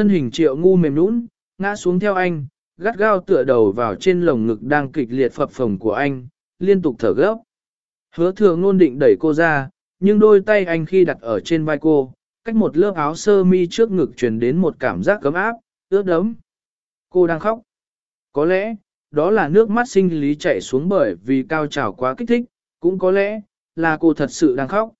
Thân hình triệu ngu mềm nũng, ngã xuống theo anh, gắt gao tựa đầu vào trên lồng ngực đang kịch liệt phập phồng của anh, liên tục thở gấp. Hứa thừa ngôn định đẩy cô ra, nhưng đôi tay anh khi đặt ở trên vai cô, cách một lớp áo sơ mi trước ngực truyền đến một cảm giác cấm áp, ướt đấm. Cô đang khóc. Có lẽ, đó là nước mắt sinh lý chảy xuống bởi vì cao trào quá kích thích, cũng có lẽ, là cô thật sự đang khóc.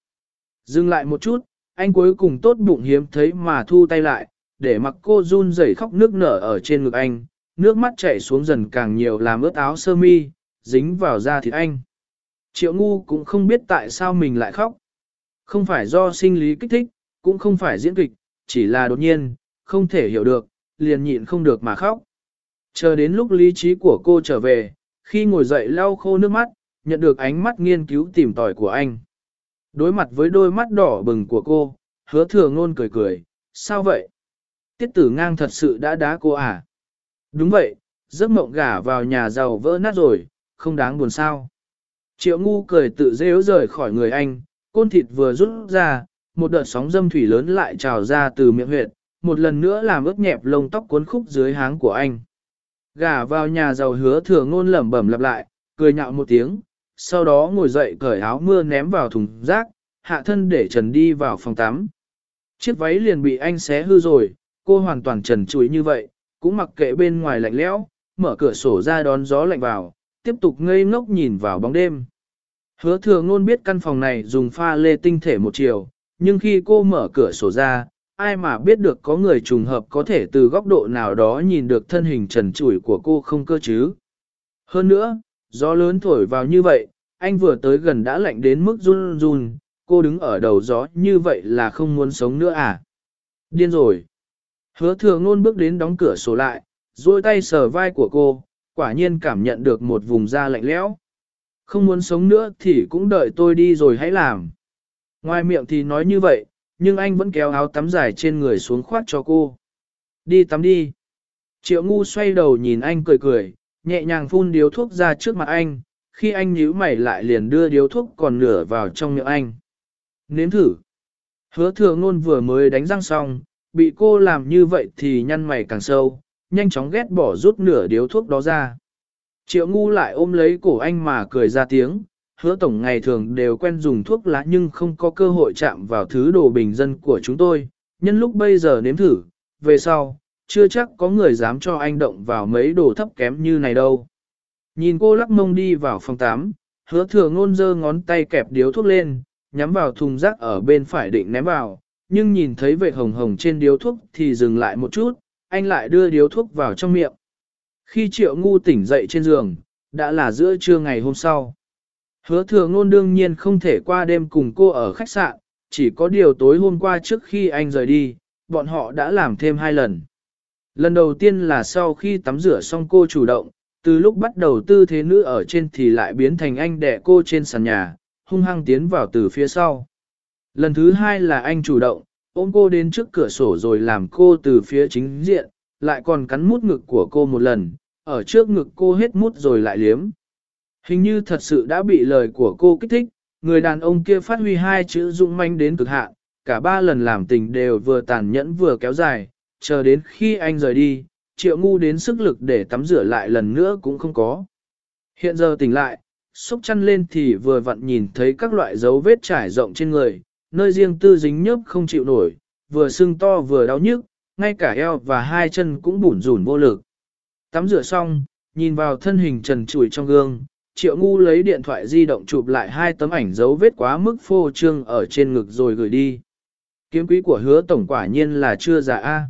Dừng lại một chút, anh cuối cùng tốt bụng hiếm thấy mà thu tay lại, để mặc cô run rẩy khóc nước nở ở trên ngực anh, nước mắt chảy xuống dần càng nhiều làm ướt áo sơ mi, dính vào da thịt anh. Triệu ngu cũng không biết tại sao mình lại khóc. Không phải do sinh lý kích thích, cũng không phải diễn kịch, chỉ là đột nhiên, không thể hiểu được, liền nhịn không được mà khóc. Chờ đến lúc lý trí của cô trở về, khi ngồi dậy lau khô nước mắt, nhận được ánh mắt nghiên cứu tìm tòi của anh. Đối mặt với đôi mắt đỏ bừng của cô, hứa thừa ngôn cười cười, sao vậy? Tiết tử ngang thật sự đã đá cô à? Đúng vậy, giấc mộng gả vào nhà giàu vỡ nát rồi, không đáng buồn sao. Triệu ngu cười tự dễu rời khỏi người anh, côn thịt vừa rút ra, một đợt sóng dâm thủy lớn lại trào ra từ miệng huyệt, một lần nữa làm ướt nhẹp lông tóc cuốn khúc dưới háng của anh. Gả vào nhà giàu hứa thừa ngôn lẩm bẩm lặp lại, cười nhạo một tiếng, sau đó ngồi dậy cởi áo mưa ném vào thùng rác, hạ thân để trần đi vào phòng tắm. Chiếc váy liền bị anh xé hư rồi, cô hoàn toàn trần trụi như vậy, cũng mặc kệ bên ngoài lạnh lẽo, mở cửa sổ ra đón gió lạnh vào, tiếp tục ngây ngốc nhìn vào bóng đêm. Hứa thừa ngôn biết căn phòng này dùng pha lê tinh thể một chiều, nhưng khi cô mở cửa sổ ra, ai mà biết được có người trùng hợp có thể từ góc độ nào đó nhìn được thân hình trần trụi của cô không cơ chứ. Hơn nữa, gió lớn thổi vào như vậy, anh vừa tới gần đã lạnh đến mức run run, cô đứng ở đầu gió như vậy là không muốn sống nữa à? Điên rồi. Hứa thừa ngôn bước đến đóng cửa sổ lại, duỗi tay sờ vai của cô, quả nhiên cảm nhận được một vùng da lạnh lẽo. Không muốn sống nữa thì cũng đợi tôi đi rồi hãy làm. Ngoài miệng thì nói như vậy, nhưng anh vẫn kéo áo tắm dài trên người xuống khoát cho cô. Đi tắm đi. Triệu ngu xoay đầu nhìn anh cười cười, nhẹ nhàng phun điếu thuốc ra trước mặt anh, khi anh nhíu mày lại liền đưa điếu thuốc còn nửa vào trong miệng anh. Nếm thử. Hứa thừa ngôn vừa mới đánh răng xong, bị cô làm như vậy thì nhăn mày càng sâu, nhanh chóng ghét bỏ rút nửa điếu thuốc đó ra. Triệu ngu lại ôm lấy cổ anh mà cười ra tiếng, hứa tổng ngày thường đều quen dùng thuốc lá nhưng không có cơ hội chạm vào thứ đồ bình dân của chúng tôi, nhân lúc bây giờ nếm thử, về sau, chưa chắc có người dám cho anh động vào mấy đồ thấp kém như này đâu. Nhìn cô lắc mông đi vào phòng 8, hứa thừa ngôn dơ ngón tay kẹp điếu thuốc lên, nhắm vào thùng rác ở bên phải định ném vào, nhưng nhìn thấy vệt hồng hồng trên điếu thuốc thì dừng lại một chút, anh lại đưa điếu thuốc vào trong miệng. Khi triệu ngu tỉnh dậy trên giường, đã là giữa trưa ngày hôm sau. Hứa thừa ngôn đương nhiên không thể qua đêm cùng cô ở khách sạn, chỉ có điều tối hôm qua trước khi anh rời đi, bọn họ đã làm thêm hai lần. Lần đầu tiên là sau khi tắm rửa xong cô chủ động, từ lúc bắt đầu tư thế nữ ở trên thì lại biến thành anh đẻ cô trên sàn nhà, hung hăng tiến vào từ phía sau. Lần thứ hai là anh chủ động, ôm cô đến trước cửa sổ rồi làm cô từ phía chính diện, lại còn cắn mút ngực của cô một lần, ở trước ngực cô hết mút rồi lại liếm. Hình như thật sự đã bị lời của cô kích thích, người đàn ông kia phát huy hai chữ dũng manh đến cực hạn, cả ba lần làm tình đều vừa tàn nhẫn vừa kéo dài, chờ đến khi anh rời đi, triệu ngu đến sức lực để tắm rửa lại lần nữa cũng không có. Hiện giờ tỉnh lại, xúc chăn lên thì vừa vặn nhìn thấy các loại dấu vết trải rộng trên người, nơi riêng tư dính nhớp không chịu nổi, vừa sưng to vừa đau nhức, ngay cả eo và hai chân cũng bủn rủn vô lực. Tắm rửa xong, nhìn vào thân hình trần trụi trong gương, triệu ngu lấy điện thoại di động chụp lại hai tấm ảnh dấu vết quá mức phô trương ở trên ngực rồi gửi đi. Kiếm quý của hứa tổng quả nhiên là chưa giả A.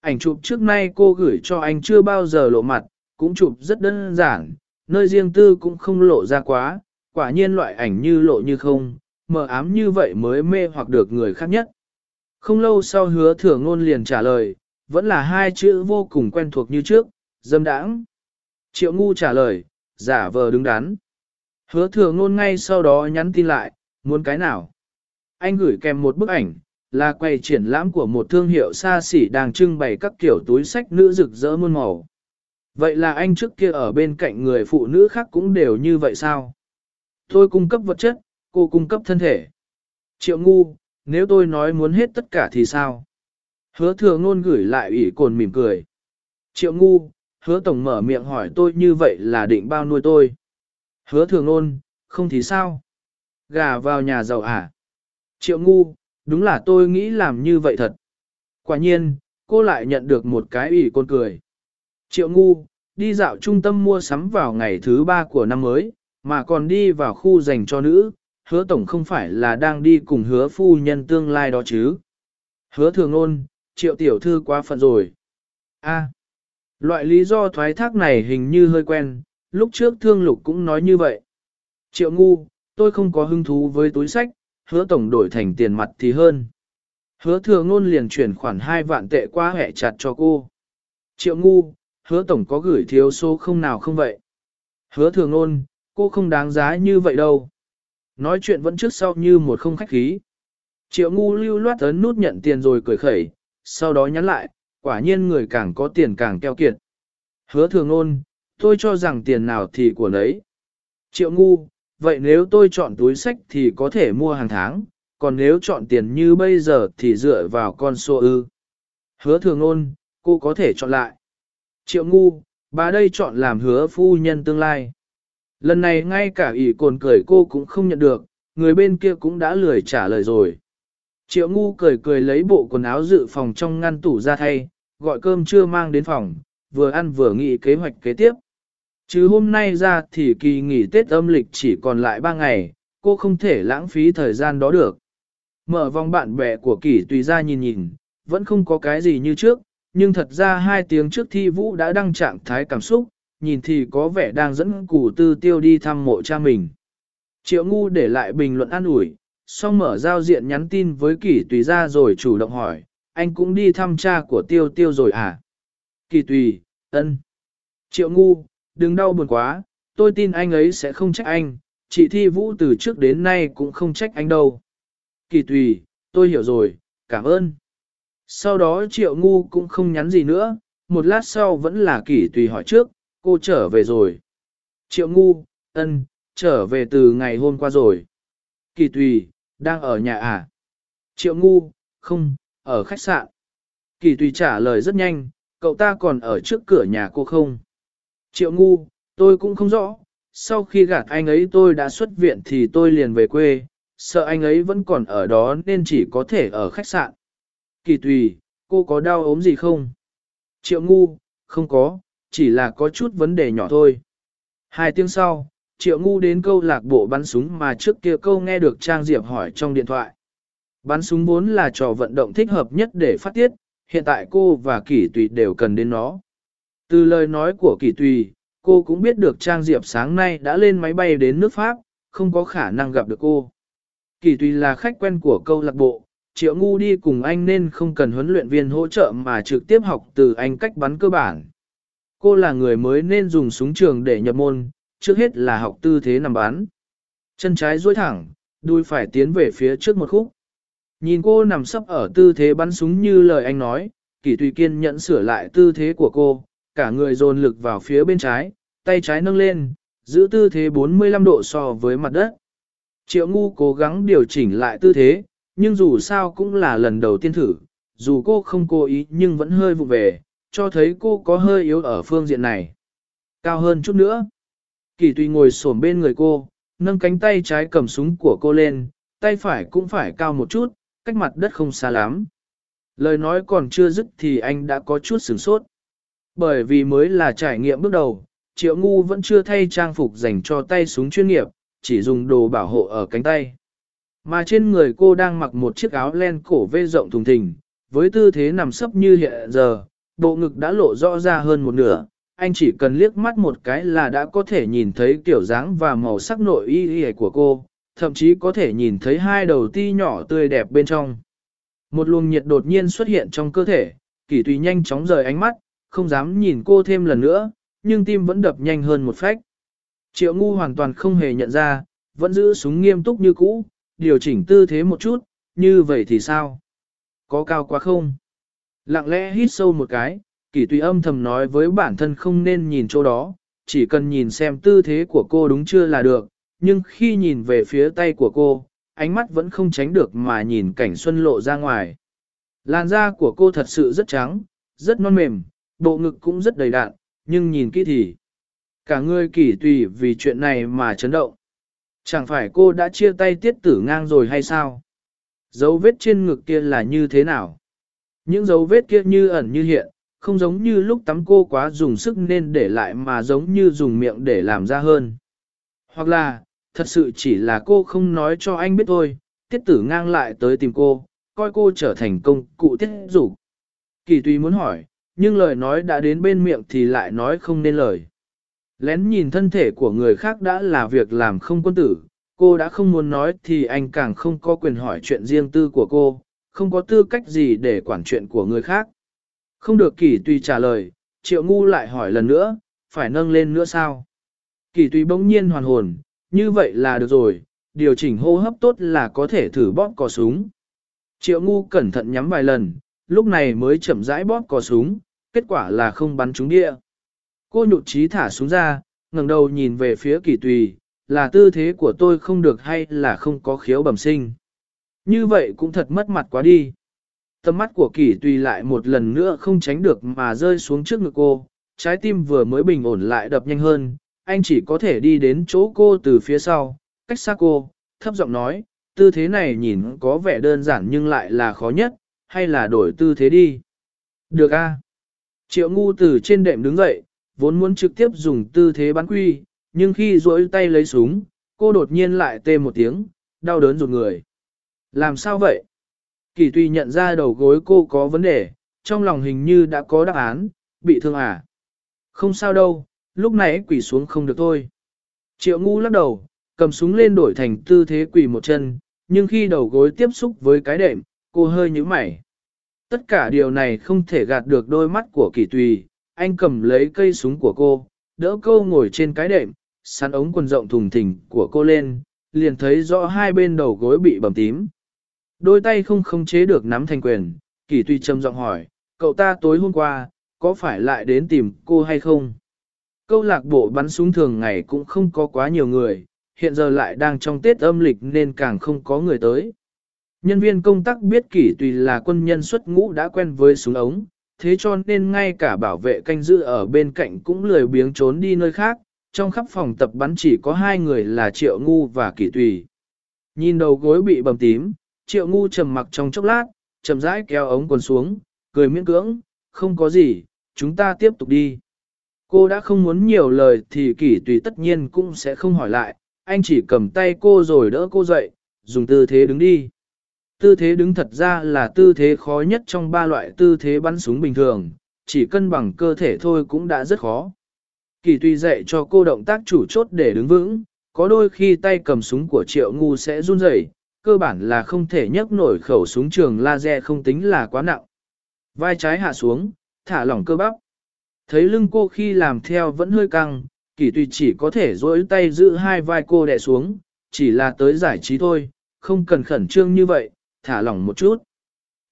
Ảnh chụp trước nay cô gửi cho anh chưa bao giờ lộ mặt, cũng chụp rất đơn giản, nơi riêng tư cũng không lộ ra quá, quả nhiên loại ảnh như lộ như không, mờ ám như vậy mới mê hoặc được người khác nhất. Không lâu sau hứa thừa ngôn liền trả lời, vẫn là hai chữ vô cùng quen thuộc như trước, dâm đãng. Triệu ngu trả lời, giả vờ đứng đắn. Hứa thừa ngôn ngay sau đó nhắn tin lại, muốn cái nào? Anh gửi kèm một bức ảnh, là quay triển lãm của một thương hiệu xa xỉ đang trưng bày các kiểu túi sách nữ rực rỡ muôn màu. Vậy là anh trước kia ở bên cạnh người phụ nữ khác cũng đều như vậy sao? Tôi cung cấp vật chất, cô cung cấp thân thể. Triệu ngu, nếu tôi nói muốn hết tất cả thì sao? Hứa thừa ngôn gửi lại ủy cồn mỉm cười. Triệu ngu, hứa tổng mở miệng hỏi tôi như vậy là định bao nuôi tôi. Hứa thừa ngôn, không thì sao? Gà vào nhà giàu à? Triệu ngu, đúng là tôi nghĩ làm như vậy thật. Quả nhiên, cô lại nhận được một cái ủy côn cười. Triệu ngu, đi dạo trung tâm mua sắm vào ngày thứ ba của năm mới, mà còn đi vào khu dành cho nữ, hứa tổng không phải là đang đi cùng hứa phu nhân tương lai đó chứ. Hứa thường ôn, triệu tiểu thư quá phận rồi. A, loại lý do thoái thác này hình như hơi quen, lúc trước thương lục cũng nói như vậy. Triệu ngu, tôi không có hứng thú với túi sách, hứa tổng đổi thành tiền mặt thì hơn. Hứa thừa ngôn liền chuyển khoản hai vạn tệ qua hẹ chặt cho cô. Triệu ngu, hứa tổng có gửi thiếu số không nào không vậy? Hứa thừa ngôn, cô không đáng giá như vậy đâu. Nói chuyện vẫn trước sau như một không khách khí. Triệu ngu lưu loát ấn nút nhận tiền rồi cười khẩy, sau đó nhắn lại, quả nhiên người càng có tiền càng keo kiệt. Hứa thường ôn, tôi cho rằng tiền nào thì của nấy. Triệu ngu, vậy nếu tôi chọn túi sách thì có thể mua hàng tháng, còn nếu chọn tiền như bây giờ thì dựa vào con số ư. Hứa thường ôn, cô có thể chọn lại. Triệu ngu, bà đây chọn làm hứa phu nhân tương lai. Lần này ngay cả ỷ cồn cười cô cũng không nhận được, người bên kia cũng đã lười trả lời rồi. Triệu ngu cười cười lấy bộ quần áo dự phòng trong ngăn tủ ra thay, gọi cơm chưa mang đến phòng, vừa ăn vừa nghĩ kế hoạch kế tiếp. Chứ hôm nay ra thì kỳ nghỉ Tết âm lịch chỉ còn lại 3 ngày, cô không thể lãng phí thời gian đó được. Mở vòng bạn bè của kỳ tùy ra nhìn nhìn, vẫn không có cái gì như trước, nhưng thật ra hai tiếng trước thi vũ đã đăng trạng thái cảm xúc, nhìn thì có vẻ đang dẫn củ tư tiêu đi thăm mộ cha mình. Triệu ngu để lại bình luận an ủi, xong mở giao diện nhắn tin với kỷ tùy ra rồi chủ động hỏi, anh cũng đi thăm cha của tiêu tiêu rồi à? Kỳ tùy, ân. Triệu ngu, đừng đau buồn quá, tôi tin anh ấy sẽ không trách anh, chị thi vũ từ trước đến nay cũng không trách anh đâu. Kỳ tùy, tôi hiểu rồi, cảm ơn. Sau đó triệu ngu cũng không nhắn gì nữa, một lát sau vẫn là kỷ tùy hỏi trước, cô trở về rồi. Triệu ngu, ân, trở về từ ngày hôm qua rồi. Kỳ tùy, đang ở nhà à? Triệu ngu, không, ở khách sạn. Kỳ tùy trả lời rất nhanh, cậu ta còn ở trước cửa nhà cô không? Triệu ngu, tôi cũng không rõ. Sau khi gạt anh ấy tôi đã xuất viện thì tôi liền về quê, sợ anh ấy vẫn còn ở đó nên chỉ có thể ở khách sạn. Kỳ tùy, cô có đau ốm gì không? Triệu ngu, không có, chỉ là có chút vấn đề nhỏ thôi. Hai tiếng sau, triệu ngu đến câu lạc bộ bắn súng mà trước kia câu nghe được Trang Diệp hỏi trong điện thoại. Bắn súng vốn là trò vận động thích hợp nhất để phát tiết, hiện tại cô và Kỷ Tùy đều cần đến nó. Từ lời nói của Kỷ Tùy, cô cũng biết được Trang Diệp sáng nay đã lên máy bay đến nước Pháp, không có khả năng gặp được cô. Kỷ Tùy là khách quen của câu lạc bộ, Triệu Ngu đi cùng anh nên không cần huấn luyện viên hỗ trợ mà trực tiếp học từ anh cách bắn cơ bản. Cô là người mới nên dùng súng trường để nhập môn, trước hết là học tư thế nằm bắn. Chân trái duỗi thẳng, đuôi phải tiến về phía trước một khúc. Nhìn cô nằm sấp ở tư thế bắn súng như lời anh nói, Kỷ Tùy Kiên nhẫn sửa lại tư thế của cô, cả người dồn lực vào phía bên trái, tay trái nâng lên, giữ tư thế 45 độ so với mặt đất. Triệu ngu cố gắng điều chỉnh lại tư thế, nhưng dù sao cũng là lần đầu tiên thử, dù cô không cố ý nhưng vẫn hơi vụ về, cho thấy cô có hơi yếu ở phương diện này. Cao hơn chút nữa. Kỳ tùy ngồi xổm bên người cô, nâng cánh tay trái cầm súng của cô lên, tay phải cũng phải cao một chút, cách mặt đất không xa lắm. Lời nói còn chưa dứt thì anh đã có chút sửng sốt. Bởi vì mới là trải nghiệm bước đầu, Triệu Ngu vẫn chưa thay trang phục dành cho tay súng chuyên nghiệp, chỉ dùng đồ bảo hộ ở cánh tay. Mà trên người cô đang mặc một chiếc áo len cổ vê rộng thùng thình, với tư thế nằm sấp như hiện giờ, bộ ngực đã lộ rõ ra hơn một nửa, anh chỉ cần liếc mắt một cái là đã có thể nhìn thấy kiểu dáng và màu sắc nội y y của cô, thậm chí có thể nhìn thấy hai đầu ti nhỏ tươi đẹp bên trong. Một luồng nhiệt đột nhiên xuất hiện trong cơ thể, kỳ tùy nhanh chóng rời ánh mắt, không dám nhìn cô thêm lần nữa, nhưng tim vẫn đập nhanh hơn một phách. Triệu ngu hoàn toàn không hề nhận ra, vẫn giữ súng nghiêm túc như cũ, điều chỉnh tư thế một chút, như vậy thì sao? Có cao quá không? Lặng lẽ hít sâu một cái, kỳ tùy âm thầm nói với bản thân không nên nhìn chỗ đó, chỉ cần nhìn xem tư thế của cô đúng chưa là được, nhưng khi nhìn về phía tay của cô, ánh mắt vẫn không tránh được mà nhìn cảnh xuân lộ ra ngoài. Làn da của cô thật sự rất trắng, rất non mềm, bộ ngực cũng rất đầy đạn, nhưng nhìn kỹ thì cả người kỳ tùy vì chuyện này mà chấn động. Chẳng phải cô đã chia tay tiết tử ngang rồi hay sao? Dấu vết trên ngực kia là như thế nào? Những dấu vết kia như ẩn như hiện, không giống như lúc tắm cô quá dùng sức nên để lại mà giống như dùng miệng để làm ra hơn. Hoặc là, thật sự chỉ là cô không nói cho anh biết thôi, tiết tử ngang lại tới tìm cô, coi cô trở thành công cụ tiết dục. Kỳ tùy muốn hỏi, nhưng lời nói đã đến bên miệng thì lại nói không nên lời. Lén nhìn thân thể của người khác đã là việc làm không quân tử, cô đã không muốn nói thì anh càng không có quyền hỏi chuyện riêng tư của cô, không có tư cách gì để quản chuyện của người khác. Không được kỳ tùy trả lời, triệu ngu lại hỏi lần nữa, phải nâng lên nữa sao? Kỳ tùy bỗng nhiên hoàn hồn, như vậy là được rồi, điều chỉnh hô hấp tốt là có thể thử bóp cò súng. Triệu ngu cẩn thận nhắm vài lần, lúc này mới chậm rãi bóp cò súng, kết quả là không bắn trúng địa. Cô nhụt chí thả súng ra, ngẩng đầu nhìn về phía kỳ tùy, là tư thế của tôi không được hay là không có khiếu bẩm sinh. Như vậy cũng thật mất mặt quá đi. Tầm mắt của Kỷ tùy lại một lần nữa không tránh được mà rơi xuống trước ngực cô, trái tim vừa mới bình ổn lại đập nhanh hơn, anh chỉ có thể đi đến chỗ cô từ phía sau, cách xa cô, thấp giọng nói, tư thế này nhìn có vẻ đơn giản nhưng lại là khó nhất, hay là đổi tư thế đi. Được a. Triệu ngu từ trên đệm đứng dậy, vốn muốn trực tiếp dùng tư thế bắn quy, nhưng khi duỗi tay lấy súng, cô đột nhiên lại tê một tiếng, đau đớn rụt người. Làm sao vậy? Kỳ tùy nhận ra đầu gối cô có vấn đề, trong lòng hình như đã có đáp án, bị thương à? Không sao đâu, lúc nãy quỳ xuống không được thôi. Triệu ngu lắc đầu, cầm súng lên đổi thành tư thế quỳ một chân, nhưng khi đầu gối tiếp xúc với cái đệm, cô hơi nhíu mày. Tất cả điều này không thể gạt được đôi mắt của kỳ tùy, anh cầm lấy cây súng của cô, đỡ cô ngồi trên cái đệm, sắn ống quần rộng thùng thình của cô lên, liền thấy rõ hai bên đầu gối bị bầm tím. Đôi tay không khống chế được nắm thành quyền, kỳ Tuy trầm giọng hỏi, cậu ta tối hôm qua, có phải lại đến tìm cô hay không? Câu lạc bộ bắn súng thường ngày cũng không có quá nhiều người, hiện giờ lại đang trong Tết âm lịch nên càng không có người tới. Nhân viên công tác biết kỷ tùy là quân nhân xuất ngũ đã quen với súng ống, thế cho nên ngay cả bảo vệ canh giữ ở bên cạnh cũng lười biếng trốn đi nơi khác, trong khắp phòng tập bắn chỉ có hai người là Triệu Ngu và Kỷ Tùy. Nhìn đầu gối bị bầm tím, Triệu Ngu trầm mặc trong chốc lát, chậm rãi kéo ống quần xuống, cười miễn cưỡng, không có gì, chúng ta tiếp tục đi. Cô đã không muốn nhiều lời thì Kỷ Tùy tất nhiên cũng sẽ không hỏi lại, anh chỉ cầm tay cô rồi đỡ cô dậy, dùng tư thế đứng đi. Tư thế đứng thật ra là tư thế khó nhất trong ba loại tư thế bắn súng bình thường, chỉ cân bằng cơ thể thôi cũng đã rất khó. Kỳ tùy dạy cho cô động tác chủ chốt để đứng vững, có đôi khi tay cầm súng của triệu ngu sẽ run rẩy, cơ bản là không thể nhấc nổi khẩu súng trường laser không tính là quá nặng. Vai trái hạ xuống, thả lỏng cơ bắp. Thấy lưng cô khi làm theo vẫn hơi căng, kỳ tùy chỉ có thể dối tay giữ hai vai cô đè xuống, chỉ là tới giải trí thôi, không cần khẩn trương như vậy, thả lỏng một chút.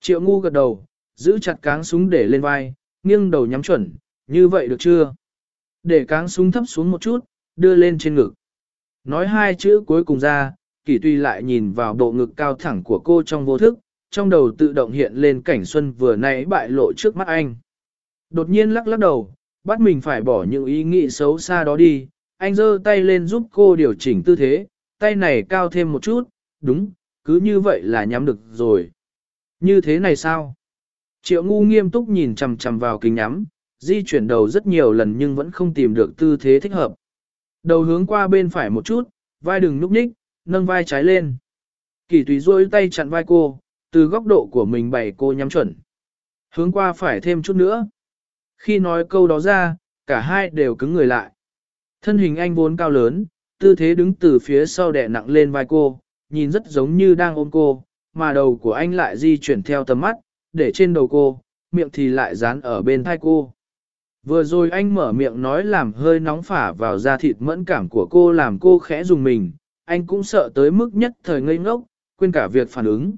Triệu ngu gật đầu, giữ chặt cáng súng để lên vai, nghiêng đầu nhắm chuẩn, như vậy được chưa? Để cáng súng thấp xuống một chút, đưa lên trên ngực. Nói hai chữ cuối cùng ra, kỳ tuy lại nhìn vào bộ ngực cao thẳng của cô trong vô thức, trong đầu tự động hiện lên cảnh xuân vừa nãy bại lộ trước mắt anh. Đột nhiên lắc lắc đầu, bắt mình phải bỏ những ý nghĩ xấu xa đó đi, anh giơ tay lên giúp cô điều chỉnh tư thế, tay này cao thêm một chút, đúng, cứ như vậy là nhắm được rồi. Như thế này sao? Triệu ngu nghiêm túc nhìn chằm chằm vào kính nhắm, di chuyển đầu rất nhiều lần nhưng vẫn không tìm được tư thế thích hợp. Đầu hướng qua bên phải một chút, vai đừng núp nhích, nâng vai trái lên. Kỳ tùy rôi tay chặn vai cô, từ góc độ của mình bày cô nhắm chuẩn. Hướng qua phải thêm chút nữa. Khi nói câu đó ra, cả hai đều cứng người lại. Thân hình anh vốn cao lớn, tư thế đứng từ phía sau đè nặng lên vai cô, nhìn rất giống như đang ôm cô, mà đầu của anh lại di chuyển theo tầm mắt, để trên đầu cô, miệng thì lại dán ở bên thai cô. Vừa rồi anh mở miệng nói làm hơi nóng phả vào da thịt mẫn cảm của cô làm cô khẽ dùng mình, anh cũng sợ tới mức nhất thời ngây ngốc, quên cả việc phản ứng.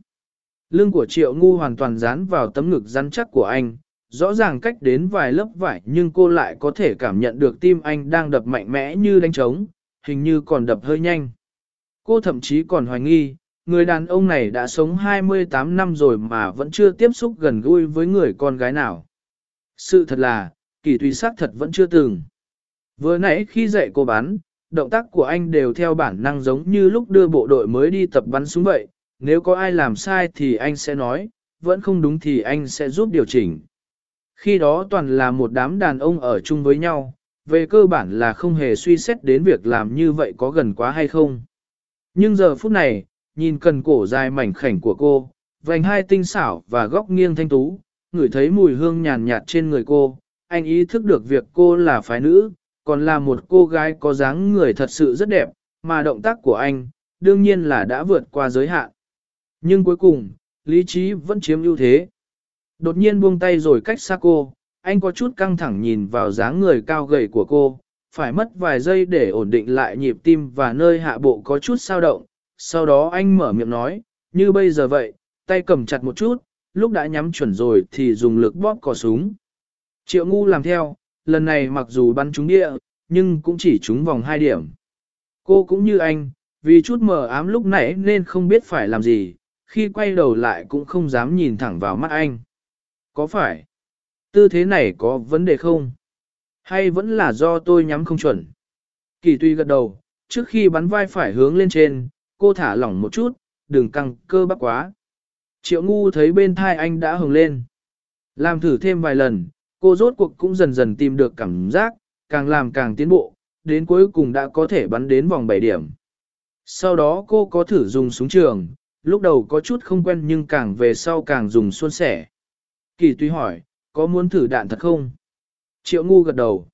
Lưng của triệu ngu hoàn toàn dán vào tấm ngực rắn chắc của anh, rõ ràng cách đến vài lớp vải nhưng cô lại có thể cảm nhận được tim anh đang đập mạnh mẽ như đánh trống, hình như còn đập hơi nhanh. Cô thậm chí còn hoài nghi, người đàn ông này đã sống 28 năm rồi mà vẫn chưa tiếp xúc gần gũi với người con gái nào. Sự thật là, kỳ tùy sắc thật vẫn chưa từng. Vừa nãy khi dạy cô bán động tác của anh đều theo bản năng giống như lúc đưa bộ đội mới đi tập bắn súng vậy. Nếu có ai làm sai thì anh sẽ nói, vẫn không đúng thì anh sẽ giúp điều chỉnh. Khi đó toàn là một đám đàn ông ở chung với nhau, về cơ bản là không hề suy xét đến việc làm như vậy có gần quá hay không. Nhưng giờ phút này, nhìn cần cổ dài mảnh khảnh của cô, vành hai tinh xảo và góc nghiêng thanh tú, ngửi thấy mùi hương nhàn nhạt trên người cô, anh ý thức được việc cô là phái nữ, còn là một cô gái có dáng người thật sự rất đẹp, mà động tác của anh, đương nhiên là đã vượt qua giới hạn. Nhưng cuối cùng, lý trí vẫn chiếm ưu thế. Đột nhiên buông tay rồi cách xa cô, anh có chút căng thẳng nhìn vào dáng người cao gầy của cô, phải mất vài giây để ổn định lại nhịp tim và nơi hạ bộ có chút sao động. Sau đó anh mở miệng nói, như bây giờ vậy, tay cầm chặt một chút, lúc đã nhắm chuẩn rồi thì dùng lực bóp cò súng. Triệu ngu làm theo, lần này mặc dù bắn trúng địa, nhưng cũng chỉ trúng vòng hai điểm. Cô cũng như anh, vì chút mờ ám lúc nãy nên không biết phải làm gì, khi quay đầu lại cũng không dám nhìn thẳng vào mắt anh. Có phải? Tư thế này có vấn đề không? Hay vẫn là do tôi nhắm không chuẩn? Kỳ tuy gật đầu, trước khi bắn vai phải hướng lên trên, cô thả lỏng một chút, đừng căng cơ bắp quá. Triệu ngu thấy bên thai anh đã hồng lên. Làm thử thêm vài lần, cô rốt cuộc cũng dần dần tìm được cảm giác, càng làm càng tiến bộ, đến cuối cùng đã có thể bắn đến vòng 7 điểm. Sau đó cô có thử dùng súng trường, lúc đầu có chút không quen nhưng càng về sau càng dùng xuân sẻ. Kỳ tuy hỏi, có muốn thử đạn thật không? Triệu ngu gật đầu.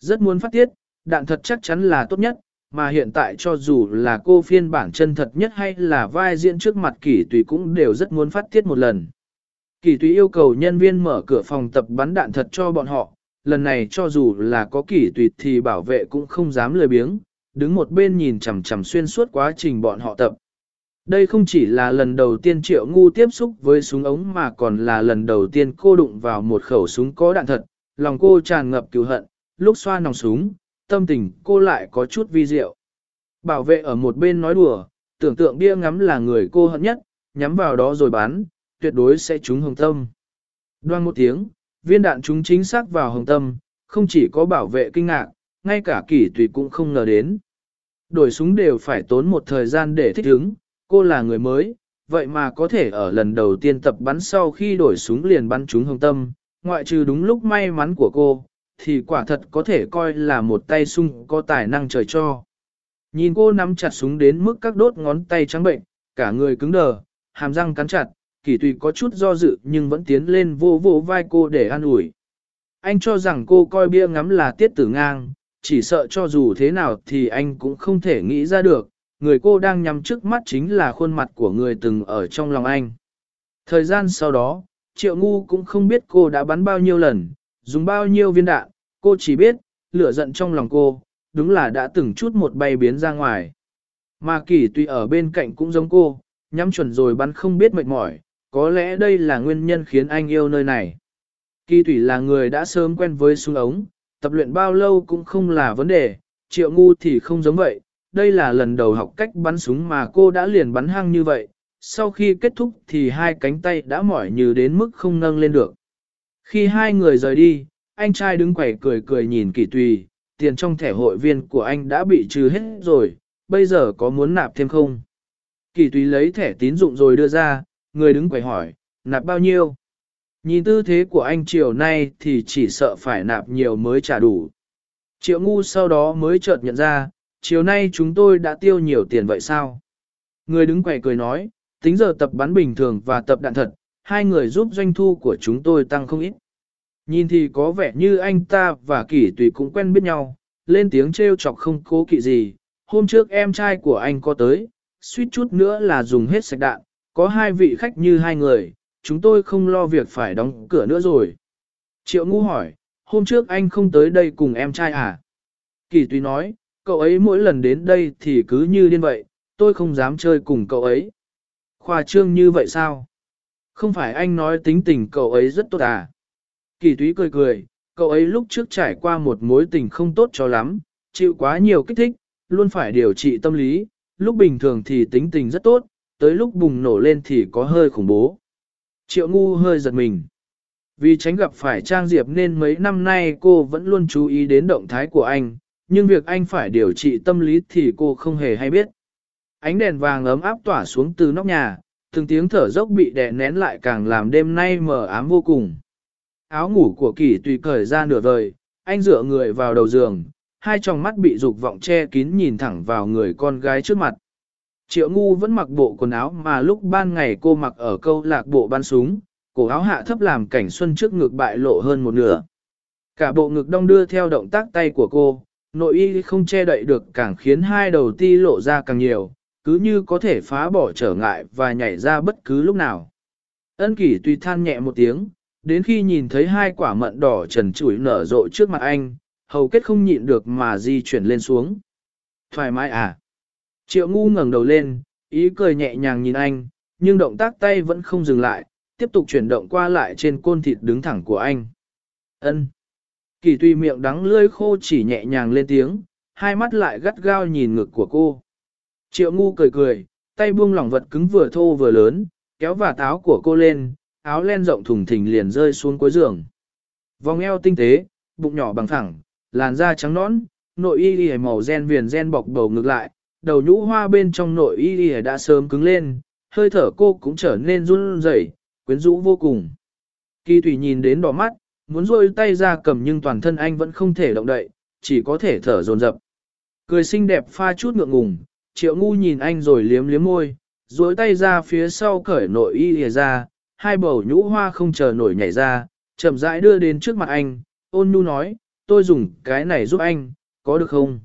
Rất muốn phát tiết, đạn thật chắc chắn là tốt nhất, mà hiện tại cho dù là cô phiên bản chân thật nhất hay là vai diễn trước mặt kỳ tùy cũng đều rất muốn phát tiết một lần. Kỳ tùy yêu cầu nhân viên mở cửa phòng tập bắn đạn thật cho bọn họ, lần này cho dù là có kỳ tùy thì bảo vệ cũng không dám lười biếng, đứng một bên nhìn chằm chằm xuyên suốt quá trình bọn họ tập. Đây không chỉ là lần đầu tiên triệu ngu tiếp xúc với súng ống mà còn là lần đầu tiên cô đụng vào một khẩu súng có đạn thật, lòng cô tràn ngập cứu hận, lúc xoa nòng súng, tâm tình cô lại có chút vi diệu. Bảo vệ ở một bên nói đùa, tưởng tượng bia ngắm là người cô hận nhất, nhắm vào đó rồi bắn, tuyệt đối sẽ trúng hồng tâm. Đoan một tiếng, viên đạn trúng chính xác vào hồng tâm, không chỉ có bảo vệ kinh ngạc, ngay cả kỷ tùy cũng không ngờ đến. Đổi súng đều phải tốn một thời gian để thích ứng, cô là người mới, vậy mà có thể ở lần đầu tiên tập bắn sau khi đổi súng liền bắn trúng hồng tâm, ngoại trừ đúng lúc may mắn của cô, thì quả thật có thể coi là một tay sung có tài năng trời cho. Nhìn cô nắm chặt súng đến mức các đốt ngón tay trắng bệnh, cả người cứng đờ, hàm răng cắn chặt, kỳ tùy có chút do dự nhưng vẫn tiến lên vô vô vai cô để an ủi. Anh cho rằng cô coi bia ngắm là tiết tử ngang, chỉ sợ cho dù thế nào thì anh cũng không thể nghĩ ra được, người cô đang nhắm trước mắt chính là khuôn mặt của người từng ở trong lòng anh. Thời gian sau đó, Triệu Ngu cũng không biết cô đã bắn bao nhiêu lần, dùng bao nhiêu viên đạn, cô chỉ biết, lửa giận trong lòng cô, đúng là đã từng chút một bay biến ra ngoài. Mà kỳ tuy ở bên cạnh cũng giống cô, nhắm chuẩn rồi bắn không biết mệt mỏi, có lẽ đây là nguyên nhân khiến anh yêu nơi này. Kỳ thủy là người đã sớm quen với súng ống, tập luyện bao lâu cũng không là vấn đề, triệu ngu thì không giống vậy, đây là lần đầu học cách bắn súng mà cô đã liền bắn hăng như vậy, sau khi kết thúc thì hai cánh tay đã mỏi như đến mức không nâng lên được. Khi hai người rời đi, anh trai đứng quẩy cười cười nhìn kỳ tùy, tiền trong thẻ hội viên của anh đã bị trừ hết rồi, bây giờ có muốn nạp thêm không? Kỳ tùy lấy thẻ tín dụng rồi đưa ra, người đứng quầy hỏi, nạp bao nhiêu? Nhìn tư thế của anh chiều nay thì chỉ sợ phải nạp nhiều mới trả đủ. Triệu ngu sau đó mới chợt nhận ra, chiều nay chúng tôi đã tiêu nhiều tiền vậy sao? Người đứng quầy cười nói, tính giờ tập bắn bình thường và tập đạn thật, hai người giúp doanh thu của chúng tôi tăng không ít. Nhìn thì có vẻ như anh ta và kỷ tùy cũng quen biết nhau, lên tiếng trêu chọc không cố kỵ gì. Hôm trước em trai của anh có tới, suýt chút nữa là dùng hết sạch đạn, có hai vị khách như hai người, chúng tôi không lo việc phải đóng cửa nữa rồi. Triệu ngu hỏi, hôm trước anh không tới đây cùng em trai à? Kỳ tùy nói, cậu ấy mỗi lần đến đây thì cứ như điên vậy, tôi không dám chơi cùng cậu ấy. Khoa trương như vậy sao? Không phải anh nói tính tình cậu ấy rất tốt à? Kỳ Tùy cười cười, cậu ấy lúc trước trải qua một mối tình không tốt cho lắm, chịu quá nhiều kích thích, luôn phải điều trị tâm lý, lúc bình thường thì tính tình rất tốt, tới lúc bùng nổ lên thì có hơi khủng bố. Triệu ngu hơi giật mình. Vì tránh gặp phải Trang Diệp nên mấy năm nay cô vẫn luôn chú ý đến động thái của anh, nhưng việc anh phải điều trị tâm lý thì cô không hề hay biết. Ánh đèn vàng ấm áp tỏa xuống từ nóc nhà, từng tiếng thở dốc bị đè nén lại càng làm đêm nay mờ ám vô cùng. Áo ngủ của kỳ tùy cởi ra nửa vời, anh dựa người vào đầu giường, hai tròng mắt bị dục vọng che kín nhìn thẳng vào người con gái trước mặt. Triệu ngu vẫn mặc bộ quần áo mà lúc ban ngày cô mặc ở câu lạc bộ bắn súng, cổ áo hạ thấp làm cảnh xuân trước ngực bại lộ hơn một nửa. Cả bộ ngực đong đưa theo động tác tay của cô, nội y không che đậy được càng khiến hai đầu ti lộ ra càng nhiều, cứ như có thể phá bỏ trở ngại và nhảy ra bất cứ lúc nào. Ân kỷ tùy than nhẹ một tiếng, đến khi nhìn thấy hai quả mận đỏ trần trụi nở rộ trước mặt anh, hầu kết không nhịn được mà di chuyển lên xuống. Thoải mái à? Triệu ngu ngẩng đầu lên, ý cười nhẹ nhàng nhìn anh, nhưng động tác tay vẫn không dừng lại, tiếp tục chuyển động qua lại trên côn thịt đứng thẳng của anh. Ân. Kỳ tuy miệng đắng lươi khô chỉ nhẹ nhàng lên tiếng, hai mắt lại gắt gao nhìn ngực của cô. Triệu ngu cười cười, tay buông lỏng vật cứng vừa thô vừa lớn, kéo và áo của cô lên, áo len rộng thùng thình liền rơi xuống cuối giường. Vòng eo tinh tế, bụng nhỏ bằng thẳng, làn da trắng nõn, nội y y màu gen viền gen bọc bầu ngược lại, đầu nhũ hoa bên trong nội y y đã sớm cứng lên, hơi thở cô cũng trở nên run rẩy, quyến rũ vô cùng. Kỳ thủy nhìn đến đỏ mắt, muốn rôi tay ra cầm nhưng toàn thân anh vẫn không thể động đậy, chỉ có thể thở dồn dập. Cười xinh đẹp pha chút ngượng ngùng, triệu ngu nhìn anh rồi liếm liếm môi, rối tay ra phía sau cởi nội y lìa ra, hai bầu nhũ hoa không chờ nổi nhảy ra, chậm rãi đưa đến trước mặt anh, ôn nhu nói, tôi dùng cái này giúp anh, có được không?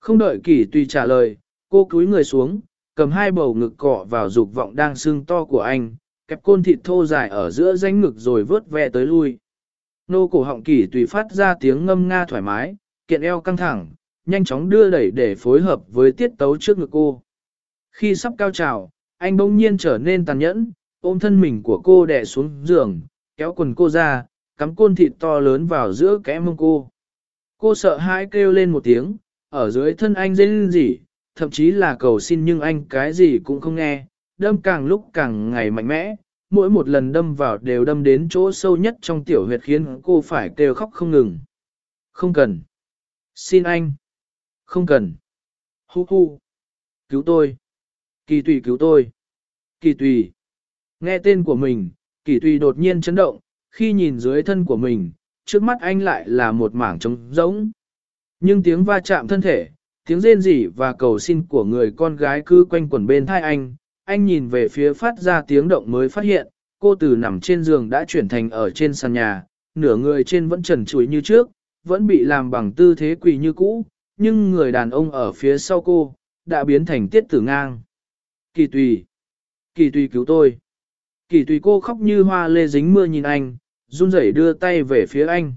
Không đợi kỷ tùy trả lời, cô cúi người xuống, cầm hai bầu ngực cọ vào dục vọng đang sưng to của anh, kẹp côn thịt thô dài ở giữa danh ngực rồi vớt ve tới lui. Nô cổ họng kỷ tùy phát ra tiếng ngâm nga thoải mái, kiện eo căng thẳng, nhanh chóng đưa đẩy để phối hợp với tiết tấu trước ngực cô. Khi sắp cao trào, anh bỗng nhiên trở nên tàn nhẫn, ôm thân mình của cô đè xuống giường, kéo quần cô ra, cắm côn thịt to lớn vào giữa kẽ mông cô. Cô sợ hãi kêu lên một tiếng, ở dưới thân anh dên gì, thậm chí là cầu xin nhưng anh cái gì cũng không nghe, đâm càng lúc càng ngày mạnh mẽ, mỗi một lần đâm vào đều đâm đến chỗ sâu nhất trong tiểu huyệt khiến cô phải kêu khóc không ngừng. Không cần. Xin anh. Không cần. Hu hu. Cứu tôi. Kỳ tùy cứu tôi. Kỳ tùy. Nghe tên của mình, kỳ tùy đột nhiên chấn động, khi nhìn dưới thân của mình, trước mắt anh lại là một mảng trống rỗng. Nhưng tiếng va chạm thân thể, tiếng rên rỉ và cầu xin của người con gái cứ quanh quẩn bên thai anh, anh nhìn về phía phát ra tiếng động mới phát hiện, cô từ nằm trên giường đã chuyển thành ở trên sàn nhà, nửa người trên vẫn trần trụi như trước, vẫn bị làm bằng tư thế quỳ như cũ, nhưng người đàn ông ở phía sau cô, đã biến thành tiết tử ngang. Kỳ tùy! Kỳ tùy cứu tôi! Kỳ tùy cô khóc như hoa lê dính mưa nhìn anh, run rẩy đưa tay về phía anh.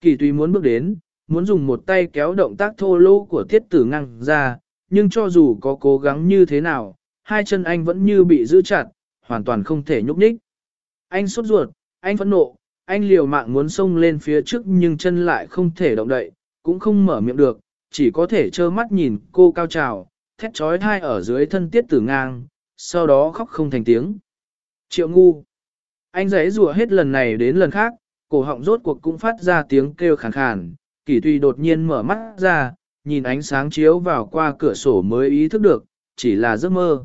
Kỳ tùy muốn bước đến, muốn dùng một tay kéo động tác thô lỗ của tiết tử ngăn ra, nhưng cho dù có cố gắng như thế nào, hai chân anh vẫn như bị giữ chặt, hoàn toàn không thể nhúc nhích. Anh sốt ruột, anh phẫn nộ, anh liều mạng muốn xông lên phía trước nhưng chân lại không thể động đậy, cũng không mở miệng được, chỉ có thể trơ mắt nhìn cô cao trào, thét trói thai ở dưới thân tiết tử ngang, sau đó khóc không thành tiếng. Triệu ngu. Anh giấy rùa hết lần này đến lần khác, cổ họng rốt cuộc cũng phát ra tiếng kêu khàn khàn, kỳ tùy đột nhiên mở mắt ra, nhìn ánh sáng chiếu vào qua cửa sổ mới ý thức được, chỉ là giấc mơ.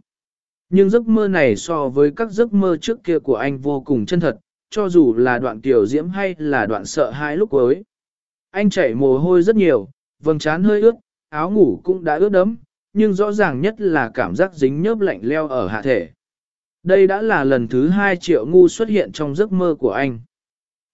Nhưng giấc mơ này so với các giấc mơ trước kia của anh vô cùng chân thật, cho dù là đoạn tiểu diễm hay là đoạn sợ hãi lúc cuối. Anh chảy mồ hôi rất nhiều, vầng trán hơi ướt, áo ngủ cũng đã ướt đẫm, nhưng rõ ràng nhất là cảm giác dính nhớp lạnh leo ở hạ thể. Đây đã là lần thứ hai triệu ngu xuất hiện trong giấc mơ của anh.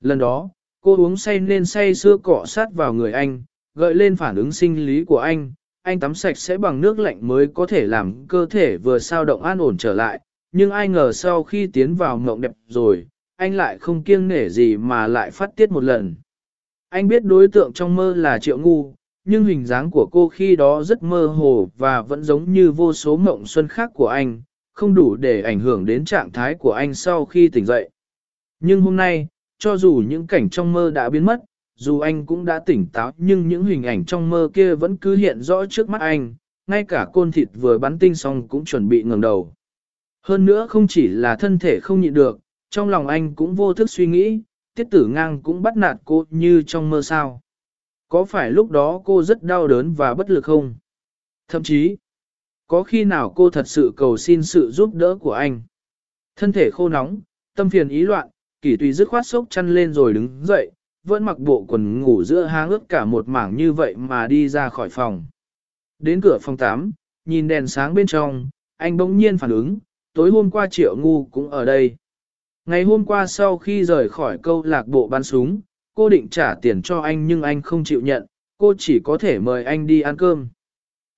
Lần đó, cô uống say nên say sưa cọ sát vào người anh, gợi lên phản ứng sinh lý của anh. Anh tắm sạch sẽ bằng nước lạnh mới có thể làm cơ thể vừa sao động an ổn trở lại, nhưng ai ngờ sau khi tiến vào mộng đẹp rồi, anh lại không kiêng nể gì mà lại phát tiết một lần. Anh biết đối tượng trong mơ là triệu ngu, nhưng hình dáng của cô khi đó rất mơ hồ và vẫn giống như vô số mộng xuân khác của anh, không đủ để ảnh hưởng đến trạng thái của anh sau khi tỉnh dậy. Nhưng hôm nay, cho dù những cảnh trong mơ đã biến mất, dù anh cũng đã tỉnh táo nhưng những hình ảnh trong mơ kia vẫn cứ hiện rõ trước mắt anh, ngay cả côn thịt vừa bắn tinh xong cũng chuẩn bị ngẩng đầu. Hơn nữa không chỉ là thân thể không nhịn được, trong lòng anh cũng vô thức suy nghĩ, tiết tử ngang cũng bắt nạt cô như trong mơ sao. Có phải lúc đó cô rất đau đớn và bất lực không? Thậm chí, có khi nào cô thật sự cầu xin sự giúp đỡ của anh? Thân thể khô nóng, tâm phiền ý loạn, kỷ tùy dứt khoát sốc chăn lên rồi đứng dậy, vẫn mặc bộ quần ngủ giữa hang ướt cả một mảng như vậy mà đi ra khỏi phòng. Đến cửa phòng 8, nhìn đèn sáng bên trong, anh bỗng nhiên phản ứng, tối hôm qua triệu ngu cũng ở đây. Ngày hôm qua sau khi rời khỏi câu lạc bộ bắn súng, cô định trả tiền cho anh nhưng anh không chịu nhận, cô chỉ có thể mời anh đi ăn cơm.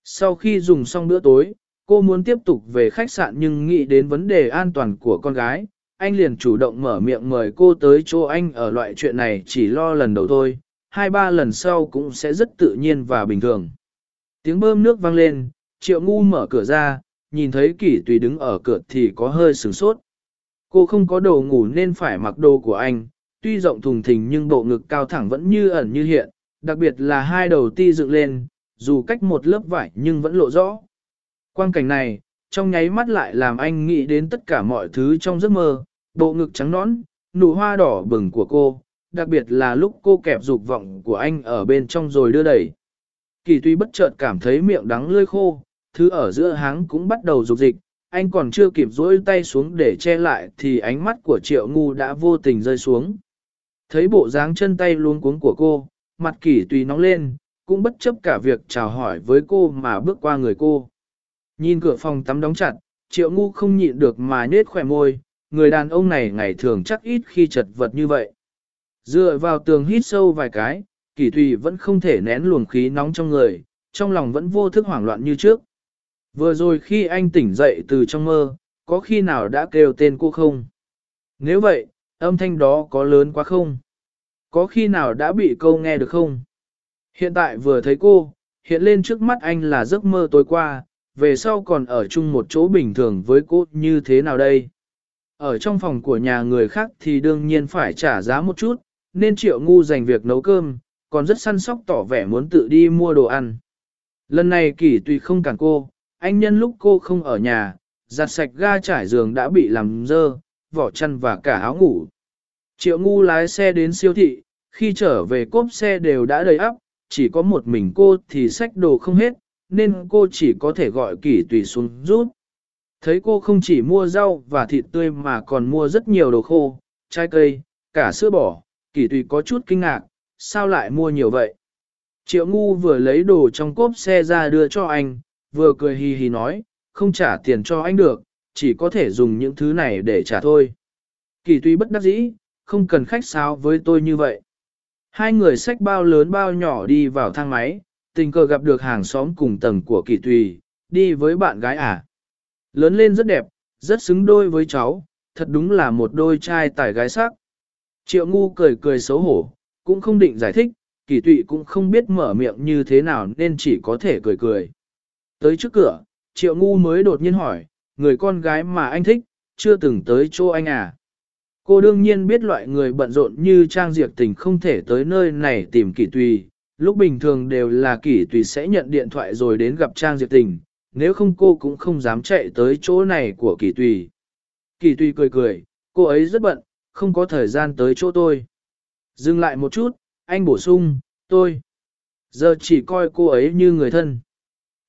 Sau khi dùng xong bữa tối, cô muốn tiếp tục về khách sạn nhưng nghĩ đến vấn đề an toàn của con gái, anh liền chủ động mở miệng mời cô tới chỗ anh ở loại chuyện này chỉ lo lần đầu thôi, hai ba lần sau cũng sẽ rất tự nhiên và bình thường. Tiếng bơm nước vang lên, triệu ngu mở cửa ra, nhìn thấy kỷ tùy đứng ở cửa thì có hơi sửng sốt. Cô không có đồ ngủ nên phải mặc đồ của anh, tuy rộng thùng thình nhưng bộ ngực cao thẳng vẫn như ẩn như hiện, đặc biệt là hai đầu ti dựng lên, dù cách một lớp vải nhưng vẫn lộ rõ. Quang cảnh này, trong nháy mắt lại làm anh nghĩ đến tất cả mọi thứ trong giấc mơ, bộ ngực trắng nõn, nụ hoa đỏ bừng của cô, đặc biệt là lúc cô kẹp dục vọng của anh ở bên trong rồi đưa đẩy. Kỳ tuy bất chợt cảm thấy miệng đắng lơi khô, thứ ở giữa háng cũng bắt đầu dục dịch, anh còn chưa kịp dối tay xuống để che lại thì ánh mắt của triệu ngu đã vô tình rơi xuống. Thấy bộ dáng chân tay luống cuống của cô, mặt kỳ tùy nóng lên, cũng bất chấp cả việc chào hỏi với cô mà bước qua người cô. Nhìn cửa phòng tắm đóng chặt, triệu ngu không nhịn được mà nết khỏe môi, người đàn ông này ngày thường chắc ít khi chật vật như vậy. Dựa vào tường hít sâu vài cái, kỷ tùy vẫn không thể nén luồng khí nóng trong người, trong lòng vẫn vô thức hoảng loạn như trước. Vừa rồi khi anh tỉnh dậy từ trong mơ, có khi nào đã kêu tên cô không? Nếu vậy, âm thanh đó có lớn quá không? Có khi nào đã bị câu nghe được không? Hiện tại vừa thấy cô, hiện lên trước mắt anh là giấc mơ tối qua, về sau còn ở chung một chỗ bình thường với cô như thế nào đây? Ở trong phòng của nhà người khác thì đương nhiên phải trả giá một chút, nên triệu ngu dành việc nấu cơm, còn rất săn sóc tỏ vẻ muốn tự đi mua đồ ăn. Lần này kỷ tùy không cản cô, anh nhân lúc cô không ở nhà, giặt sạch ga trải giường đã bị làm dơ, vỏ chăn và cả áo ngủ. Triệu ngu lái xe đến siêu thị, khi trở về cốp xe đều đã đầy ắp, chỉ có một mình cô thì xách đồ không hết, nên cô chỉ có thể gọi kỷ tùy xuống rút. Thấy cô không chỉ mua rau và thịt tươi mà còn mua rất nhiều đồ khô, trái cây, cả sữa bò, kỷ tùy có chút kinh ngạc, sao lại mua nhiều vậy? Triệu ngu vừa lấy đồ trong cốp xe ra đưa cho anh, vừa cười hì hì nói, không trả tiền cho anh được, chỉ có thể dùng những thứ này để trả thôi. Kỳ tuy bất đắc dĩ, không cần khách sáo với tôi như vậy. Hai người xách bao lớn bao nhỏ đi vào thang máy, tình cờ gặp được hàng xóm cùng tầng của kỳ tùy, đi với bạn gái à. Lớn lên rất đẹp, rất xứng đôi với cháu, thật đúng là một đôi trai tài gái sắc. Triệu ngu cười cười xấu hổ, cũng không định giải thích, kỳ tụy cũng không biết mở miệng như thế nào nên chỉ có thể cười cười. Tới trước cửa, triệu ngu mới đột nhiên hỏi, người con gái mà anh thích, chưa từng tới chỗ anh à. Cô đương nhiên biết loại người bận rộn như Trang Diệp Tình không thể tới nơi này tìm kỷ tùy, lúc bình thường đều là kỷ tùy sẽ nhận điện thoại rồi đến gặp Trang Diệp Tình, nếu không cô cũng không dám chạy tới chỗ này của kỷ tùy. Kỷ tùy cười cười, cô ấy rất bận, không có thời gian tới chỗ tôi. Dừng lại một chút, anh bổ sung, tôi. Giờ chỉ coi cô ấy như người thân.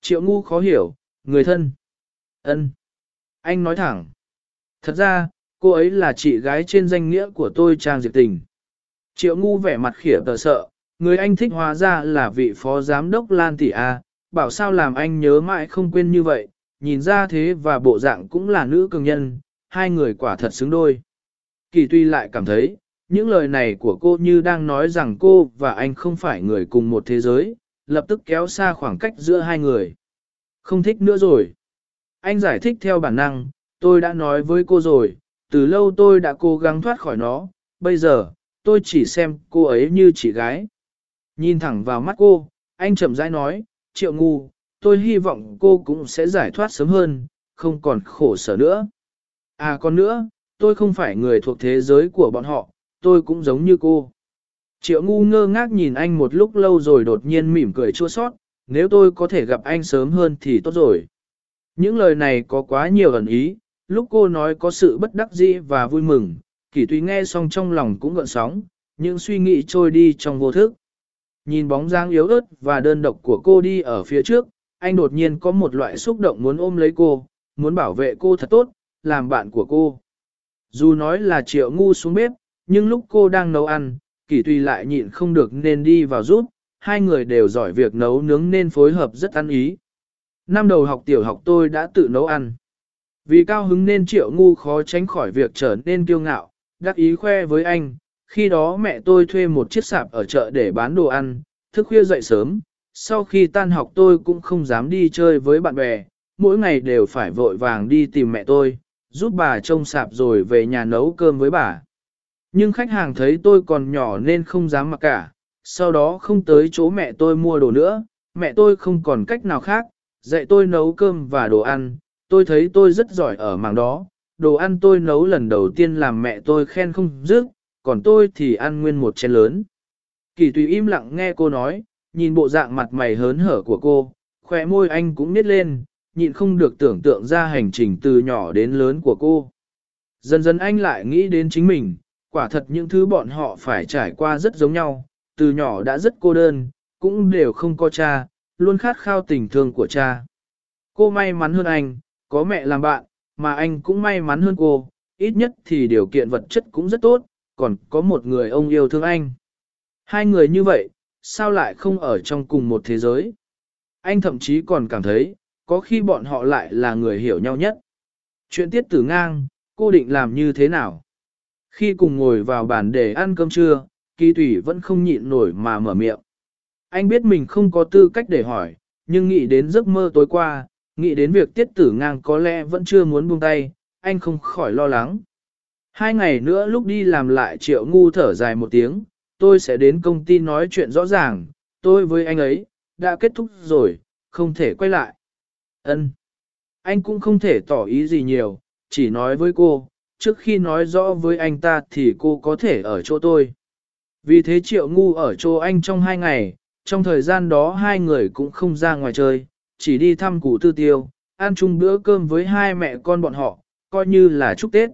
Triệu ngu khó hiểu, người thân. ân Anh nói thẳng. Thật ra, cô ấy là chị gái trên danh nghĩa của tôi Trang Diệp Tình. Triệu ngu vẻ mặt khỉa tờ sợ, người anh thích hóa ra là vị phó giám đốc Lan Tỷ A, bảo sao làm anh nhớ mãi không quên như vậy, nhìn ra thế và bộ dạng cũng là nữ cường nhân, hai người quả thật xứng đôi. Kỳ tuy lại cảm thấy, những lời này của cô như đang nói rằng cô và anh không phải người cùng một thế giới, lập tức kéo xa khoảng cách giữa hai người. Không thích nữa rồi. Anh giải thích theo bản năng, tôi đã nói với cô rồi, từ lâu tôi đã cố gắng thoát khỏi nó, bây giờ, tôi chỉ xem cô ấy như chị gái. Nhìn thẳng vào mắt cô, anh chậm rãi nói, triệu ngu, tôi hy vọng cô cũng sẽ giải thoát sớm hơn, không còn khổ sở nữa. À còn nữa, tôi không phải người thuộc thế giới của bọn họ, tôi cũng giống như cô. Triệu ngu ngơ ngác nhìn anh một lúc lâu rồi đột nhiên mỉm cười chua sót, nếu tôi có thể gặp anh sớm hơn thì tốt rồi. Những lời này có quá nhiều ẩn ý, lúc cô nói có sự bất đắc dĩ và vui mừng, kỷ tùy nghe xong trong lòng cũng gợn sóng, những suy nghĩ trôi đi trong vô thức. Nhìn bóng dáng yếu ớt và đơn độc của cô đi ở phía trước, anh đột nhiên có một loại xúc động muốn ôm lấy cô, muốn bảo vệ cô thật tốt, làm bạn của cô. Dù nói là triệu ngu xuống bếp, nhưng lúc cô đang nấu ăn, kỷ tùy lại nhịn không được nên đi vào giúp, hai người đều giỏi việc nấu nướng nên phối hợp rất ăn ý. Năm đầu học tiểu học tôi đã tự nấu ăn. Vì cao hứng nên triệu ngu khó tránh khỏi việc trở nên kiêu ngạo, đắc ý khoe với anh. Khi đó mẹ tôi thuê một chiếc sạp ở chợ để bán đồ ăn, thức khuya dậy sớm. Sau khi tan học tôi cũng không dám đi chơi với bạn bè, mỗi ngày đều phải vội vàng đi tìm mẹ tôi, giúp bà trông sạp rồi về nhà nấu cơm với bà. Nhưng khách hàng thấy tôi còn nhỏ nên không dám mặc cả, sau đó không tới chỗ mẹ tôi mua đồ nữa, mẹ tôi không còn cách nào khác, dạy tôi nấu cơm và đồ ăn, tôi thấy tôi rất giỏi ở mảng đó, đồ ăn tôi nấu lần đầu tiên làm mẹ tôi khen không dứt, còn tôi thì ăn nguyên một chén lớn. Kỳ tùy im lặng nghe cô nói, nhìn bộ dạng mặt mày hớn hở của cô, khỏe môi anh cũng nít lên, nhịn không được tưởng tượng ra hành trình từ nhỏ đến lớn của cô. Dần dần anh lại nghĩ đến chính mình, quả thật những thứ bọn họ phải trải qua rất giống nhau, từ nhỏ đã rất cô đơn, cũng đều không có cha, luôn khát khao tình thương của cha. Cô may mắn hơn anh, có mẹ làm bạn, mà anh cũng may mắn hơn cô, ít nhất thì điều kiện vật chất cũng rất tốt, còn có một người ông yêu thương anh. Hai người như vậy, sao lại không ở trong cùng một thế giới? Anh thậm chí còn cảm thấy, có khi bọn họ lại là người hiểu nhau nhất. Chuyện tiết tử ngang, cô định làm như thế nào? Khi cùng ngồi vào bàn để ăn cơm trưa, kỳ tủy vẫn không nhịn nổi mà mở miệng. Anh biết mình không có tư cách để hỏi, nhưng nghĩ đến giấc mơ tối qua, nghĩ đến việc tiết tử ngang có lẽ vẫn chưa muốn buông tay, anh không khỏi lo lắng. Hai ngày nữa lúc đi làm lại triệu ngu thở dài một tiếng, tôi sẽ đến công ty nói chuyện rõ ràng, tôi với anh ấy, đã kết thúc rồi, không thể quay lại. Ân, Anh cũng không thể tỏ ý gì nhiều, chỉ nói với cô, trước khi nói rõ với anh ta thì cô có thể ở chỗ tôi. Vì thế triệu ngu ở chỗ anh trong hai ngày, trong thời gian đó hai người cũng không ra ngoài chơi, chỉ đi thăm cụ tư tiêu, ăn chung bữa cơm với hai mẹ con bọn họ, coi như là chúc Tết.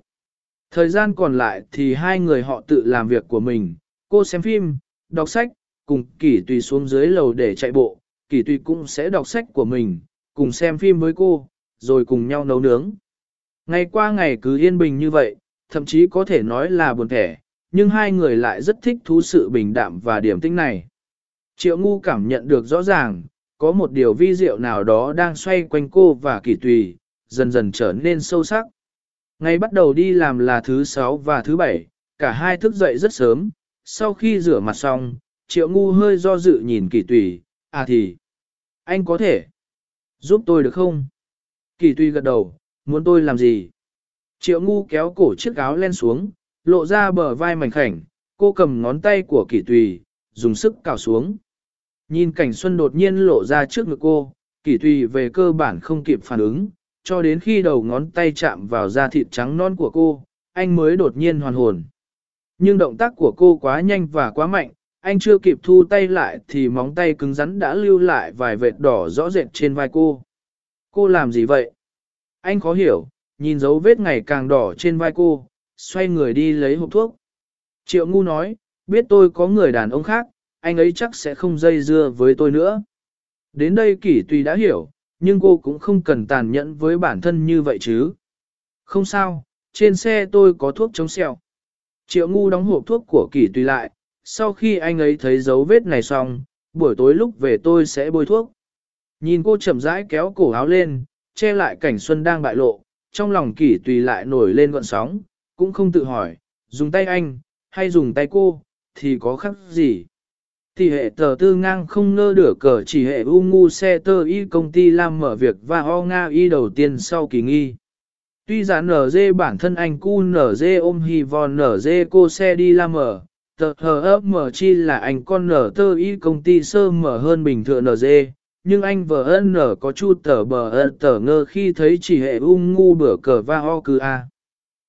Thời gian còn lại thì hai người họ tự làm việc của mình, cô xem phim, đọc sách, cùng kỷ tùy xuống dưới lầu để chạy bộ, kỷ tùy cũng sẽ đọc sách của mình, cùng xem phim với cô, rồi cùng nhau nấu nướng. Ngày qua ngày cứ yên bình như vậy, thậm chí có thể nói là buồn thẻ, nhưng hai người lại rất thích thú sự bình đạm và điểm tĩnh này. Triệu ngu cảm nhận được rõ ràng, có một điều vi diệu nào đó đang xoay quanh cô và kỷ tùy, dần dần trở nên sâu sắc. Ngày bắt đầu đi làm là thứ sáu và thứ bảy, cả hai thức dậy rất sớm, sau khi rửa mặt xong, triệu ngu hơi do dự nhìn kỳ tùy, à thì, anh có thể giúp tôi được không? Kỳ tùy gật đầu, muốn tôi làm gì? Triệu ngu kéo cổ chiếc áo len xuống, lộ ra bờ vai mảnh khảnh, cô cầm ngón tay của kỳ tùy, dùng sức cào xuống. Nhìn cảnh xuân đột nhiên lộ ra trước ngực cô, kỳ tùy về cơ bản không kịp phản ứng, cho đến khi đầu ngón tay chạm vào da thịt trắng non của cô, anh mới đột nhiên hoàn hồn. Nhưng động tác của cô quá nhanh và quá mạnh, anh chưa kịp thu tay lại thì móng tay cứng rắn đã lưu lại vài vệt đỏ rõ rệt trên vai cô. Cô làm gì vậy? Anh khó hiểu, nhìn dấu vết ngày càng đỏ trên vai cô, xoay người đi lấy hộp thuốc. Triệu ngu nói, biết tôi có người đàn ông khác, anh ấy chắc sẽ không dây dưa với tôi nữa. Đến đây kỷ tùy đã hiểu, nhưng cô cũng không cần tàn nhẫn với bản thân như vậy chứ. Không sao, trên xe tôi có thuốc chống sẹo. Triệu ngu đóng hộp thuốc của kỷ tùy lại, sau khi anh ấy thấy dấu vết này xong, buổi tối lúc về tôi sẽ bôi thuốc. Nhìn cô chậm rãi kéo cổ áo lên, che lại cảnh xuân đang bại lộ, trong lòng kỷ tùy lại nổi lên gọn sóng, cũng không tự hỏi, dùng tay anh, hay dùng tay cô, thì có khác gì. Thì hệ tờ tư ngang không ngơ đửa cờ chỉ hệ u ngu xe tơ y công ty làm mở việc và ho nga y đầu tiên sau kỳ nghi. Tuy giá NG dê bản thân anh cu NG dê ôm hy vòn NG dê cô xe đi làm mở, tờ hờ ấp mở chi là anh con nở tơ y công ty sơ mở hơn bình thường NG, dê, nhưng anh vợ ân nở có chu tờ bờ ân tờ ngơ khi thấy chỉ hệ u ngu bửa cờ va ho cư a.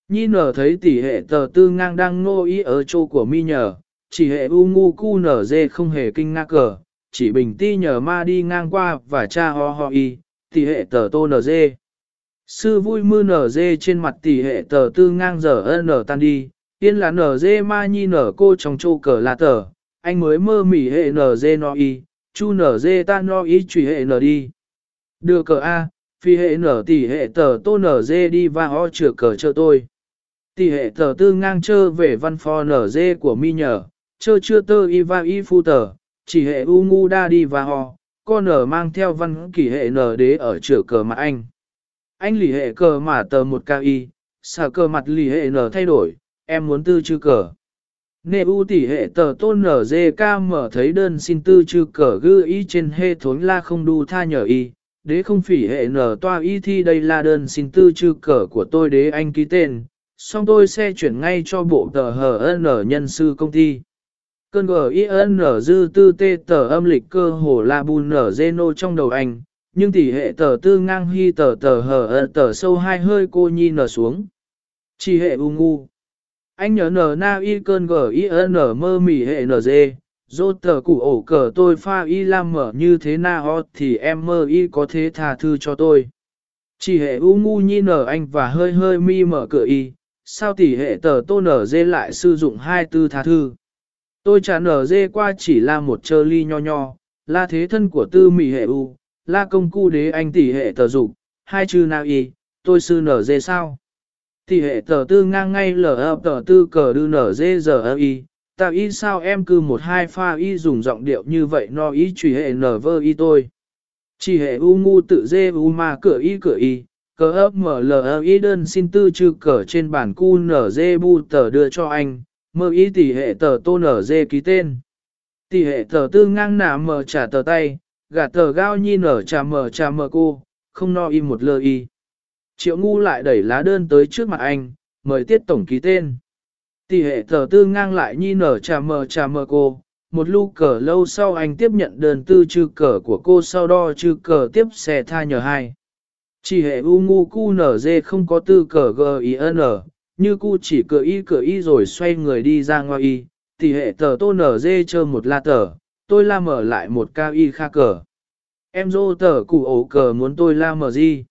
Nhi nở thấy tỷ hệ tờ tư ngang đang ngô ý ở chỗ của mi nhờ, chỉ hệ u ngu cu nở dê không hề kinh ngạc cờ, chỉ bình ti nhờ ma đi ngang qua và cha ho ho y, tỷ hệ tờ tô nở dê. Sư vui mư nở dê trên mặt tỷ hệ tờ tư ngang giờ nở tan đi, tiên là nở dê ma nhi nở cô trong châu cờ là tờ, anh mới mơ mỉ hệ nở dê no y, chu nở dê ta no y trùy hệ nở đi. Đưa cờ A, phi hệ nở tỷ hệ tờ tô nở dê đi và ho chữa cờ cho tôi. Tỷ hệ tờ tư ngang chơ về văn phò nở dê của mi nhờ, chơ chưa tơ y va y phu tờ, chỉ hệ u ngu đa đi và ho, con nở mang theo văn kỷ hệ nở đế ở chữa cờ mặt anh. Anh lì hệ cờ mà tờ một cao y, xả cờ mặt lì hệ nở thay đổi, em muốn tư chư cờ. Nê u tỷ hệ tờ tôn nở dê ca mở thấy đơn xin tư chư cờ gư y trên hệ thốn la không đu tha nhờ y, đế không phỉ hệ nở toa y thi đây là đơn xin tư chư cờ của tôi đế anh ký tên, xong tôi sẽ chuyển ngay cho bộ tờ hờ nở nhân sư công ty. Cơn G.I.N. dư tư tê tờ âm lịch cơ hồ là bùn nở nô trong đầu anh, nhưng tỷ hệ tờ tư ngang hy tờ tờ hờ tờ sâu hai hơi cô nhi nở xuống. Chỉ hệ u ngu. Anh nhớ nở na y cơn G.I.N. mơ mỉ hệ nở dê, dô tờ củ ổ cờ tôi pha y làm mở như thế na ho thì em mơ y có thế tha thư cho tôi. Chỉ hệ u ngu nhi nở anh và hơi hơi mi mở cửa y, sao tỷ hệ tờ tô nở dê lại sử dụng hai tư tha thư. Tôi trả nở dê qua chỉ là một chơ ly nho nho, là thế thân của tư mỉ hệ u, là công cu đế anh tỷ hệ tờ dục, hai chư nào y, tôi sư nở dê sao. Tỷ hệ tờ tư ngang ngay lở ập tờ tư cờ đư nở dê giờ y, tạo y sao em cứ một hai pha y dùng giọng điệu như vậy no y truy hệ nở vơ y tôi. Chỉ hệ u ngu tự dê u ma cửa y cửa y, cờ ấp mở lờ y đơn xin tư chư cờ trên bản cu nở dê bu tờ đưa cho anh, mơ ý tỷ hệ tờ tô nở dê ký tên. Tỷ hệ tờ tư ngang nả mở trả tờ tay, gạt tờ gao nhi nở trà mở trà mở cô, không no y một lơ y. Triệu ngu lại đẩy lá đơn tới trước mặt anh, mời tiết tổng ký tên. Tỷ hệ tờ tư ngang lại nhi nở trà mở trà mở cô, một lu cờ lâu sau anh tiếp nhận đơn tư chư cờ của cô sau đó chư cờ tiếp xe tha nhờ hai. Chỉ hệ u ngu cu nở dê không có tư cờ g i n như cu chỉ cửa y cửa y rồi xoay người đi ra ngoài y, tỷ hệ tờ tô nở dê chơ một la tờ, tôi la mở lại một cao y kha cờ. Em dô tờ cụ ổ cờ muốn tôi la mở gì?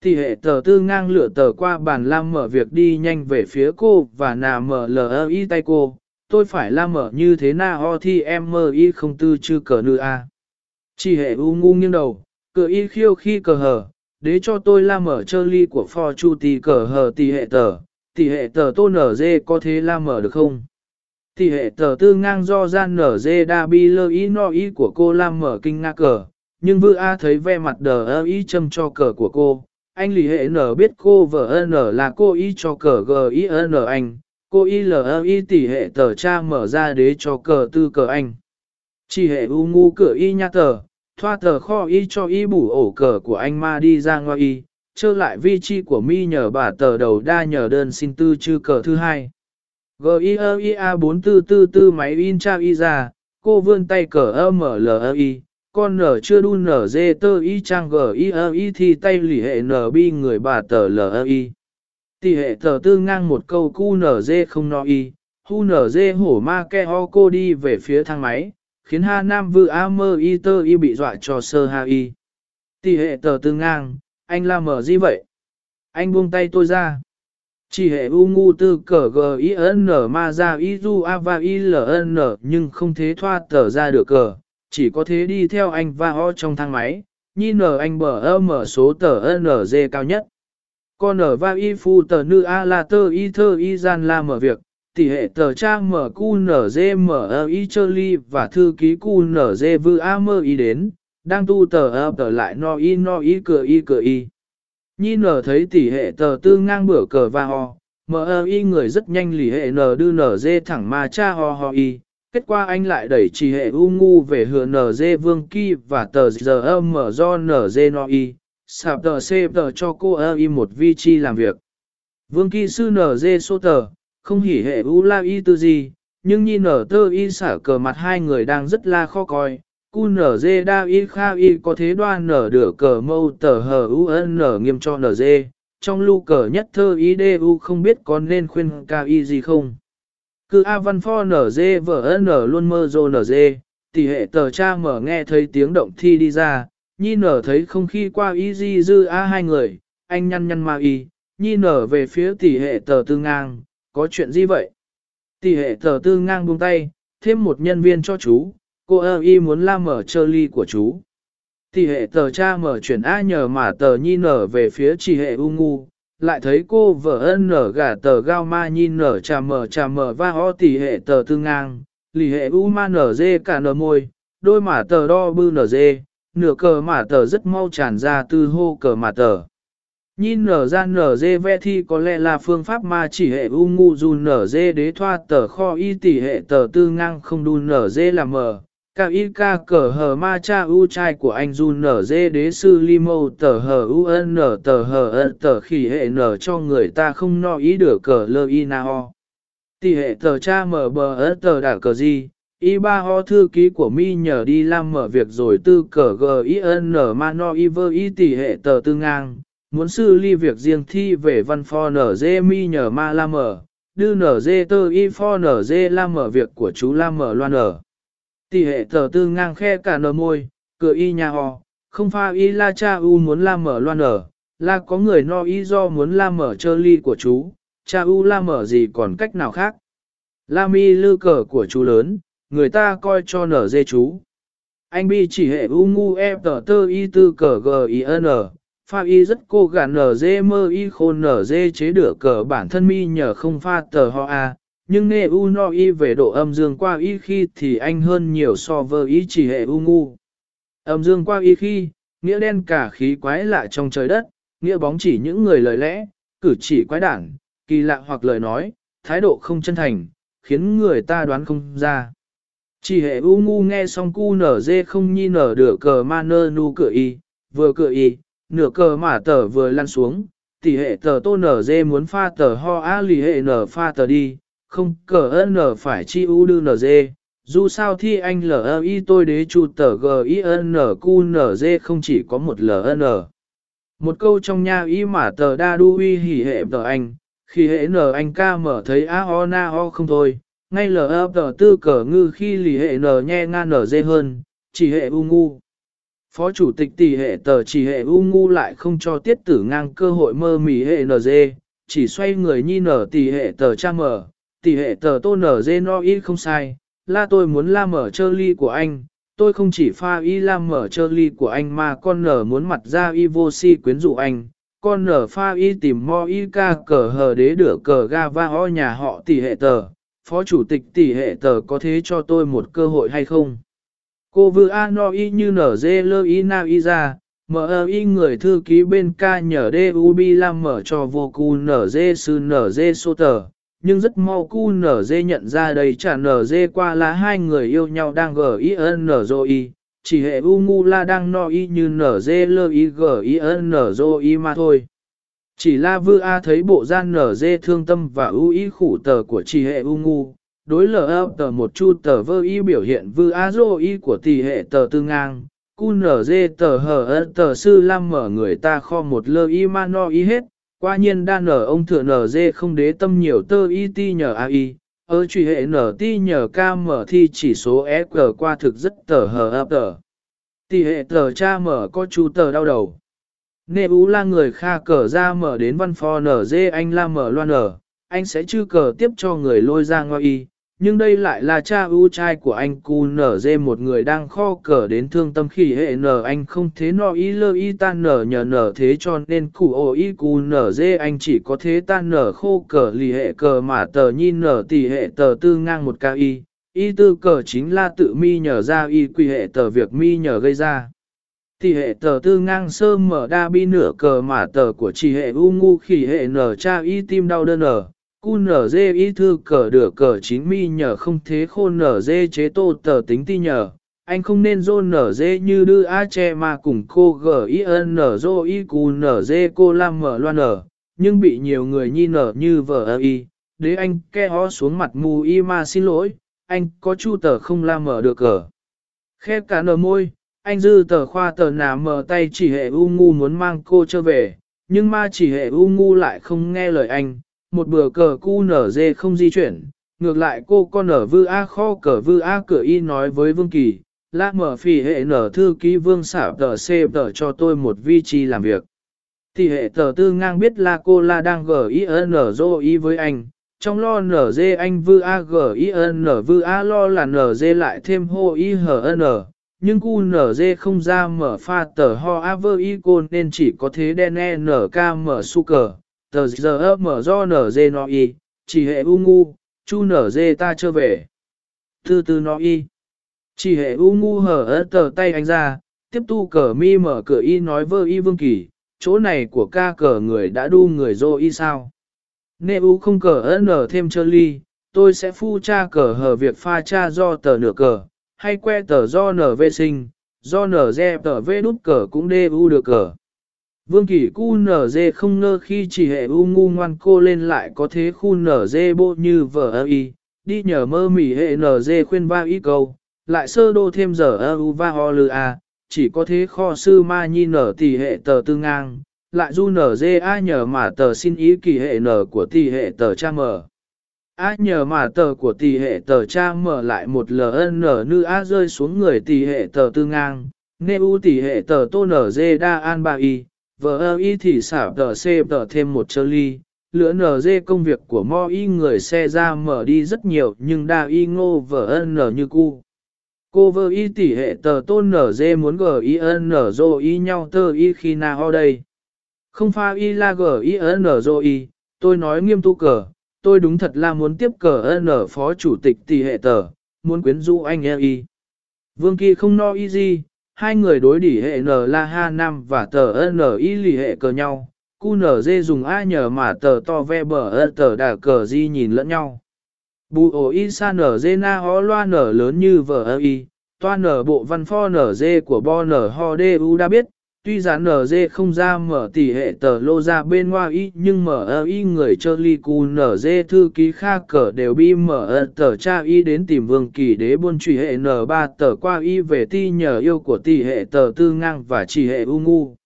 Tỷ hệ tờ tư ngang lửa tờ qua bàn la mở việc đi nhanh về phía cô và nà mở lờ y tay cô, tôi phải la mở như thế na ho thì em mơ y không tư chư cờ nữ a. Chỉ hệ u ngu nghiêng đầu, cờ y khiêu khi cờ hờ, để cho tôi la mở chơ ly của pho chu tì cờ hờ tì hệ tờ, tỷ hệ tờ tô nở dê có thế la mở được không? Tỷ hệ tờ tư ngang do gian nở dê đa bi lơ ý no ý của cô la mở kinh nga cờ, nhưng vư A thấy ve mặt đờ ơ ý châm cho cờ của cô. Anh lì hệ nở biết cô vợ n là cô ý cho cờ g ý n anh, cô ý l ý tỷ hệ tờ cha mở ra đế cho cờ tư cờ anh. Chỉ hệ u ngu cửa y nha tờ, thoa tờ kho y cho y bủ ổ cờ của anh ma đi ra ngoài y, trơ lại vi chi của mi nhờ bà tờ đầu đa nhờ đơn xin tư chư cờ thứ hai. GIEIA 4444 máy in tra y ra, cô vươn tay cờ MLI, con nở chưa đun nở dê tơ y trang GIEI thì tay lì hệ nở bi người bà tờ LI. Tỷ hệ tờ tư ngang một câu cu nở dê không no y, hu nở dê hổ ma ke ho cô đi về phía thang máy, khiến ha nam vư a mơ y tơ y bị dọa cho sơ ha y. Tỷ hệ tờ tư ngang, anh làm mở gì vậy? Anh buông tay tôi ra. Chỉ hệ u ngu tư cờ g i n ma ra i du a va i l n nhưng không thế thoa tờ ra được cờ, chỉ có thế đi theo anh va ho trong thang máy, nhi n anh bờ ơ mở số tờ n z cao nhất. Còn ở va y phu tờ nư a la tơ y thơ y gian la mở việc, tỷ hệ tờ cha mở cu nở dê mở ơ y chơ ly và thư ký cu nở dê vư a mơ y đến, đang tu tờ ập tờ lại no y no y cửa y cửa y. Nhi nở thấy tỷ hệ tờ tư ngang bửa cờ và ho, mờ ơ y người rất nhanh lì hệ nở đưa nở dê thẳng ma cha ho ho y. Kết quả anh lại đẩy trì hệ u ngu về hứa nở dê vương kỳ và tờ giờ âm mở do nở dê no y. Sạp tờ xê tờ cho cô ơ y một vi chi làm việc. Vương kỳ sư nở dê số tờ, không hỉ hệ u la y tư gì, nhưng nhi nở tơ y xả cờ mặt hai người đang rất la khó coi cu nở dê đa y kha y có thế đoan nở đửa cờ mâu tờ hờ u nở nghiêm cho nở dê, trong lưu cờ nhất thơ y đê u không biết có nên khuyên ca y gì không. Cứ A văn pho nở dê vợ nở luôn mơ dô nở dê, tỷ hệ tờ cha mở nghe thấy tiếng động thi đi ra, nhi nở thấy không khi qua y di dư A hai người, anh nhăn nhăn ma y, nhi nở về phía tỷ hệ tờ tư ngang, có chuyện gì vậy? Tỷ hệ tờ tư ngang buông tay, thêm một nhân viên cho chú, cô ơ y muốn la mở chơ ly của chú. thì hệ tờ cha mở chuyển A nhờ mà tờ nhi nở về phía chỉ hệ u ngu, lại thấy cô vợ ân nở gà tờ gao ma nhi nở trà mở trà mở va ho tỷ hệ tờ tư ngang, lì hệ u ma nở dê cả nở môi, đôi mà tờ đo bư nở dê, nửa cờ mà tờ rất mau tràn ra từ hô cờ mà tờ. Nhìn nở ra nở dê ve thi có lẽ là phương pháp mà chỉ hệ u ngu dù nở dê đế thoa tờ kho y tỷ hệ tờ tư ngang không đu nở dê là mờ. Cả y ca cờ hờ ma cha u trai của anh du nở dê đế sư limo tờ hờ u ân nở tờ hờ ân tờ khỉ hệ nở cho người ta không no ý được cờ lơ y na ho. Tỷ hệ tờ cha mở bờ ớt tờ đả cờ gì, y ba ho thư ký của mi nhờ đi làm mở việc rồi tư cờ g i nở ma no y vơ y tỷ hệ tờ tư ngang muốn sư ly việc riêng thi về văn phò nở dê mi nhờ ma la mở, đưa nở dê tơ y phò nở dê la mở việc của chú la mở loan nở. Tỷ hệ thờ tư ngang khe cả nở môi, cửa y nhà họ, không pha y la cha u muốn la mở loan ở là có người no y do muốn la mở chơ ly của chú, cha u la mở gì còn cách nào khác. La mi lư cờ của chú lớn, người ta coi cho nở dê chú. Anh bi chỉ hệ u ngu e tờ tơ y tư cờ g i n Pha y rất cô gà nở dê mơ y khôn nở dê chế đửa cờ bản thân mi nhờ không pha tờ ho a, nhưng nghe u no y về độ âm dương qua y khi thì anh hơn nhiều so với ý chỉ hệ u ngu. Âm dương qua y khi, nghĩa đen cả khí quái lạ trong trời đất, nghĩa bóng chỉ những người lời lẽ, cử chỉ quái đản, kỳ lạ hoặc lời nói, thái độ không chân thành, khiến người ta đoán không ra. Chỉ hệ u ngu nghe xong cu nở dê không nhi nở được cờ ma nơ nu cửa y, vừa cửa y, nửa cờ mà tờ vừa lăn xuống, tỷ hệ tờ tô nở dê muốn pha tờ ho a lì hệ nở pha tờ đi, không cờ n nở phải chi u đư nở dê. Dù sao thi anh l i tôi đế chu tờ g i n cu n dê không chỉ có một l n Một câu trong nha y mà tờ đa đu uy hỉ hệ tờ anh, khi hệ n anh ca mở thấy a o na o không thôi, ngay l tờ tư cờ ngư khi lì hệ n nhe nga nở dê hơn, chỉ hệ u ngu. Phó chủ tịch tỷ hệ tờ chỉ hệ u ngu lại không cho tiết tử ngang cơ hội mơ mì hệ NG, chỉ xoay người nhi nở tỷ hệ tờ cha mở, tỷ hệ tờ tô nở dê no y không sai, là tôi muốn la mở chơ ly của anh, tôi không chỉ pha y la mở chơ ly của anh mà con nở muốn mặt ra y vô si quyến rũ anh, con nở pha y tìm mo y ca cờ hờ đế đửa cờ ga va o nhà họ tỷ hệ tờ, phó chủ tịch tỷ hệ tờ có thế cho tôi một cơ hội hay không? Cô vừa a no y như nở dê lơ y na y ra, mở y người thư ký bên ca nhờ đê u bi làm mở cho vô cu nở dê sư nở dê sô tờ. Nhưng rất mau cu nở dê nhận ra đây trả nở dê qua là hai người yêu nhau đang gờ y ân nở dô y, chỉ hệ u ngu la đang no y như nở dê lơ y gờ y ân nở dô y mà thôi. Chỉ la vư a thấy bộ gian nở dê thương tâm và ưu ý khủ tờ của chỉ hệ u ngu, đối lờ tờ một chu tờ vơ y biểu hiện vư a dô y của tỷ hệ tờ tư ngang, cu nở dê tờ hờ ơ tờ sư lam mở người ta kho một lơ y ma no y hết, qua nhiên đa nở ông thừa nở dê không đế tâm nhiều tơ y ti nhờ a y, ơ truy hệ nở ti nhờ ca mở thi chỉ số e cờ qua thực rất tờ hờ ơ tờ. Tỷ hệ tờ cha mở có chú tờ đau đầu. Nê ú la người kha cờ ra mở đến văn phò nở dê anh la mở loan nở, anh sẽ chư cờ tiếp cho người lôi ra ngoài y, nhưng đây lại là cha ưu trai của anh cu nở dê một người đang kho cờ đến thương tâm khi hệ nở anh không thế nọ y lơ y tan nở nhờ nở thế cho nên cụ ô y cu nở dê anh chỉ có thế tan nở khô cờ lì hệ cờ mà tờ nhi nở tỷ hệ tờ tư ngang một ca y, y tư cờ chính là tự mi nhờ ra y quy hệ tờ việc mi nhờ gây ra. Tỷ hệ tờ tư ngang sơ mở đa bi nửa cờ mà tờ của chỉ hệ u ngu khi hệ nở cha y tim đau đơn nở Cu nở dê y thư cờ đửa cờ chín mi nhờ không thế khôn nở dê chế tô tờ tính ti nhờ. Anh không nên dô nở dê như đưa a che mà cùng cô gờ y ân nở dô y cu nở dê cô lam mở loan nở, nhưng bị nhiều người nhi nở như vợ ơ y. Đế anh ke ho xuống mặt mù y mà xin lỗi, anh có chu tờ không làm mở được cờ. Khép cả nở môi, anh dư tờ khoa tờ nà mở tay chỉ hệ u ngu muốn mang cô trở về, nhưng ma chỉ hệ u ngu lại không nghe lời anh, một bữa cờ cu nở dê không di chuyển, ngược lại cô con nở vư A kho cờ vư A cửa y nói với Vương Kỳ, la mở phì hệ nở thư ký Vương xả tờ xê tờ cho tôi một vị trí làm việc. thì hệ tờ tư ngang biết là cô la đang G-I-N với anh, trong lo nở dê anh vư a g i n vư a lo là nở dê lại thêm hô i h n nhưng cu nở dê không ra mở pha tờ ho a vơ y cô nên chỉ có thế đen e nở ca mở su cờ tờ giờ mở do nở dê nó y chỉ hệ u ngu chu nở dê ta chưa về. Từ từ nó y. Chỉ hệ u ngu hở ớt tờ tay anh ra tiếp tu cờ mi mở cửa y nói vơ y vương kỳ chỗ này của ca cờ người đã đu người dô y sao? Nê u không cờ nở thêm chơ ly, tôi sẽ phu cha cờ hở việc pha cha do tờ nửa cờ, hay que tờ do nở vệ sinh, do nở dê tờ vê đút cờ cũng đê u được cờ. Vương kỷ cu nở dê không ngơ khi chỉ hệ u ngu ngoan cô lên lại có thế khu nở dê bộ như vợ ơ y, đi nhờ mơ mỉ hệ nở dê khuyên ba y câu, lại sơ đô thêm giờ ơ u va ho lư a, chỉ có thế kho sư ma nhi nở tỷ hệ tờ tư ngang, lại du nở dê a nhờ mà tờ xin ý kỳ hệ nở của tỷ hệ tờ cha mở. A nhờ mà tờ của tỷ hệ tờ cha mở lại một ln nư a rơi xuống người tỷ hệ tờ tư ngang, nê u tỷ hệ tờ tô nở dê đa an ba y, vờ ơ y thì xả tờ c tờ thêm một chơ ly. Lửa nở dê công việc của mo y người xe ra mở đi rất nhiều nhưng đa y ngô vờ ân nở như cu. Cô vơ y tỷ hệ tờ tôn nở dê muốn gờ y ân nở dô y nhau tơ y khi nào ho đây. Không pha y la g Y n r y, tôi nói nghiêm tu cờ, tôi đúng thật là muốn tiếp cờ n phó chủ tịch tỷ hệ tờ, muốn quyến rũ anh e y. Vương Kỳ không no y gì, hai người đối đỉ hệ n la ha nam và tờ n y lì hệ cờ nhau, cu n dê dùng a nhờ mà tờ to ve bờ ơ tờ đà cờ di nhìn lẫn nhau. Bù ổ y sa nở dê na ó loa nở lớn như vờ ơ y, toa nở bộ văn pho nở dê của bo nở ho đê u đã biết, tuy giá NG không ra mở tỷ hệ tờ lô ra bên ngoài y, nhưng mở y người chơ ly cu NG thư ký kha cờ đều bi mở tờ cha y đến tìm vương kỳ đế buôn truy hệ N3 tờ qua y về ti nhờ yêu của tỷ hệ tờ tư ngang và chỉ hệ u ngu.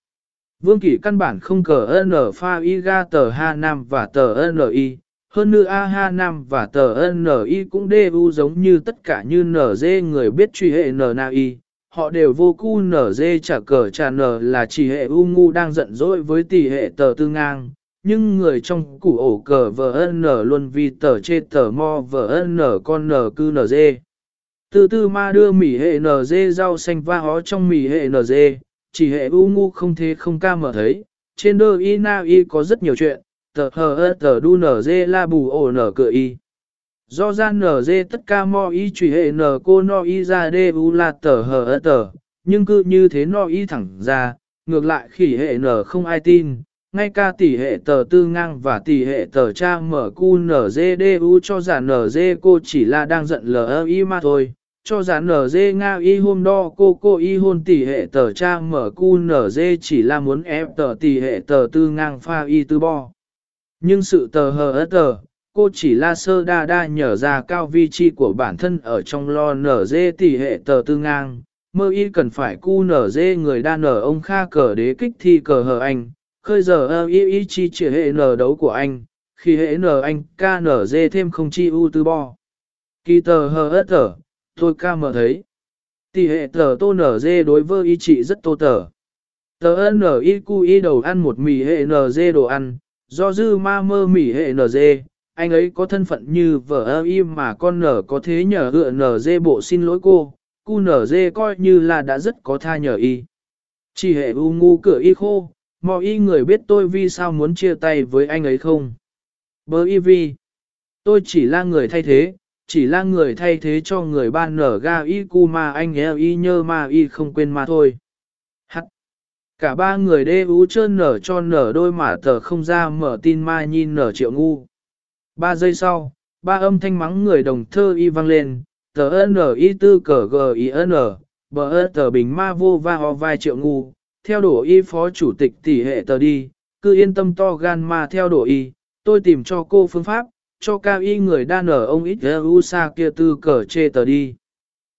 Vương kỳ căn bản không cờ N pha y ga tờ H Nam và tờ N y. Hơn nữa A H Nam và tờ N y cũng DU giống như tất cả như NG người biết truy hệ N Na y họ đều vô cu nở dê trả cờ trả nở là chỉ hệ u ngu đang giận dỗi với tỷ hệ tờ tư ngang, nhưng người trong củ ổ cờ vợ nở luôn vì tờ chê tờ mo vợ nở con nở cư nở dê. Từ từ ma đưa mỉ hệ nở dê rau xanh va hó trong mỉ hệ nở dê, chỉ hệ u ngu không thế không ca mở thấy, trên đơ y na y có rất nhiều chuyện, tờ hờ tờ đu nở dê la bù ổ nở cờ y. Do ra nở dê tất ca mo y trùy hệ nở cô no y ra đê u la tờ hờ ơ tờ, nhưng cứ như thế no y thẳng ra, ngược lại khỉ hệ nở không ai tin, ngay cả tỷ hệ tờ tư ngang và tỷ hệ tờ cha mở cu nở dê đê u cho giả nở dê cô chỉ là đang giận lờ y mà thôi. Cho giả nở dê nga y hôm đo cô cô y hôn tỷ hệ tờ cha mở cu nở dê chỉ là muốn ép tờ tỷ hệ tờ tư ngang pha y tư bo. Nhưng sự tờ hờ ớt tờ, cô chỉ la sơ đa đa nhở ra cao vi chi của bản thân ở trong lo nở dê tỷ hệ tờ tư ngang, mơ y cần phải cu nở dê người đa nở ông kha cờ đế kích thi cờ hờ anh, khơi giờ ơ y y chi chỉ hệ nở đấu của anh, khi hệ nở anh ca nở dê thêm không chi u tư bo. Kỳ tờ hờ ớt tờ, tôi ca mở thấy. Tỷ hệ tờ tô nở dê đối với y chị rất tô tờ. Tờ nở y cu y đầu ăn một mì hệ nở dê đồ ăn, do dư ma mơ mì hệ nở dê anh ấy có thân phận như vợ ơ im mà con nở có thế nhờ hựa nở dê bộ xin lỗi cô, cu nở dê coi như là đã rất có tha nhờ y. Chỉ hệ u ngu cửa y khô, mọi y người biết tôi vì sao muốn chia tay với anh ấy không? Bơ y vi. Tôi chỉ là người thay thế, chỉ là người thay thế cho người ban nở ga y cu mà anh e y nhơ mà y không quên mà thôi. Hắt. Cả ba người đê ú trơn nở cho nở đôi mà tờ không ra mở tin ma nhìn nở triệu ngu. Ba giây sau, ba âm thanh mắng người đồng thơ y vang lên, tờ n y tư cờ g i n, bờ e, tờ bình ma vô va ho vai triệu ngu, theo đổ y phó chủ tịch tỷ hệ tờ đi, cứ yên tâm to gan ma theo đổ y, tôi tìm cho cô phương pháp, cho cao y người đa nở ông ít u sa kia tư cờ chê tờ đi.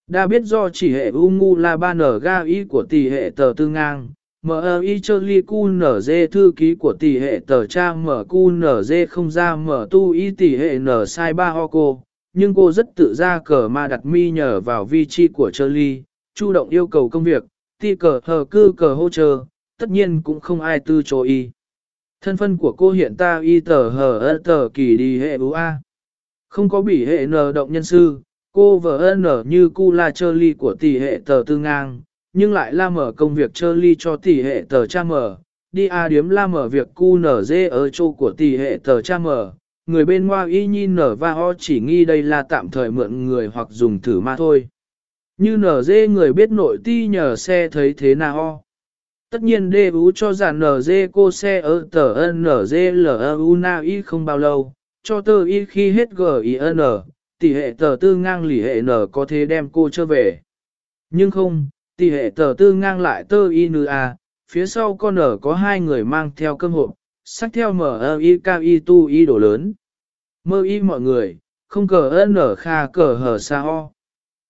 Đã biết do chỉ hệ u ngu là ba nở ga y của tỷ hệ tờ tư ngang, M.I. Charlie QNZ thư ký của tỷ hệ tờ trang mở QNZ không ra mở tu y tỷ hệ n sai ba ho cô, nhưng cô rất tự ra cờ ma đặt mi nhờ vào vi chi của Charlie, chủ động yêu cầu công việc, ti cờ hờ cư cờ hô chờ, tất nhiên cũng không ai tư cho y. Thân phân của cô hiện ta y tờ hờ ơ tờ kỳ đi hệ ú a. Không có bị hệ n động nhân sư, cô vợ n như cu la chơ ly của tỷ hệ tờ tư ngang, nhưng lại la mở công việc chơ ly cho tỷ hệ tờ cha mở. Đi a điếm la mở việc cu nở dê ở chỗ của tỷ hệ tờ cha mở. Người bên ngoài y nhi nở va ho chỉ nghi đây là tạm thời mượn người hoặc dùng thử ma thôi. Như nở dê người biết nội ti nhờ xe thấy thế nào ho. Tất nhiên đê ú cho giản nở dê cô xe ở tờ ân nở dê l na y không bao lâu, cho tơ y khi hết g i n tỷ hệ tờ tư ngang lỉ hệ nở có thể đem cô trở về. Nhưng không, tỷ hệ tờ tư ngang lại tơ y nư a, phía sau con ở có hai người mang theo cơm hộp, sách theo mở ơ y cao y tu y đổ lớn. Mơ y mọi người, không cờ ân ở kha cờ hở xa ho.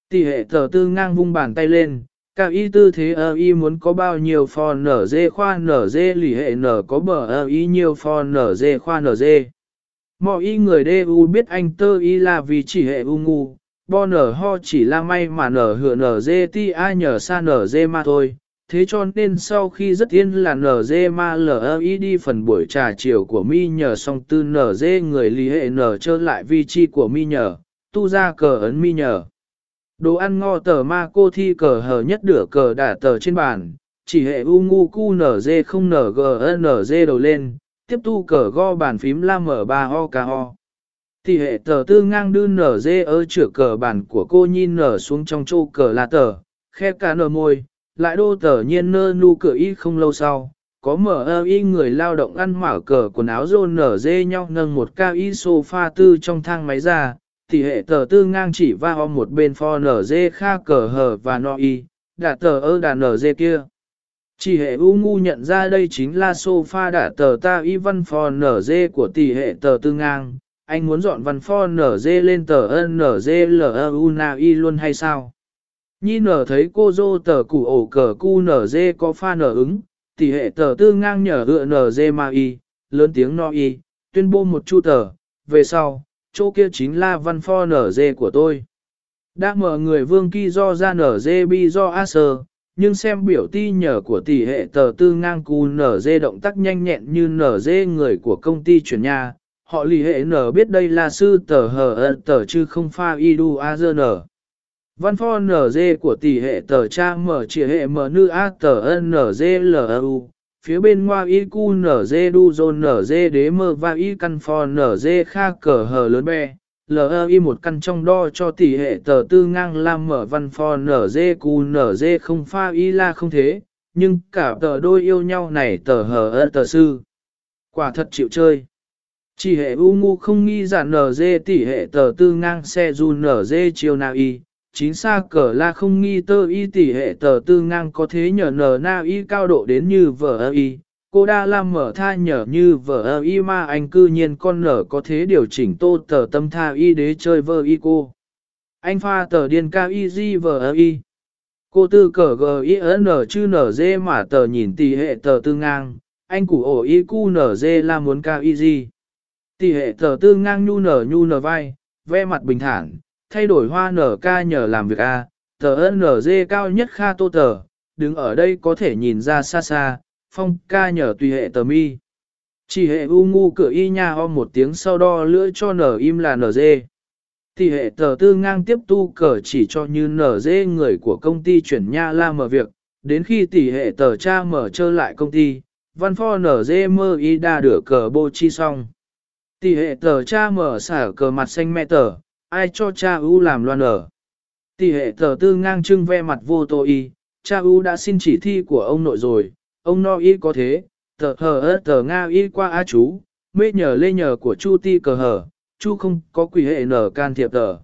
Tỷ hệ tờ tư ngang vung bàn tay lên, cao y tư thế ơ y muốn có bao nhiêu phò nở dê khoa nở dê lì hệ nở có bờ ơ y nhiều phò nở dê khoa nở dê. Mọi y người đê u biết anh tơ y là vì chỉ hệ u ngu, bo nở ho chỉ là may mà nở hựa nở dê ti ai nhờ xa nở dê ma thôi. Thế cho nên sau khi rất yên là nở dê ma lờ y đi phần buổi trà chiều của mi nhờ song tư nở dê người lý hệ nở trơ lại vi chi của mi nhờ, tu ra cờ ấn mi nhờ. Đồ ăn ngò tờ ma cô thi cờ hờ nhất đửa cờ đả tờ trên bàn, chỉ hệ u ngu cu nở dê không nở gờ nở dê đầu lên, tiếp tu cờ go bàn phím la mở ba ho ca ho. Thì hệ tờ tư ngang đưa nở dê ở chữa cờ bản của cô nhìn nở xuống trong chỗ cờ là tờ, khe cả nở môi, lại đô tờ nhiên nơ nu cửa y không lâu sau. Có mở ơ y người lao động ăn mở cờ quần áo rôn nở dê nhau nâng một cao y sofa tư trong thang máy ra, thì hệ tờ tư ngang chỉ va ho một bên pho nở dê kha cờ hờ và no y, đã tờ ơ đà nở dê kia. Chỉ hệ u ngu nhận ra đây chính là sofa đã tờ ta y văn phò nở dê của tỷ hệ tờ tư ngang, anh muốn dọn văn pho nở dê lên tờ ân nở dê l y luôn hay sao? Nhi nở thấy cô dô tờ củ ổ cờ cu nở dê có pha nở ứng, tỷ hệ tờ tư ngang nhở ựa nở dê ma y, lớn tiếng no y, tuyên bố một chu tờ, về sau, chỗ kia chính là văn pho nở dê của tôi. Đã mở người vương kỳ do ra nở dê bi do a sơ, nhưng xem biểu ti nhờ của tỷ hệ tờ tư ngang cu nở dê động tác nhanh nhẹn như nở dê người của công ty chuyển nhà, họ lì hệ nở biết đây là sư tờ hờ ẩn tờ chứ không pha y đu a dơ nở. Văn phò nở dê của tỷ hệ tờ cha mở chỉ hệ mở nữ a tờ ân nở dê lờ u phía bên ngoài y cu nở dê đu dồn nở dê đế mơ và y căn phò nở dê kha cờ hờ lớn bè. Lờ y một căn trong đo cho tỷ hệ tờ tư ngang làm mở văn phò nở dê cu nở dê không pha y la không thế, nhưng cả tờ đôi yêu nhau này tờ hờ ơ tờ sư. Quả thật chịu chơi. Chỉ hệ u ngu không nghi giả nở dê tỷ hệ tờ tư ngang xe dù nở dê chiều nào y, chính xa cờ la không nghi tơ y tỷ hệ tờ tư ngang có thế nhờ nở na y cao độ đến như vở y, cô đa lam mở tha nhở như vợ y mà anh cư nhiên con nở có thế điều chỉnh tô tờ tâm tha y đế chơi vợ y cô. Anh pha tờ điên cao y di vợ y. Cô tư cờ g y ấn nở chư nở dê mà tờ nhìn tỷ hệ tờ tư ngang, anh củ ổ y cu nở dê là muốn cao y di. Tỷ hệ thờ tư ngang nhu nở nhu nở vai, ve mặt bình thản, thay đổi hoa nở ca nhờ làm việc A, tờ ơn nở dê cao nhất kha tô tờ, đứng ở đây có thể nhìn ra xa xa, phong ca nhờ tùy hệ tờ mi. Chỉ hệ u ngu cửa y nha om một tiếng sau đo lưỡi cho nở im là nở dê. Thì hệ tờ tư ngang tiếp tu cờ chỉ cho như nở dê người của công ty chuyển nha la mở việc, đến khi tỷ hệ tờ cha mở trơ lại công ty, văn pho nở dê mơ y đa đửa cờ bô chi xong. Tỷ hệ tờ cha mở xả cờ mặt xanh mẹ tờ, ai cho cha u làm loan ở. Tỷ hệ tờ tư ngang trưng ve mặt vô tô y, cha u đã xin chỉ thi của ông nội rồi, Ông no y có thế, tờ hờ ớt tờ Nga y qua a chú, mê nhờ lê nhờ của chu ti cờ hờ, chu không có quỷ hệ nở can thiệp tờ.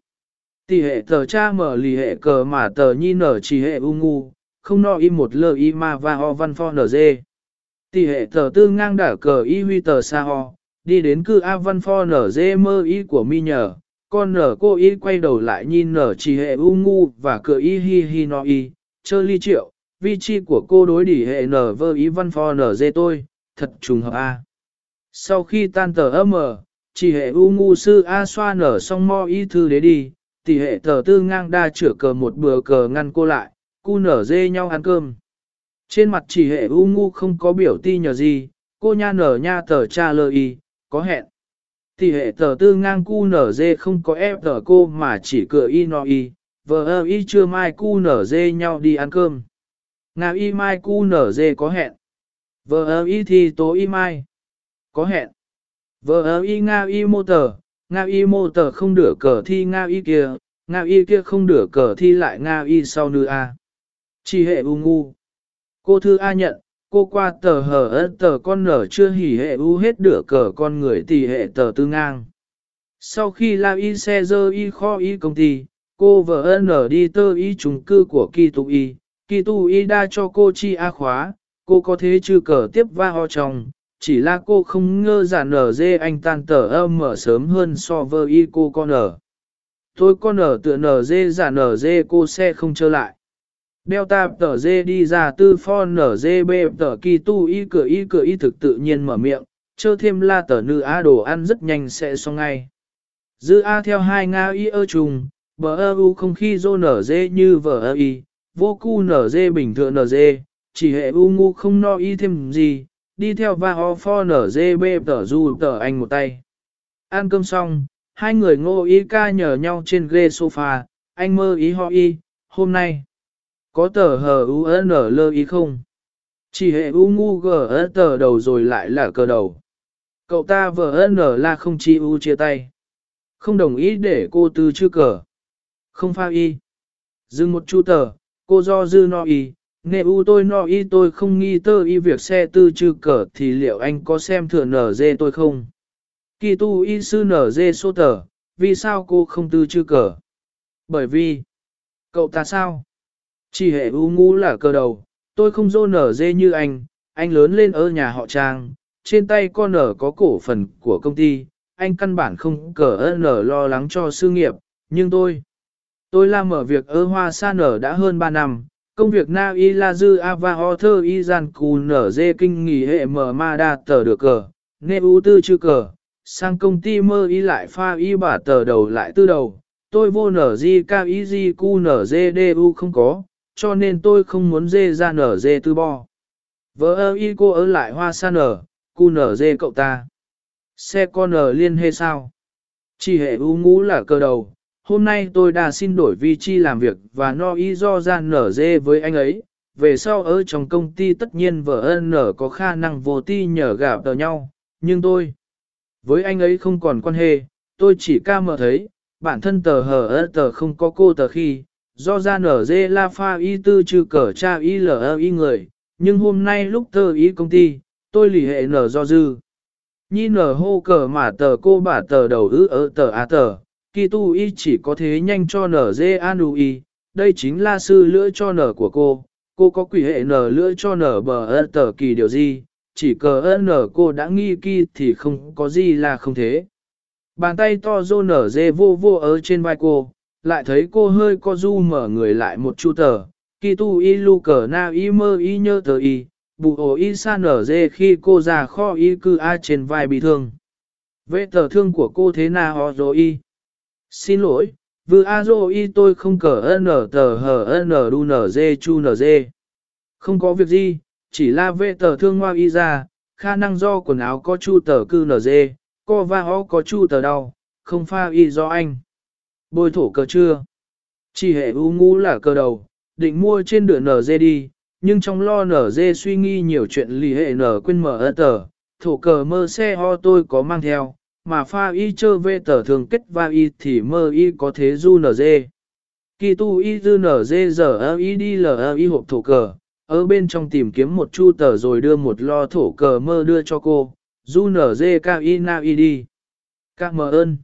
Tỷ hệ tờ cha mở lì hệ cờ mà tờ nhi nở chỉ hệ u ngu, không no y một lơ y ma va ho văn pho nở dê. Tỷ hệ tờ tư ngang đả cờ y huy tờ sa ho, đi đến cư A văn pho nở dê mơ y của mi nhờ, con nở cô y quay đầu lại nhìn nở chỉ hệ u ngu và cờ y hi hi no y, chơ ly triệu, vi chi của cô đối đỉ hệ nở vơ y văn Pho nở dê tôi, thật trùng hợp A. Sau khi tan tờ âm chỉ hệ u ngu sư A xoa nở xong mo y thư đế đi, tỷ hệ tờ tư ngang đa chữa cờ một bữa cờ ngăn cô lại, cu nở dê nhau ăn cơm. Trên mặt chỉ hệ u ngu không có biểu ti nhờ gì, Cô nha nở nha tờ cha lơ y, có hẹn. thì hệ tờ tư ngang cu nở dê không có ép tờ cô mà chỉ cửa y no y, vợ ơ y chưa mai cu nở dê nhau đi ăn cơm. Nga y mai cu nở dê có hẹn. Vợ ơ y thì tố y mai. Có hẹn. Vợ ơ y Nga y mô tờ, Nga y mô tờ không đửa cờ thi Nga y kia, Nga y kia không đửa cờ thi lại Nga y sau nữ A. Chỉ hệ u ngu. Cô thư A nhận, cô qua tờ hờ ớt tờ con nở chưa hỉ hệ u hết đửa cờ con người tỷ hệ tờ tư ngang. Sau khi la y xe dơ y kho y công ty, cô vợ nở đi tơ y trùng cư của kỳ tụ y, kỳ tụ y đa cho cô chi a khóa, cô có thế chư cờ tiếp va ho chồng, chỉ là cô không ngơ giả nở dê anh tan tờ âm mở sớm hơn so với y cô con nở. Tôi con nở tựa nở dê giả nở dê cô xe không trở lại. Đeo tạp tờ dê đi ra tư phon nở dê bê tờ kỳ tu y cửa y cửa y thực tự nhiên mở miệng, chơ thêm la tờ nữ á đồ ăn rất nhanh sẽ xong ngay. Dư A theo hai Nga y ơ trùng, bờ ơ u không khi dô nở dê như vờ ơ y, vô cu nở dê bình thường nở dê, chỉ hệ u ngu không no y thêm gì, đi theo va ho pho nở dê bê tờ du tờ anh một tay. Ăn cơm xong, hai người ngô y ca nhờ nhau trên ghê sofa, anh mơ ý ho y, hôm nay. Có tờ hờ u n lơ ý không? Chỉ hệ u ngu gờ tờ đầu rồi lại là cờ đầu. Cậu ta vờ n là không chi u chia tay. Không đồng ý để cô tư chưa cờ. Không pha y. Dừng một chu tờ, cô do dư no y. Nệ u tôi no y tôi không nghi tơ y việc xe tư chư cờ thì liệu anh có xem thừa nở dê tôi không? Kỳ tu y sư nở dê số tờ, vì sao cô không tư chư cờ? Bởi vì, cậu ta sao? Chỉ hệ u ngu là cơ đầu, tôi không dô nở dê như anh, anh lớn lên ở nhà họ trang, trên tay con nở có cổ phần của công ty, anh căn bản không cờ nở lo lắng cho sự nghiệp, nhưng tôi, tôi làm ở việc ở hoa sa nở đã hơn 3 năm, công việc na y la dư ava ho thơ y gian cù nở dê kinh nghỉ hệ mở ma đa tờ được cờ, nghe ưu tư chư cờ, sang công ty mơ y lại pha y bả tờ đầu lại tư đầu, tôi vô nở di ca y di cu nở dê đê u không có, cho nên tôi không muốn dê ra nở dê tư bo. Vợ ơ y cô ở lại hoa sa nở, cu nở dê cậu ta. Xe con nở liên hệ sao? Chỉ hệ u ngũ là cơ đầu. Hôm nay tôi đã xin đổi vị trí làm việc và no y do ra nở dê với anh ấy. Về sau ở trong công ty tất nhiên vợ ân nở có khả năng vô ti nhờ gặp tờ nhau. Nhưng tôi, với anh ấy không còn quan hệ, tôi chỉ ca mở thấy, bản thân tờ hờ ơ tờ không có cô tờ khi, do ra nở dê la pha y tư trừ cờ cha y lờ y người, nhưng hôm nay lúc tơ ý công ty, tôi lì hệ nở do dư. Nhi nở hô cờ mà tờ cô bà tờ đầu ư ở tờ a tờ, kỳ tu y chỉ có thế nhanh cho nở dê anu y, đây chính là sư lưỡi cho nở của cô, cô có quỷ hệ nở lưỡi cho nở bờ ơ tờ kỳ điều gì, chỉ cờ ơ nở cô đã nghi kỳ thì không có gì là không thế. Bàn tay to dô nở dê vô vô ở trên vai cô, lại thấy cô hơi co du mở người lại một chu tờ, kỳ tu y lu cờ na y mơ y nhơ tờ y, bù ổ y sa nở dê khi cô ra kho y cư a trên vai bị thương. Vệ tờ thương của cô thế nào ho rồi y? Xin lỗi, vừa a rồi y tôi không cờ n tờ hờ n đu nở dê chu nở dê. Không có việc gì, chỉ là vệ tờ thương hoa y ra, khả năng do quần áo có chu tờ cư nở dê, co va ho có chu tờ đau, không pha y do anh. Bôi thổ cờ chưa? Chỉ hệ u ngu là cờ đầu, định mua trên đửa NG đi, nhưng trong lo NG suy nghi nhiều chuyện lì hệ nở quên mở ơ tờ, thổ cờ mơ xe ho tôi có mang theo, mà pha y chơ vê tờ thường kết va y thì mơ y có thế du NG. Kỳ tu y dư NG giờ ơ y đi lờ ơ y hộp thổ cờ, ở bên trong tìm kiếm một chu tờ rồi đưa một lo thổ cờ mơ đưa cho cô, du NG cao ca y na y đi. Các mơ ơn.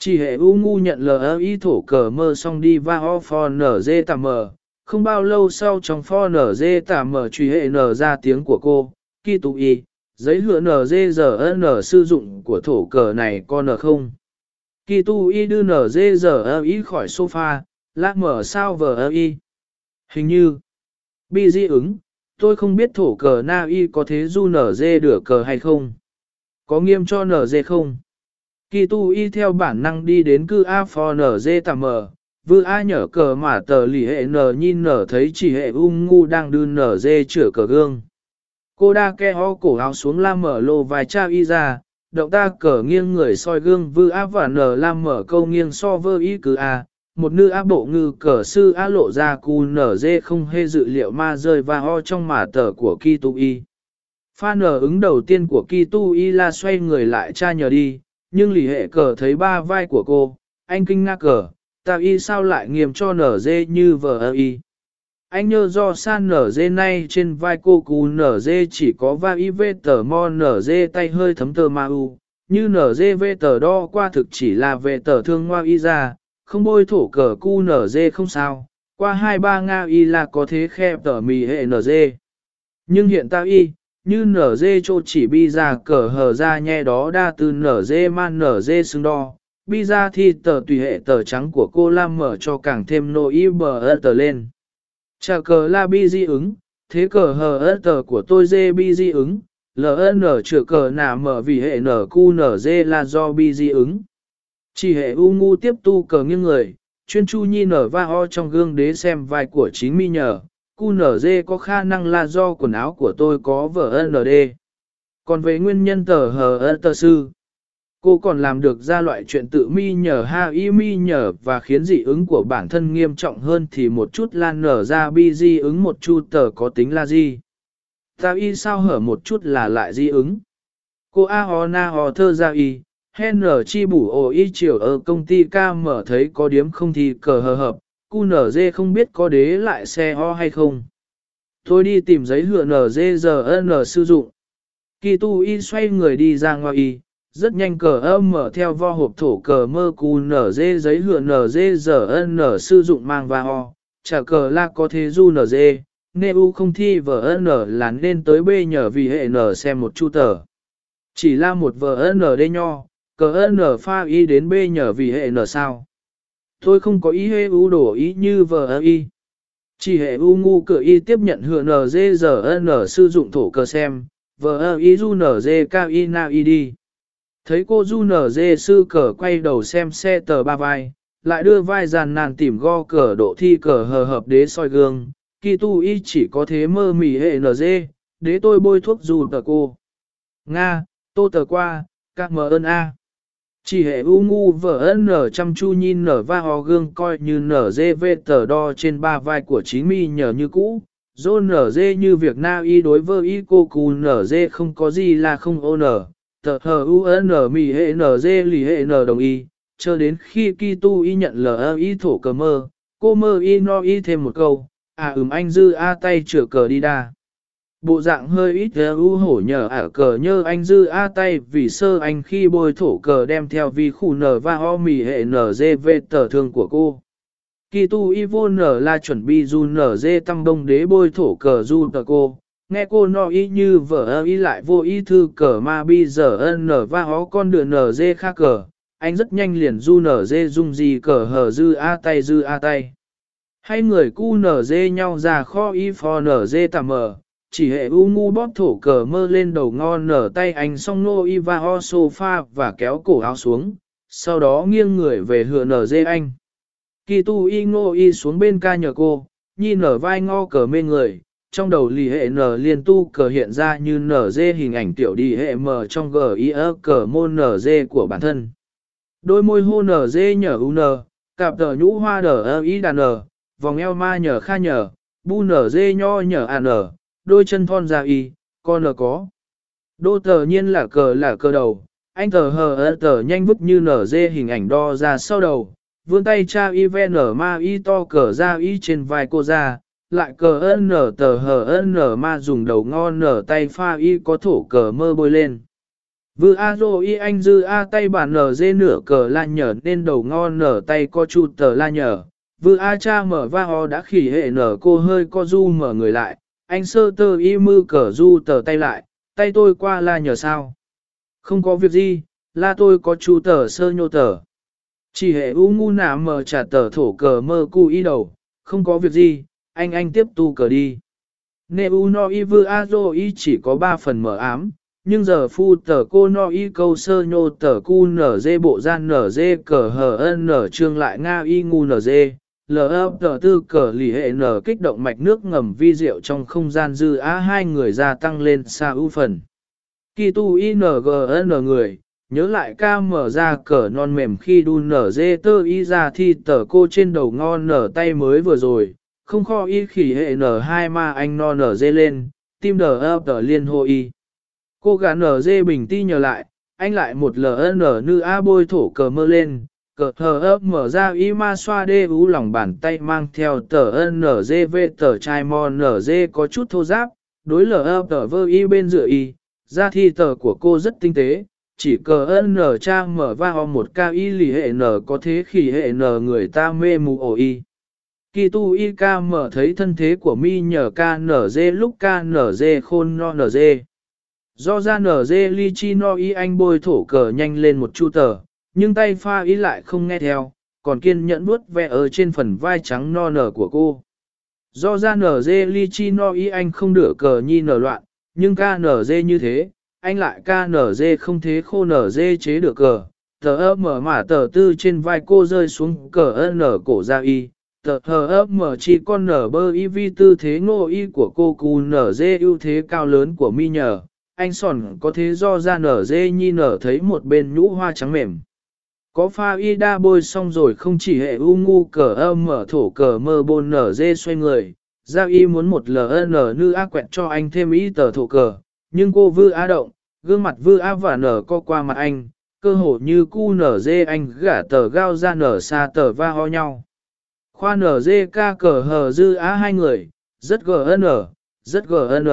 Chỉ hệ u ngu nhận lờ y thổ cờ mơ xong đi va ho phò nở dê tà mờ, không bao lâu sau trong pho nở dê tà mờ truy hệ nở ra tiếng của cô, kỳ tụ y, giấy lửa nở dê giờ nở sử dụng của thổ cờ này có nở không? Kỳ tu y đưa nở dê giờ y khỏi sofa, lát mở sao vờ y. Hình như, bi di ứng, tôi không biết thổ cờ na y có thế du nở dê đửa cờ hay không? Có nghiêm cho nở dê không? Kỳ tu y theo bản năng đi đến cư A phò nở dê tà mờ, vư A nhở cờ mà tờ lì hệ nở nhìn nở thấy chỉ hệ ung ngu đang đưa nở dê chữa cờ gương. Cô đa ke ho cổ áo xuống la mở lô vài cha y ra, động ta cờ nghiêng người soi gương vư A và nở la mở câu nghiêng so vơ y cư a. Một nữ A bộ ngư cờ sư á lộ ra cu nở dê không hề dự liệu ma rơi và ho trong mả tờ của Ki Tu Y. Pha nở ứng đầu tiên của Ki Tu Y là xoay người lại cha nhờ đi, nhưng lì hệ cờ thấy ba vai của cô, anh kinh ngạc cờ, ta y sao lại nghiêm cho nở dê như vợ ơ y. Anh nhớ do san nở dê nay trên vai cô cú nở dê chỉ có vai y vê tờ mo nở dê tay hơi thấm tờ ma u, như nở dê vê tờ đo qua thực chỉ là về tờ thương ngoa y ra, không bôi thổ cờ cu nở dê không sao, qua hai ba nga y là có thế khe tờ mì hệ nở dê. Nhưng hiện tại y, như nở dê chô chỉ bi ra cờ hờ ra nhẹ đó đa từ nở dê man nở dê xương đo, bi ra thì tờ tùy hệ tờ trắng của cô Lam mở cho càng thêm nô y bờ tờ lên. Chà cờ la bi di ứng, thế cờ hờ tờ của tôi dê bi di ứng, ln chữa cờ nà mở vì hệ nở cu nở dê là do bi di ứng. Chỉ hệ u ngu tiếp tu cờ nghiêng người, chuyên chu nhi nở va ho trong gương đế xem vai của chính mi nhờ, cu nở dê có khả năng là do quần áo của tôi có vở ND. Còn về nguyên nhân tờ hờ tờ sư, cô còn làm được ra loại chuyện tự mi nhờ ha y mi nhờ và khiến dị ứng của bản thân nghiêm trọng hơn thì một chút lan nở ra bi di ứng một chu tờ có tính là gì. Ta y sao hở một chút là lại di ứng. Cô A ho na ho thơ ra y, hen nở chi bủ ổ y chiều ở công ty ca mở thấy có điếm không thì cờ hờ hợp, cu nở dê không biết có đế lại xe ho hay không. Tôi đi tìm giấy hựa nở dê giờ n sử dụng. Kỳ tu y xoay người đi ra ngoài y, rất nhanh cờ âm mở theo vo hộp thổ cờ mơ cu nở dê giấy hựa nở dê giờ n sử dụng mang vào. ho, trả cờ la có thế du nở dê, nê u không thi vở n là nên tới b nhờ vì hệ n xem một chu tờ. Chỉ là một vở n đê nho, cờ n pha y đến b nhờ vì hệ n sao. Tôi không có ý hê u đổ ý như vờ y. Chỉ hệ u ngu cửa y tiếp nhận hựa nz giờ n sử dụng thổ cờ xem, vờ y du nz cao y na y đi. Thấy cô du nz sư cờ quay đầu xem xe tờ ba vai, lại đưa vai giàn nàn tìm go cờ độ thi cờ hờ hợp đế soi gương, kỳ tu y chỉ có thế mơ mỉ hệ nz, đế tôi bôi thuốc dù tờ cô. Nga, tô tờ qua, các mờ ơn A. Chỉ hệ u ngu vợ nở chăm chu nhìn nở va ho gương coi như nở dê vê tờ đo trên ba vai của chính mi nhờ như cũ. Dô nở dê như việc na y đối với y cô cù nở dê không có gì là không ô nở. Tờ hờ u nở mì hệ nở dê lì hệ nở đồng y. Cho đến khi kỳ tu y nhận lờ y thổ cờ mơ, cô mơ y no y thêm một câu. À ừm anh dư a tay chữa cờ đi đa. Bộ dạng hơi ít u hổ nhờ ả cờ nhơ anh dư a tay vì sơ anh khi bôi thổ cờ đem theo vi khu nở và ho mì hệ nở dê về tờ thương của cô. Kỳ tu y vô nở là chuẩn bị du nở dê tăng đông đế bôi thổ cờ du tờ cô. Nghe cô nói y như vợ y lại vô y thư cờ ma bi giờ ân nở và ho con đựa nở dê khác cờ. Anh rất nhanh liền du nở dê dung gì cờ hờ dư a tay dư a tay. Hai người cu nở dê nhau ra kho y phò nở dê tạm mờ chỉ hệ u ngu bóp thổ cờ mơ lên đầu ngon nở tay anh song nô y va ho sofa và kéo cổ áo xuống, sau đó nghiêng người về hựa nở dê anh. Kỳ tu y ngô y xuống bên ca nhờ cô, nhi nở vai ngo cờ mê người, trong đầu lì hệ nở liên tu cờ hiện ra như nở dê hình ảnh tiểu đi hệ mờ trong gờ y ơ cờ môn nở dê của bản thân. Đôi môi hô nở dê nhờ u nở, cặp tờ nhũ hoa nở ơ y đàn nở, vòng eo ma nhờ kha nhờ, bu nở dê nho nhờ à nở, đôi chân thon ra y, con là có. Đô tờ nhiên là cờ là cờ đầu, anh tờ hờ ơ tờ nhanh vứt như nở dê hình ảnh đo ra sau đầu, vươn tay cha y ve nở ma y to cờ ra y trên vai cô ra, lại cờ ơn nở tờ hờ ơn nở ma dùng đầu ngon nở tay pha y có thổ cờ mơ bôi lên. Vư a rô y anh dư a tay bản nở dê nửa cờ la nhở nên đầu ngon nở tay co chu tờ la nhở. Vư a cha mở va ho đã khỉ hệ nở cô hơi co du mở người lại, anh sơ tơ y mư cờ du tờ tay lại, tay tôi qua la nhờ sao. Không có việc gì, la tôi có chú tờ sơ nhô tờ. Chỉ hệ u ngu nả mờ trả tờ thổ cờ mơ cu y đầu, không có việc gì, anh anh tiếp tu cờ đi. Nê u no y vư a dô y chỉ có ba phần mở ám, nhưng giờ phu tờ cô no y câu sơ nhô tờ cu nở dê bộ gian nở dê cờ hờ ân nở trương lại nga y ngu nở dê, LFT tư cờ lì hệ nở kích động mạch nước ngầm vi diệu trong không gian dư á hai người gia tăng lên xa ưu phần. Kỳ tu INGN người, nhớ lại ca mở ra cờ non mềm khi đu nở dê tơ y ra thì tờ cô trên đầu ngon nở tay mới vừa rồi, không kho y khỉ hệ nở hai ma anh no nở dê lên, tim đờ ấp tờ liên hô y. Cô gà nở dê bình ti nhờ lại, anh lại một ln nư a bôi thổ cờ mơ lên, cờ hờ ấp mở ra y ma xoa đê ú lòng bàn tay mang theo tờ NGV tờ chai mò NG có chút thô giáp, đối lờ ấp tờ vơ y bên dựa y, ra thi tờ của cô rất tinh tế, chỉ cờ n cha mở va ho một ca y lì hệ n có thế khỉ hệ n người ta mê mù ổ y. Kỳ tu y ca mở thấy thân thế của mi nhờ ca nở dê lúc ca nở dê khôn no nở dê. Do ra nở dê ly chi no y anh bôi thổ cờ nhanh lên một chu tờ, nhưng tay pha y lại không nghe theo, còn kiên nhẫn nuốt vẽ ở trên phần vai trắng no nở của cô. Do ra nở dê ly chi no y anh không đửa cờ nhi nở loạn, nhưng ca nở dê như thế, anh lại ca nở dê không thế khô nở dê chế được cờ. Tờ ấp mở mả tờ tư trên vai cô rơi xuống cờ nở cổ ra y, tờ hờ ấp mở chi con nở bơ y vi tư thế ngô y của cô cù nở dê ưu thế cao lớn của mi nhờ, anh sòn có thế do ra nở dê nhi nở thấy một bên nhũ hoa trắng mềm. Có pha y đa bôi xong rồi không chỉ hệ u ngu cờ âm mở thổ cờ mơ bồn nở dê xoay người, Giao y muốn một ln nữ a quẹt cho anh thêm y tờ thổ cờ, nhưng cô vư a động, gương mặt vư a và nở co qua mặt anh, cơ hồ như cu nở dê anh gả tờ gao ra nở xa tờ va ho nhau. Khoa nở dê ca cờ hờ dư á hai người, rất gn, rất gn.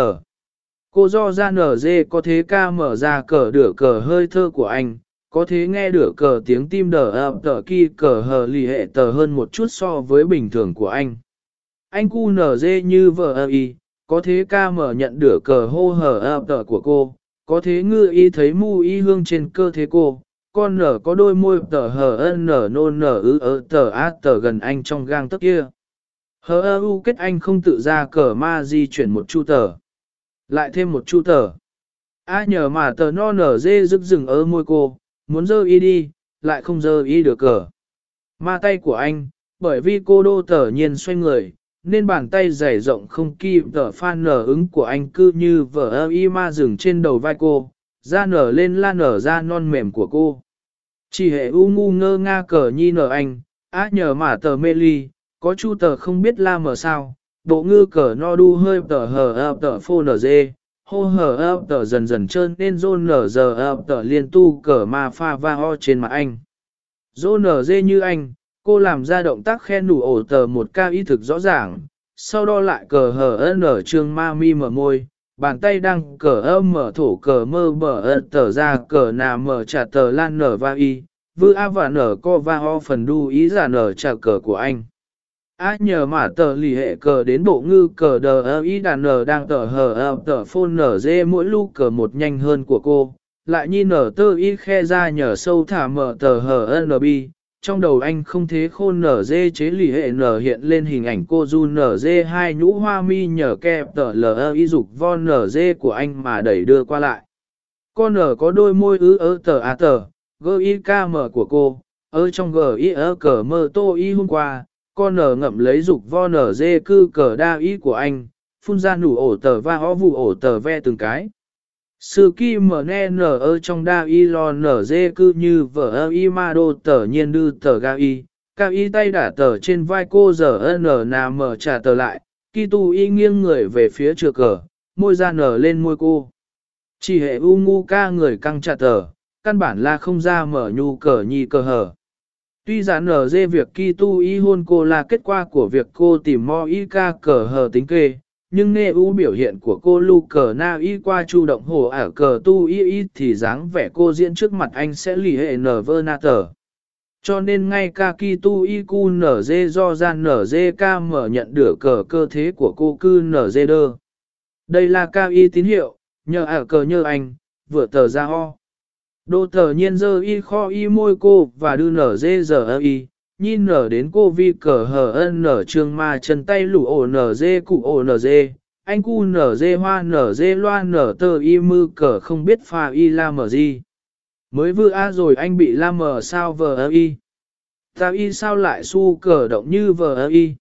Cô do ra nở dê có thế ca mở ra cờ đửa cờ hơi thơ của anh, có thế nghe được cờ tiếng tim đờ ập tờ kỳ cờ hờ lì hệ tờ hơn một chút so với bình thường của anh. Anh cu nở dê như vợ ơ y, có thế ca mở nhận được cờ hô hờ ập tờ của cô, có thế ngư y thấy mu y hương trên cơ thế cô, con nở có đôi môi tờ hờ ân nở nôn nở ư ơ tờ á tờ gần anh trong gang tấc kia. Hờ ơ u kết anh không tự ra cờ ma di chuyển một chu tờ. Lại thêm một chu tờ. A nhờ mà tờ no nở dê rực rừng ở môi cô, muốn dơ y đi, lại không dơ y được cờ. Ma tay của anh, bởi vì cô đô tờ nhiên xoay người, nên bàn tay dày rộng không kịp tờ phan nở ứng của anh cư như vở ơ y ma rừng trên đầu vai cô, ra nở lên la nở ra non mềm của cô. Chỉ hệ u ngu ngơ nga cờ nhi nở anh, á nhờ mà tờ mê ly, có chu tờ không biết la mở sao, bộ ngư cờ no đu hơi tờ hờ ập tờ phô nở dê, hô hở ấp tờ dần dần trơn nên rôn nở giờ ấp tờ liên tu cờ ma pha va ho trên mặt anh. Rôn nở dê như anh, cô làm ra động tác khen đủ ổ tờ một cao ý thực rõ ràng, sau đó lại cờ hờ ở trương ma mi mở môi, bàn tay đang cờ âm mở thổ cờ mơ mở ân tờ ra cờ nà mở trả tờ lan nở va y, vư a và nở co va ho phần đu ý giả nở trả cờ của anh. A nhờ mà tờ lì hệ cờ đến bộ ngư cờ đờ ơ y đàn nờ đang tờ hờ ơ tờ phôn nở dê mỗi lu cờ một nhanh hơn của cô, lại nhìn nở tơ y khe ra nhờ sâu thả mở tờ hờ ơ bi, trong đầu anh không thế khôn nở dê chế lì hệ nở hiện lên hình ảnh cô du nở dê hai nhũ hoa mi nhờ kẹp tờ lờ y dục von nở dê của anh mà đẩy đưa qua lại. Con nở có đôi môi ứ ơ tờ a tờ, gơ y ca mở của cô, ở trong gờ y ơ cờ mơ tô y hôm qua, con nở ngậm lấy dục vo nở dê cư cờ đa y của anh, phun ra nủ ổ tờ va ho vụ ổ tờ ve từng cái. Sư kỳ mở nè nở ơ trong đa y lo nở dê cư như vở ơ y ma đô tờ nhiên đư tờ ga y, cao y tay đả tờ trên vai cô giờ ơ nở nà mở trả tờ lại, kỳ tu y nghiêng người về phía trừa cờ, môi ra nở lên môi cô. Chỉ hệ u ngu ca người căng trả tờ, căn bản là không ra mở nhu cờ nhi cờ hở. Tuy rằng nở dê việc kỳ tu y hôn cô là kết quả của việc cô tìm mo y ca cờ hờ tính kê, nhưng nghe u biểu hiện của cô lu cờ na y qua chu động hồ ở cờ tu y y thì dáng vẻ cô diễn trước mặt anh sẽ lì hệ nở vơ na tờ. Cho nên ngay ca kỳ tu y cu nở dê do gian nở dê ca mở nhận được cờ cơ thế của cô cư nở dê đơ. Đây là ca y tín hiệu, nhờ ở cờ nhờ anh, vừa tờ ra ho. Đô tờ nhiên dơ y kho y môi cô và đưa nở dê giờ y, nhìn nở đến cô vi cờ hờ ân nở trường mà chân tay lũ ổ nở dê cụ ổ nở dê, anh cu nở dê hoa nở dê loa nở tờ y mư cờ không biết pha y la mở gì. Mới vừa a rồi anh bị la mờ sao vờ y. Tao y sao lại su cờ động như vờ y?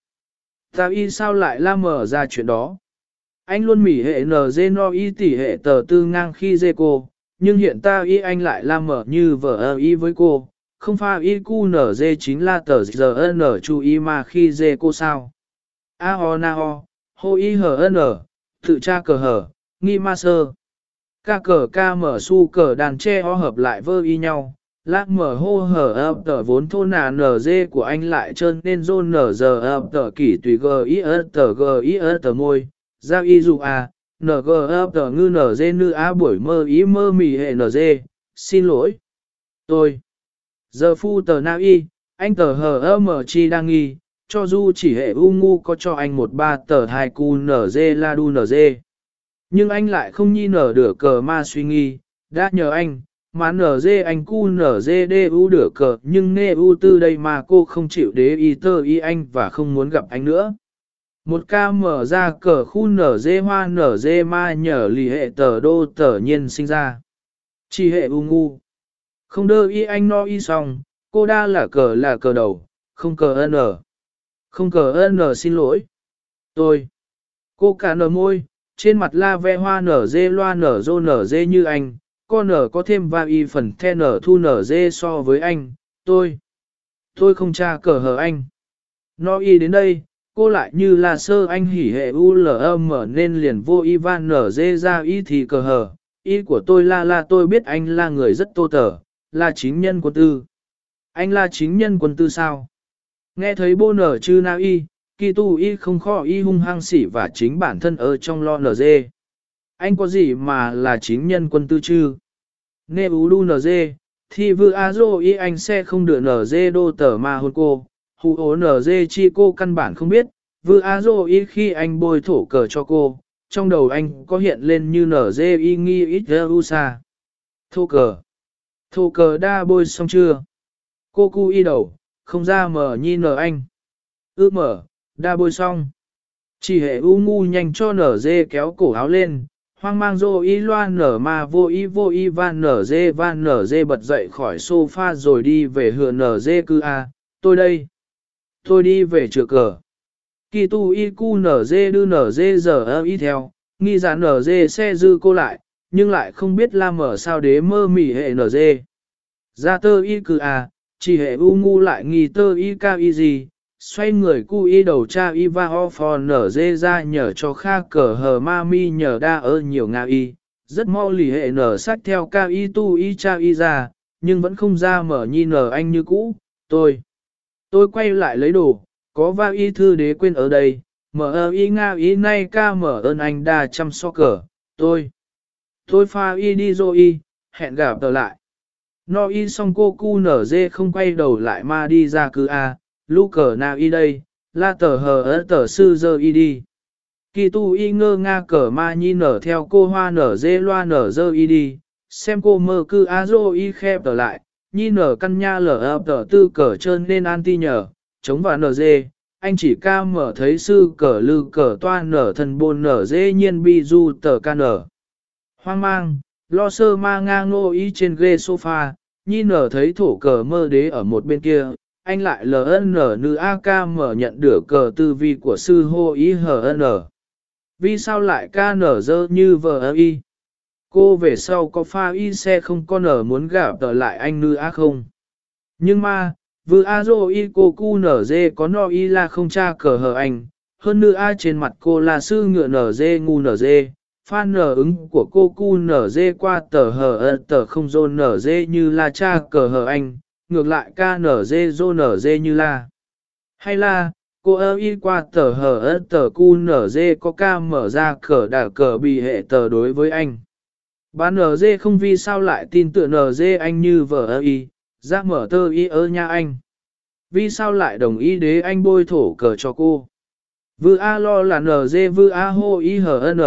tao y sao lại la mờ ra chuyện đó? Anh luôn mỉ hệ nở dê no y tỉ hệ tờ tư ngang khi dê cô, nhưng hiện ta y anh lại la mở như vờ y với cô, không pha y cu nở dê chính là tờ giờ nở chú y mà khi dê cô sao? A ho na ho, hô y hờ nở tự tra cờ hở, nghi ma sơ. Ca cờ ca mở su cờ đàn tre ho hợp lại vơ y nhau, lát mở hô hở ập tờ vốn thôn nà nở dê của anh lại trơn nên rôn nở giờ ập tờ kỷ tùy g i ơ tờ g i ơ tờ môi, giao y dụ à, NGFG ngư NG nư á buổi mơ ý mơ mì hệ NG, xin lỗi. Tôi. Giờ phu tờ na y, anh tờ hờ ơ mở chi đang nghi, cho dù chỉ hệ u ngu có cho anh một ba tờ hai cu NG la đu NG. Nhưng anh lại không nhi nở đửa cờ ma suy nghi, đã nhờ anh, mà NG anh cu NG dê đê u được cờ nhưng nê u tư đây mà cô không chịu đế y tơ y anh và không muốn gặp anh nữa. Một ca mở ra cờ khu nở dê hoa nở dê ma nhở lì hệ tờ đô tờ nhiên sinh ra. Chỉ hệ u ngu. Không đơ y anh no y xong, cô đa là cờ là cờ đầu, không cờ n. Không cờ n xin lỗi. Tôi. Cô cả nở môi, trên mặt la ve hoa nở dê loa nở rô nở dê như anh, con nở có thêm va y phần the nở thu nở dê so với anh, tôi. Tôi không tra cờ hờ anh. No y đến đây, cô lại như là sơ anh hỉ hệ u l âm nên liền vô Ivan nở dê ra y thì cờ hờ. Y của tôi là là tôi biết anh là người rất tô tở, là chính nhân quân tư. Anh là chính nhân quân tư sao? Nghe thấy bô nở chư na y, kỳ tu y không khó y hung hăng xỉ và chính bản thân ở trong lo nở dê. Anh có gì mà là chính nhân quân tư chứ? Nê u lu nở dê, thì vừa a dô y anh sẽ không được nở dê đô tờ mà hôn cô. Hù ố nở dê chi cô căn bản không biết, vừa a dô y khi anh bôi thổ cờ cho cô, trong đầu anh có hiện lên như nở dê y nghi ít u sa. Thô cờ. Thô cờ đa bôi xong chưa? Cô cu y đầu, không ra mở nhi nở anh. Ư mở, đa bôi xong. Chỉ hệ u ngu nhanh cho nở dê kéo cổ áo lên, hoang mang dô y loan nở mà vô y vô y van nở dê van nở dê bật dậy khỏi sofa rồi đi về hựa nở dê cư a, tôi đây. Tôi đi về chữa cờ. Kỳ tu y cu nở dê đư nở dê giờ ơ y theo, nghi giả nở dê xe dư cô lại, nhưng lại không biết la mở sao đế mơ mỉ hệ nở dê. Ra tơ y cư à, chỉ hệ u ngu lại nghi tơ y ca y gì, xoay người cu y đầu cha y va ho phò nở dê ra nhờ cho kha cờ hờ ma mi nhờ đa ơ nhiều nga y, rất mau lì hệ nở sát theo ca y tu y cha y ra, nhưng vẫn không ra mở nhi nở anh như cũ, tôi. Tôi quay lại lấy đồ, có va y thư đế quên ở đây, mở ơ y nga y nay ca mở ơn anh đa chăm so cờ, tôi. Tôi pha y đi rồi y, hẹn gặp tờ lại. No y xong cô cu nở dê không quay đầu lại mà đi ra cứ a, lu cờ nào y đây, la tờ hờ ớ tờ sư dơ y đi. Kỳ tu y ngơ nga cờ ma nhi nở theo cô hoa nở dê loa nở dơ y đi, xem cô mơ cư a dô y khép tờ lại, nhi nở căn nha lở ập tờ tư cờ trơn nên an ti nhờ, chống vào nở dê, anh chỉ ca mở thấy sư cờ lư cờ toa nở thần bồn nở dê nhiên bi du tờ ca nở. Hoang mang, lo sơ ma nga ngô y trên ghê sofa, nhi nở thấy thổ cờ mơ đế ở một bên kia, anh lại LN nữ AK mở nhận được cờ tư vi của sư hô ý HN. Vì sao lại ca nở dơ như vợ y? Cô về sau có pha y xe không có nở muốn gặp tờ lại anh nữ A không? Nhưng mà, vừa A dô y cô cu nở dê có no y là không cha cờ hờ anh, hơn nữ A trên mặt cô là sư ngựa nở dê ngu nở dê, pha nở ứng của cô cu nở dê qua tờ hờ tờ không dô nở dê như là cha cờ hờ anh, ngược lại ca nở dê dô nở dê như là Hay là, cô ơ y qua tờ hờ ớt tờ cu nở dê có ca mở ra cờ đả cờ bị hệ tờ đối với anh. Bà NG không vì sao lại tin tựa NG anh như vợ ơ y, ra mở tơ y ơ nha anh. Vì sao lại đồng ý đế anh bôi thổ cờ cho cô? Vư A lo là NG vư A hô y hờ n,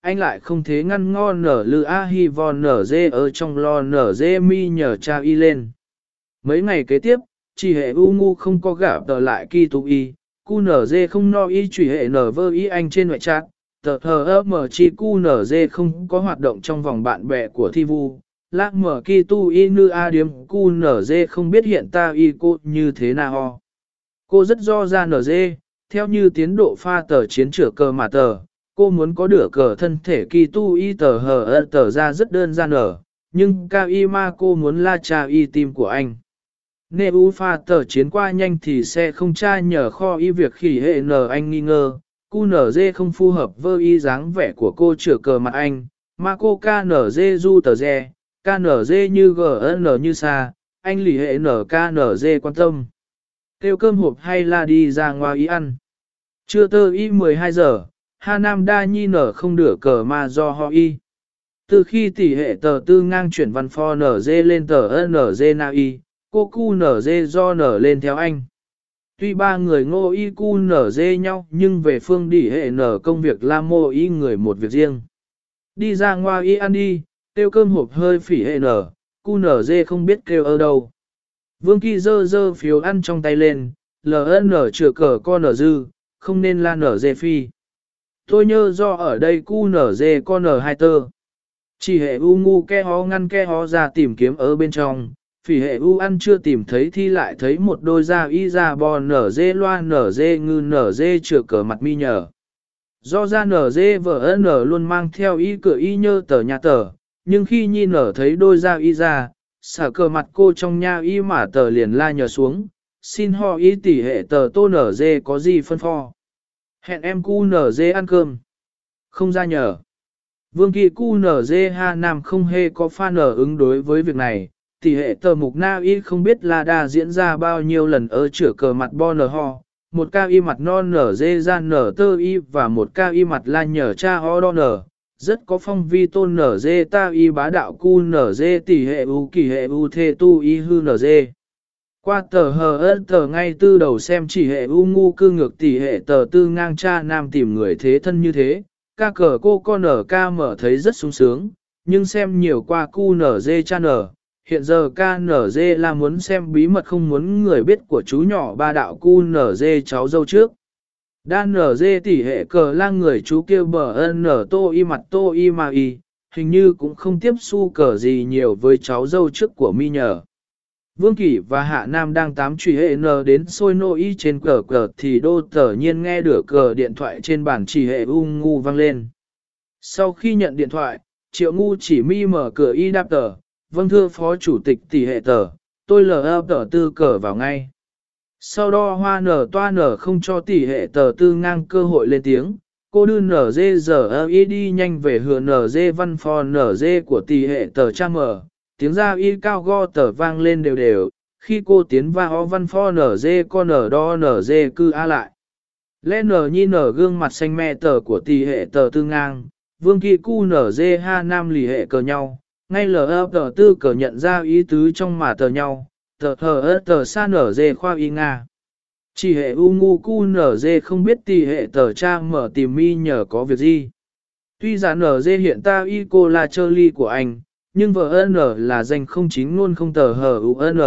anh lại không thế ngăn ngon nở lư A hi vòn NG ở trong lo NG mi nhờ cha y lên. Mấy ngày kế tiếp, chỉ hệ u ngu không có gả tờ lại kỳ tụ y, cu NG không no y chỉ hệ nở vơ y anh trên ngoại trạng, tờ hờ mở chi cu nở dê không có hoạt động trong vòng bạn bè của thi vu, lạc mở kỳ tu y nư a điếm cu nở dê không biết hiện ta y cô như thế nào. Cô rất do ra nở dê, theo như tiến độ pha tờ chiến trở cờ mà tờ, cô muốn có đửa cờ thân thể kỳ tu y tờ hờ ơ tờ ra rất đơn giản ở, nhưng ca y ma cô muốn la cha y tim của anh. Nê u pha tờ chiến qua nhanh thì sẽ không tra nhờ kho y việc khỉ hệ nờ anh nghi ngờ, cu nở dê không phù hợp với y dáng vẻ của cô chữa cờ mặt anh, mà cô ca nở dê du tờ dê, ca nở dê như gn như xa, anh lì hệ nở ca nở dê quan tâm. Kêu cơm hộp hay là đi ra ngoài ý ăn. Chưa tơ y 12 giờ, Hà Nam đa nhi nở không đửa cờ mà do họ y. Từ khi tỷ hệ tờ tư ngang chuyển văn pho nở dê lên tờ nở dê na y, cô cu nở dê do nở lên theo anh. Tuy ba người ngô y cu nở dê nhau nhưng về phương đỉ hệ nở công việc la mô y người một việc riêng. Đi ra ngoài y ăn đi, kêu cơm hộp hơi phỉ hệ nở, cu nở dê không biết kêu ở đâu. Vương Kỳ dơ dơ phiếu ăn trong tay lên, LN chữa cờ con nở dư, không nên la nở dê phi. Tôi nhớ do ở đây cu nở dê con nở hai tơ. Chỉ hệ u ngu ke hó ngăn ke hó ra tìm kiếm ở bên trong, phỉ hệ u ăn chưa tìm thấy thi lại thấy một đôi da y da bò nở dê loa nở dê ngư nở dê chừa cờ mặt mi nhờ. Do ra nở dê vợ nở luôn mang theo y cửa y nhơ tờ nhà tờ, nhưng khi nhi nở thấy đôi da y ra, xả cờ mặt cô trong nhà y mà tờ liền la nhờ xuống, xin ho y tỉ hệ tờ tô nở dê có gì phân pho. Hẹn em cu nở dê ăn cơm. Không ra nhờ. Vương kỳ cu nở dê ha nam không hề có pha nở ứng đối với việc này, tỷ hệ tờ mục na y không biết là đa diễn ra bao nhiêu lần ở chửa cờ mặt bo nở ho, một ca y mặt non nở dê ra nở tơ y và một ca y mặt la nhờ cha ho đo nở, rất có phong vi tôn nở dê ta y bá đạo cu nở dê tỷ hệ u kỳ hệ u thê tu y hư nở dê. Qua tờ hờ ơn tờ ngay tư đầu xem chỉ hệ u ngu cư ngược tỷ hệ tờ tư ngang cha nam tìm người thế thân như thế, ca cờ cô con nở ca mở thấy rất sung sướng, nhưng xem nhiều qua cu nở dê cha nở, hiện giờ KNZ là muốn xem bí mật không muốn người biết của chú nhỏ ba đạo cu NZ cháu dâu trước. Đan NZ tỉ hệ cờ lang người chú kêu bờ ơn nở tô y mặt tô y mà y, hình như cũng không tiếp su cờ gì nhiều với cháu dâu trước của mi nhờ. Vương Kỷ và Hạ Nam đang tám truy hệ n đến sôi nô y trên cờ cờ thì đô tờ nhiên nghe được cờ điện thoại trên bàn chỉ hệ ung ngu vang lên. Sau khi nhận điện thoại, triệu ngu chỉ mi mở cửa y đáp tờ, vâng thưa phó chủ tịch tỷ hệ tờ, tôi lờ ơ tờ tư cờ vào ngay. Sau đó hoa nở toa nở không cho tỷ hệ tờ tư ngang cơ hội lên tiếng, cô đưa nở dê giờ ơ y đi nhanh về hừa nở dê văn phò nở dê của tỷ hệ tờ cha mở, tiếng ra y cao go tờ vang lên đều đều, khi cô tiến vào văn phò nở dê con nở đo nở dê cư a lại. Lê nở nhi nở gương mặt xanh mẹ tờ của tỷ hệ tờ tư ngang, vương kỳ cu nở dê ha nam lì hệ cờ nhau, ngay lờ tờ tư cờ nhận ra ý tứ trong mà tờ nhau, tờ hờ tờ sa nở dê khoa y Nga. Chỉ hệ u ngu cu nở dê không biết tỷ hệ tờ cha mở tìm mi nhờ có việc gì. Tuy giả nở dê hiện ta y cô là chơ ly của anh, nhưng vợ n là danh không chính luôn không tờ hờ u n.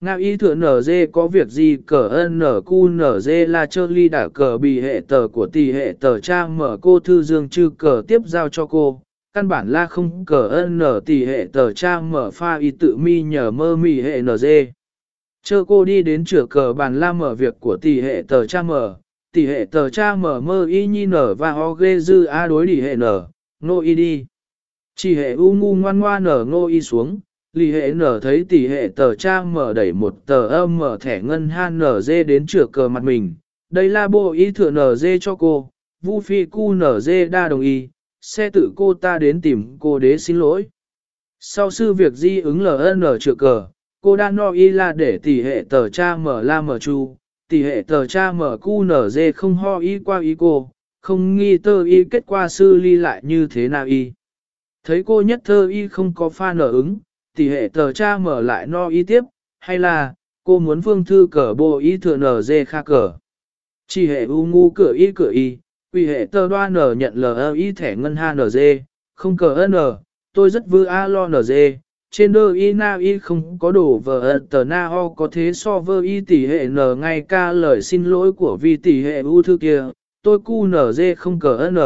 Nga y thừa nở dê có việc gì cờ n cu nở dê là chơ ly đã cờ bị hệ tờ của tỷ hệ tờ cha mở cô thư dương chư cờ tiếp giao cho cô, căn bản là không cờ ơn nở tỷ hệ tờ cha mở pha y tự mi nhờ mơ mì hệ nở dê. Chơ cô đi đến chửa cờ bàn la mở việc của tỷ hệ tờ cha mở, tỷ hệ tờ cha mở mơ y nhi nở và ho ghê dư a đối tỷ hệ nở, nô y đi. Chỉ hệ u ngu ngoan ngoan nở ngô y xuống, lì hệ nở thấy tỷ hệ tờ cha mở đẩy một tờ âm mở thẻ ngân han nở dê đến chửa cờ mặt mình. Đây là bộ y thừa nở dê cho cô, vu phi cu nở dê đa đồng y, xe tự cô ta đến tìm cô đế xin lỗi. Sau sư việc di ứng LN trượt cờ, cô đã no y là để tỷ hệ tờ cha mở la mở chu, tỷ hệ tờ cha mở cu nở dê không ho y qua y cô, không nghi tơ y kết quả sư ly lại như thế nào y. Thấy cô nhất thơ y không có pha nở ứng, tỷ hệ tờ cha mở lại no y tiếp, hay là, cô muốn phương thư cờ bộ y thừa nở dê kha cờ. Chỉ hệ u ngu cửa y cửa y, Quỷ hệ tờ đoa nở nhận LI thẻ ngân HNG, không cờ N, tôi rất vư A lo g trên đơ y na y không có đồ vờ tờ na ho có thế so với y tỷ hệ n ngay ca lời xin lỗi của vi tỷ hệ u thư kia, tôi cu nở dê không cờ n,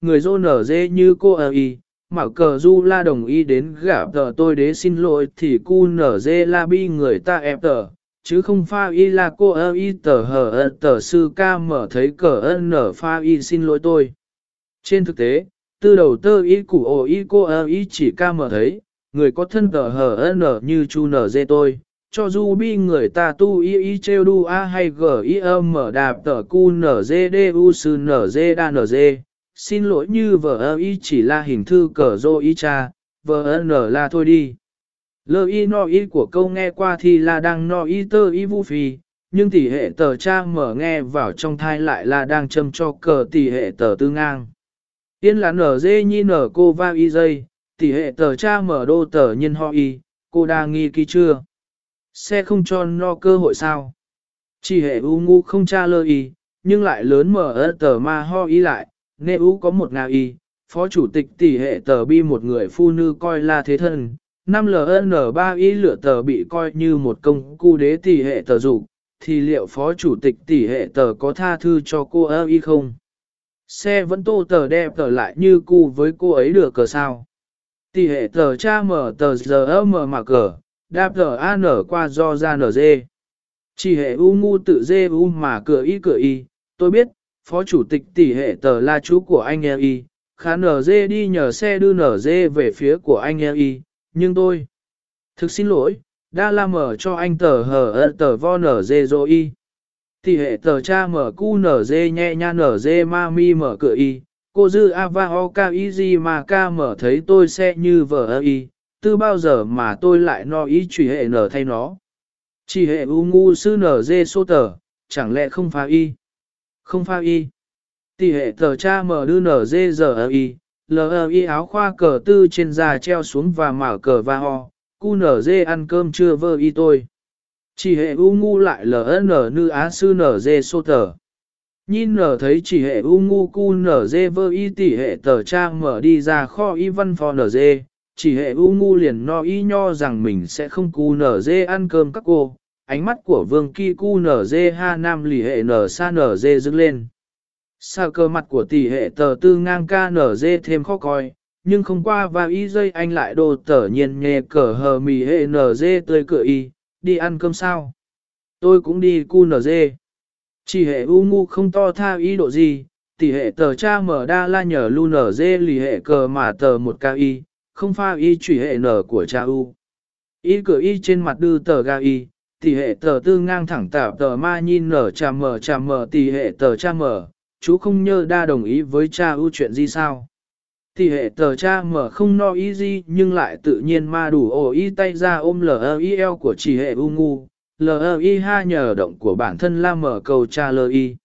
người dô nở dê như cô ở y, mà cờ du la đồng ý đến gả tờ tôi đế xin lỗi thì cu nở dê la bi người ta ép tờ, chứ không pha y là cô ơ y tờ hờ ơ tờ sư ca mở thấy cờ ân nở pha y xin lỗi tôi. Trên thực tế, từ đầu tơ y củ ồ y cô ơ y chỉ ca mở thấy, người có thân tờ hờ ân nở như chu nở dê tôi, cho dù bi người ta tu y y treo đu a hay g y âm mở đạp tờ cu nở dê đê u sư nở dê đa nở dê, xin lỗi như vợ ơ y chỉ là hình thư cờ dô y cha, vợ ơ nở là thôi đi. Lơ y no y của câu nghe qua thì là đang no y tơ y vu phi, nhưng tỷ hệ tờ cha mở nghe vào trong thai lại là đang châm cho cờ tỷ hệ tờ tư ngang. Yên là nở dê nhi nở cô va y dây, tỷ hệ tờ cha mở đô tờ nhân ho y, cô đang nghi kỳ chưa? Xe không cho no cơ hội sao? Chỉ hệ u ngu không cha lơ y, nhưng lại lớn mở ớt tờ ma ho y lại, nê u có một ngà y, phó chủ tịch tỷ hệ tờ bi một người phu nữ coi là thế thân, 5LN3 y lửa tờ bị coi như một công cụ đế tỷ hệ tờ dục thì liệu phó chủ tịch tỷ hệ tờ có tha thư cho cô ơ y không? Xe vẫn tô tờ đẹp tờ lại như cu với cô ấy được cờ sao? Tỷ hệ tờ cha mở tờ giờ mở mà cờ, đạp tờ an qua do ra nở dê. Chỉ hệ u ngu tự dê u mà cửa y cửa y, tôi biết, phó chủ tịch tỷ hệ tờ là chú của anh e y, khá nở dê đi nhờ xe đưa nở dê về phía của anh e y, nhưng tôi... Thực xin lỗi, đã la mở cho anh tờ hờ ơ tờ vo nở dê dô y. thì hệ tờ cha mở cu nở dê nhẹ nha nở dê ma mi mở cửa y. Cô dư ava o ca y gì mà ca mở thấy tôi sẽ như vợ ơ y. Từ bao giờ mà tôi lại no ý chỉ hệ nở thay nó. Chỉ hệ u ngu sư nở dê sô tờ, chẳng lẽ không pha y. Không pha y. Tỷ hệ tờ cha mở đưa nở dê giờ ơ y. L.I. áo khoa cờ tư trên da treo xuống và mở cờ va ho, cu nở dê ăn cơm chưa vơ y tôi. Chỉ hệ u ngu lại L.N. nữ á sư nở dê sô tờ. Nhìn nở thấy chỉ hệ u ngu cu nở dê vơ y tỷ hệ tờ trang mở đi ra kho y văn phò nở dê, chỉ hệ u ngu liền no y nho rằng mình sẽ không cu nở dê ăn cơm các cô. Ánh mắt của vương kỳ cu nở dê ha nam lì hệ nở sa nở dê dựng lên. Sa cơ mặt của tỷ hệ tờ tư ngang ca nở dê thêm khó coi, nhưng không qua và y dây anh lại đồ tở nhiên nhẹ cờ hờ mì hệ nở dê tươi cửa y, đi ăn cơm sao. Tôi cũng đi cu nở dê. Chỉ hệ u ngu không to tha ý độ gì, tỷ hệ tờ cha mở đa la nhờ lu nở dê lì hệ cờ mà tờ một ca y, không pha y chỉ hệ nở của cha u. Y cửa y trên mặt đư tờ ga y, tỷ hệ tờ tư ngang thẳng tạp tờ ma nhìn nở trà mở trà mở tỷ hệ tờ cha mở, chú không nhớ đa đồng ý với cha ưu chuyện gì sao. thì hệ tờ cha mở không no ý gì nhưng lại tự nhiên ma đủ ổ y tay ra ôm L.I.L của chỉ hệ u ngu, L.I ha nhờ động của bản thân la mở cầu cha L.I.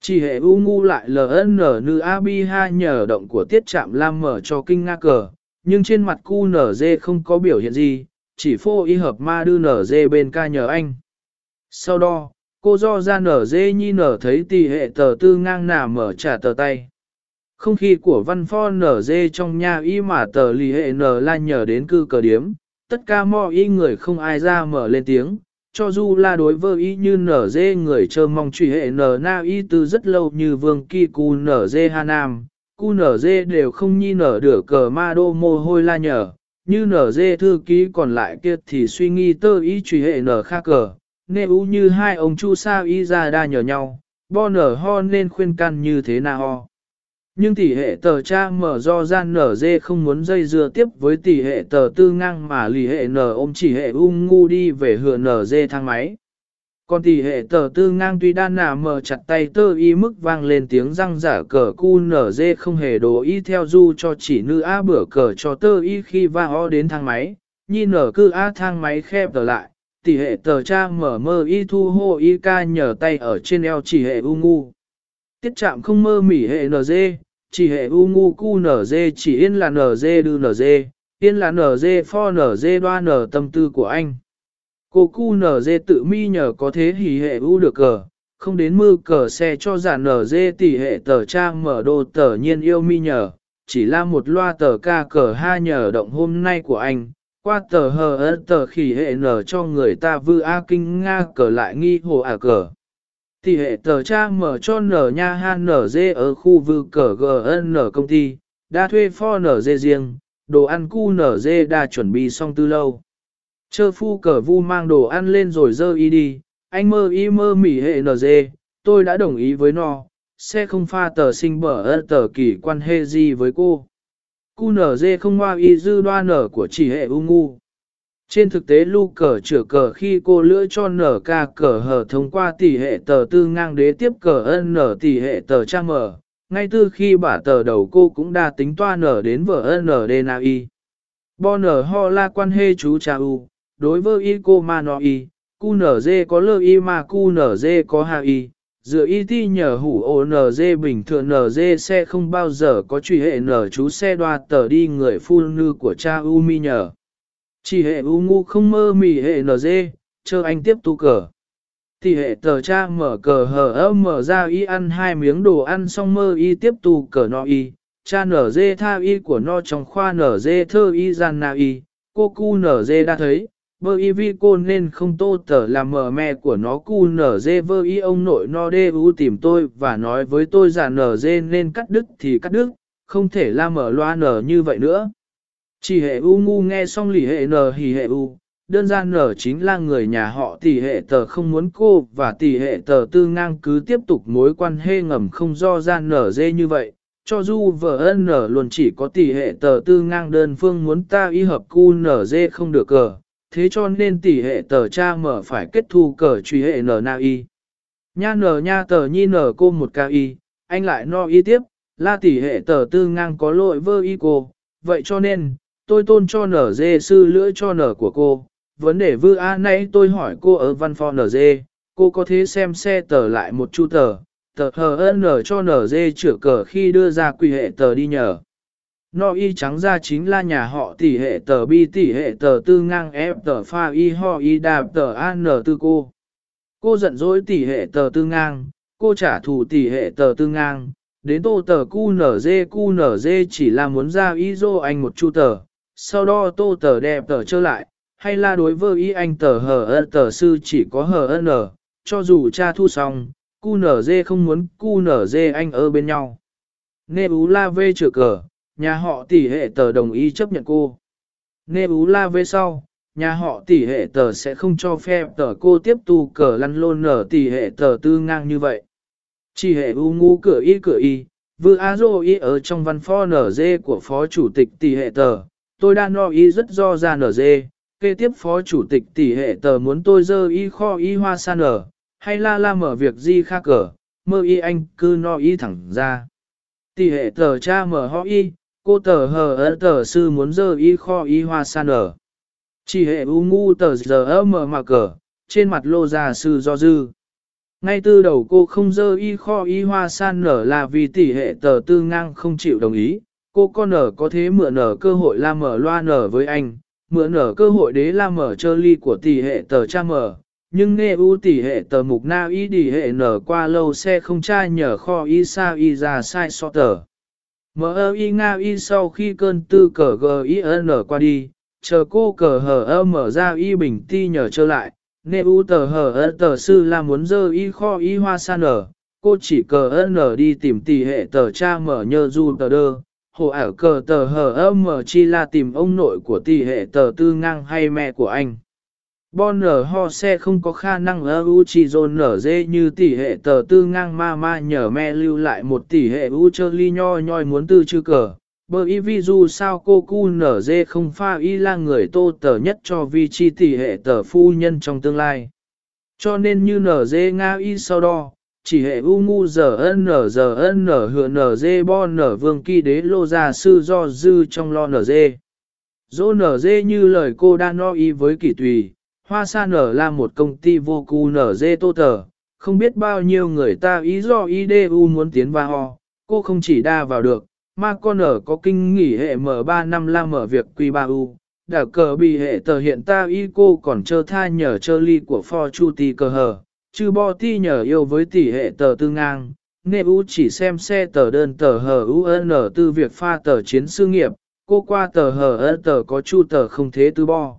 Chỉ hệ u ngu lại LN nữ abi ha nhờ động của tiết chạm lam mở cho kinh nga cờ, nhưng trên mặt cu nở dê không có biểu hiện gì, chỉ phô y hợp ma đưa nở dê bên ca nhờ anh. Sau đó, cô do ra nở dê nhi nở thấy tỷ hệ tờ tư ngang nà mở trả tờ tay. Không khí của văn pho nở dê trong nhà y mà tờ lì hệ nở la nhờ đến cư cờ điếm, tất cả mọi y người không ai ra mở lên tiếng, cho dù là đối với y như nở dê người chờ mong truy hệ nở na y từ rất lâu như vương kỳ cu nở dê hà nam, cu nở dê đều không nhi nở được cờ ma đô mồ hôi la nhờ, như nở dê thư ký còn lại kia thì suy nghi tơ y truy hệ nở kha cờ, nê u như hai ông chu sa y ra đa nhờ nhau, bo nở ho nên khuyên can như thế nào ho. Nhưng tỷ hệ tờ cha mở do gian nở dê không muốn dây dưa tiếp với tỷ hệ tờ tư ngang mà lì hệ nở ôm chỉ hệ ung ngu đi về hựa nở dê thang máy. Còn tỷ hệ tờ tư ngang tuy đan nà mở chặt tay tơ y mức vang lên tiếng răng giả cờ cu nở dê không hề đồ y theo du cho chỉ nữ a bữa cờ cho tơ y khi va ho đến thang máy, nhi nở cư a thang máy khép tờ lại, tỷ hệ tờ cha mở mơ y thu hô y ca nhờ tay ở trên eo chỉ hệ u ngu. Tiết chạm không mơ mỉ hệ NG, chỉ hệ u ngu cu NG chỉ yên là NG đưa NG, yên là NG for NG đoa nở tâm tư của anh. Cô cu NG tự mi nhờ có thế hỉ hệ u được cờ, không đến mư cờ xe cho giả NG tỷ hệ tờ trang mở đồ tờ nhiên yêu mi nhờ, chỉ là một loa tờ ca cờ ha nhờ động hôm nay của anh. Qua tờ hờ ớt tờ khỉ hệ nở cho người ta vư a kinh nga cờ lại nghi hồ à cờ. thì hệ tờ cha mở cho nở nha han nở dê ở khu vư cờ GN công ty, đã thuê pho nở dê riêng, đồ ăn cu nở dê đã chuẩn bị xong từ lâu. Chơ phu cờ vu mang đồ ăn lên rồi dơ y đi, anh mơ y mơ mỉ hệ nở dê, tôi đã đồng ý với nó, sẽ không pha tờ sinh bở tờ kỳ quan hệ gì với cô. Cu nở dê không hoa y dư đoa nở của chỉ hệ u ngu. Trên thực tế lu cờ chữa cờ khi cô lựa cho nở ca cờ hở thông qua tỷ hệ tờ tư ngang đế tiếp cờ ân nở tỷ hệ tờ trang mở, ngay từ khi bả tờ đầu cô cũng đã tính toa nở đến vở ân nở DNAI. Bo nở ho la quan hệ chú cha u, đối với y cô ma no y, cu nở dê có lơ y mà cu nở dê có hà y, dựa y ti nhờ hủ ô NG bình thường NG xe không bao giờ có truy hệ nở chú xe đoa tờ đi người phu nư của cha u mi nhờ. Chỉ hệ u ngu không mơ mì hệ NG, chờ anh tiếp tu cờ. Thì hệ tờ cha mở cờ hờ ơ mở ra y ăn hai miếng đồ ăn xong mơ y tiếp tu cờ no y, cha nở dê tha y của no trong khoa nở dê thơ y gian na y, cô cu nở dê đã thấy, Bơ y vi cô nên không tô tờ làm mờ me của nó cu nở dê vơ y ông nội no đê u tìm tôi và nói với tôi giả nở dê nên cắt đứt thì cắt đứt, không thể la mở loa nở như vậy nữa. Chỉ hệ u ngu nghe xong lì hệ nở hì hệ u, đơn giản nở chính là người nhà họ tỷ hệ tờ không muốn cô và tỷ hệ tờ tư ngang cứ tiếp tục mối quan hệ ngầm không do ra nở dê như vậy. Cho dù vợ ân nở luôn chỉ có tỷ hệ tờ tư ngang đơn phương muốn ta y hợp cu nở dê không được cờ, thế cho nên tỷ hệ tờ cha mở phải kết thu cờ truy hệ n na y. Nha nờ nha tờ nhi nờ cô một ca y, anh lại no y tiếp, la tỷ hệ tờ tư ngang có lỗi vơ y cô, vậy cho nên, tôi tôn cho nở dê sư lưỡi cho nở của cô. Vấn đề vư a nãy tôi hỏi cô ở văn phòng nở dê, cô có thể xem xe tờ lại một chu tờ, tờ hờ nở cho nở dê chữa cờ khi đưa ra quy hệ tờ đi nhờ. No y trắng ra chính là nhà họ tỷ hệ tờ bi tỷ hệ tờ tư ngang ép tờ pha y ho y đạp tờ an tư cô. Cô giận dỗi tỷ hệ tờ tư ngang, cô trả thù tỷ hệ tờ tư ngang, đến tô tờ cu nở dê cu nở dê chỉ là muốn ra y dô anh một chu tờ, sau đó tô tờ đẹp tờ trở lại, hay là đối với y anh tờ hờ ân tờ sư chỉ có hờ ân nở, cho dù cha thu xong, cu nở dê không muốn cu nở dê anh ở bên nhau. Nê ú la vê trừ cờ, nhà họ tỷ hệ tờ đồng ý chấp nhận cô. Nê ú la về sau, nhà họ tỷ hệ tờ sẽ không cho phép tờ cô tiếp tu cờ lăn lôn nở tỷ hệ tờ tư ngang như vậy. Chỉ hệ u ngu cửa y cửa y, vừa a dô y ở trong văn phó nở dê của phó chủ tịch tỷ hệ tờ, tôi đang no y rất do ra nở dê, kế tiếp phó chủ tịch tỷ hệ tờ muốn tôi dơ y kho y hoa san nở, hay la la mở việc gì khác cờ, mơ y anh cứ no y thẳng ra. Tỷ hệ tờ cha mở ho y, cô tờ hờ ơ tờ sư muốn dơ y kho y hoa san ở. Chỉ hệ u ngu tờ giờ ơ mở mà cờ, trên mặt lô già sư do dư. Ngay từ đầu cô không dơ y kho y hoa san nở là vì tỷ hệ tờ tư ngang không chịu đồng ý, cô con nở có thế mượn nở cơ hội la mở loa nở với anh, mượn nở cơ hội đế la mở chơ ly của tỷ hệ tờ cha mở, nhưng nghe u tỷ hệ tờ mục na y tỷ hệ nở qua lâu xe không tra nhờ kho y sa y ra sai so tờ. Mở y Nga y sau khi cơn tư cờ G-I-N qua đi, chờ cô cờ hờ ơ mở ra y bình ti nhờ trở lại, nê u tờ hờ ơ tờ sư là muốn dơ y kho y hoa san ở, cô chỉ cờ n đi tìm tỷ hệ tờ cha mở nhờ du tờ đơ, hồ ảo cờ tờ hờ ơ mở chi là tìm ông nội của tỷ hệ tờ tư ngang hay mẹ của anh. Bon nở ho xe không có khả năng ở Uchizon nở dê như tỷ hệ tờ tư ngang ma ma nhờ me lưu lại một tỷ hệ u chơ ly nho nhoi muốn tư chư cờ. Bờ y vi dù sao cô cu nở dê không pha y là người tô tờ nhất cho vi chi tỷ hệ tờ phu nhân trong tương lai. Cho nên như nở dê nga y sau đó, chỉ hệ u ngu giờ ân nở giờ ân nở hựa nở dê bo nở vương kỳ đế lô gia sư do dư trong lo nở dê. Dô nở dê như lời cô đang no y với kỷ tùy Hoa sa nở là một công ty vô cu nở dê tô tờ, không biết bao nhiêu người ta ý do IDU muốn tiến vào ho, cô không chỉ đa vào được, mà con ở có kinh nghỉ hệ mở 3 năm la mở việc Q3U. Đảo cờ bị hệ tờ hiện ta y cô còn chơ tha nhờ chơ ly của pho chu tì cờ hờ, chứ bo ti nhờ yêu với tỷ hệ tờ tư ngang. Nê U chỉ xem xe tờ đơn tờ hờ UN tư việc pha tờ chiến sư nghiệp, cô qua tờ hờ tờ có chu tờ không thế tư bo.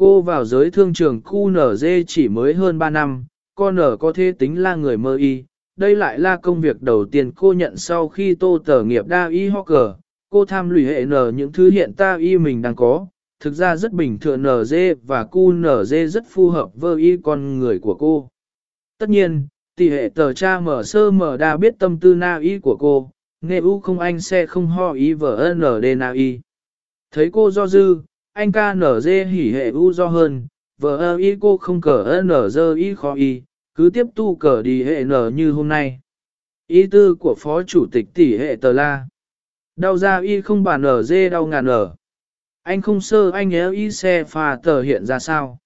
Cô vào giới thương trường khu nở chỉ mới hơn 3 năm, con nở có thế tính là người mơ y. Đây lại là công việc đầu tiên cô nhận sau khi tô tờ nghiệp đa y ho cờ. cô tham lụy hệ nở những thứ hiện ta y mình đang có, thực ra rất bình thường nở và cu nở rất phù hợp với y con người của cô. Tất nhiên, tỷ hệ tờ cha mở sơ mở đa biết tâm tư na y của cô, nghe u không anh sẽ không ho ý vở nở d na y. Thấy cô do dư, anh ca nở dê hỉ hệ u do hơn, vợ ơ y cô không cờ nở dơ y khó y, cứ tiếp tu cờ đi hệ nở như hôm nay. Ý tư của phó chủ tịch tỷ hệ tờ la. Đau ra y không bàn nở dê đau ngàn nở. Anh không sơ anh éo y xe phà tờ hiện ra sao.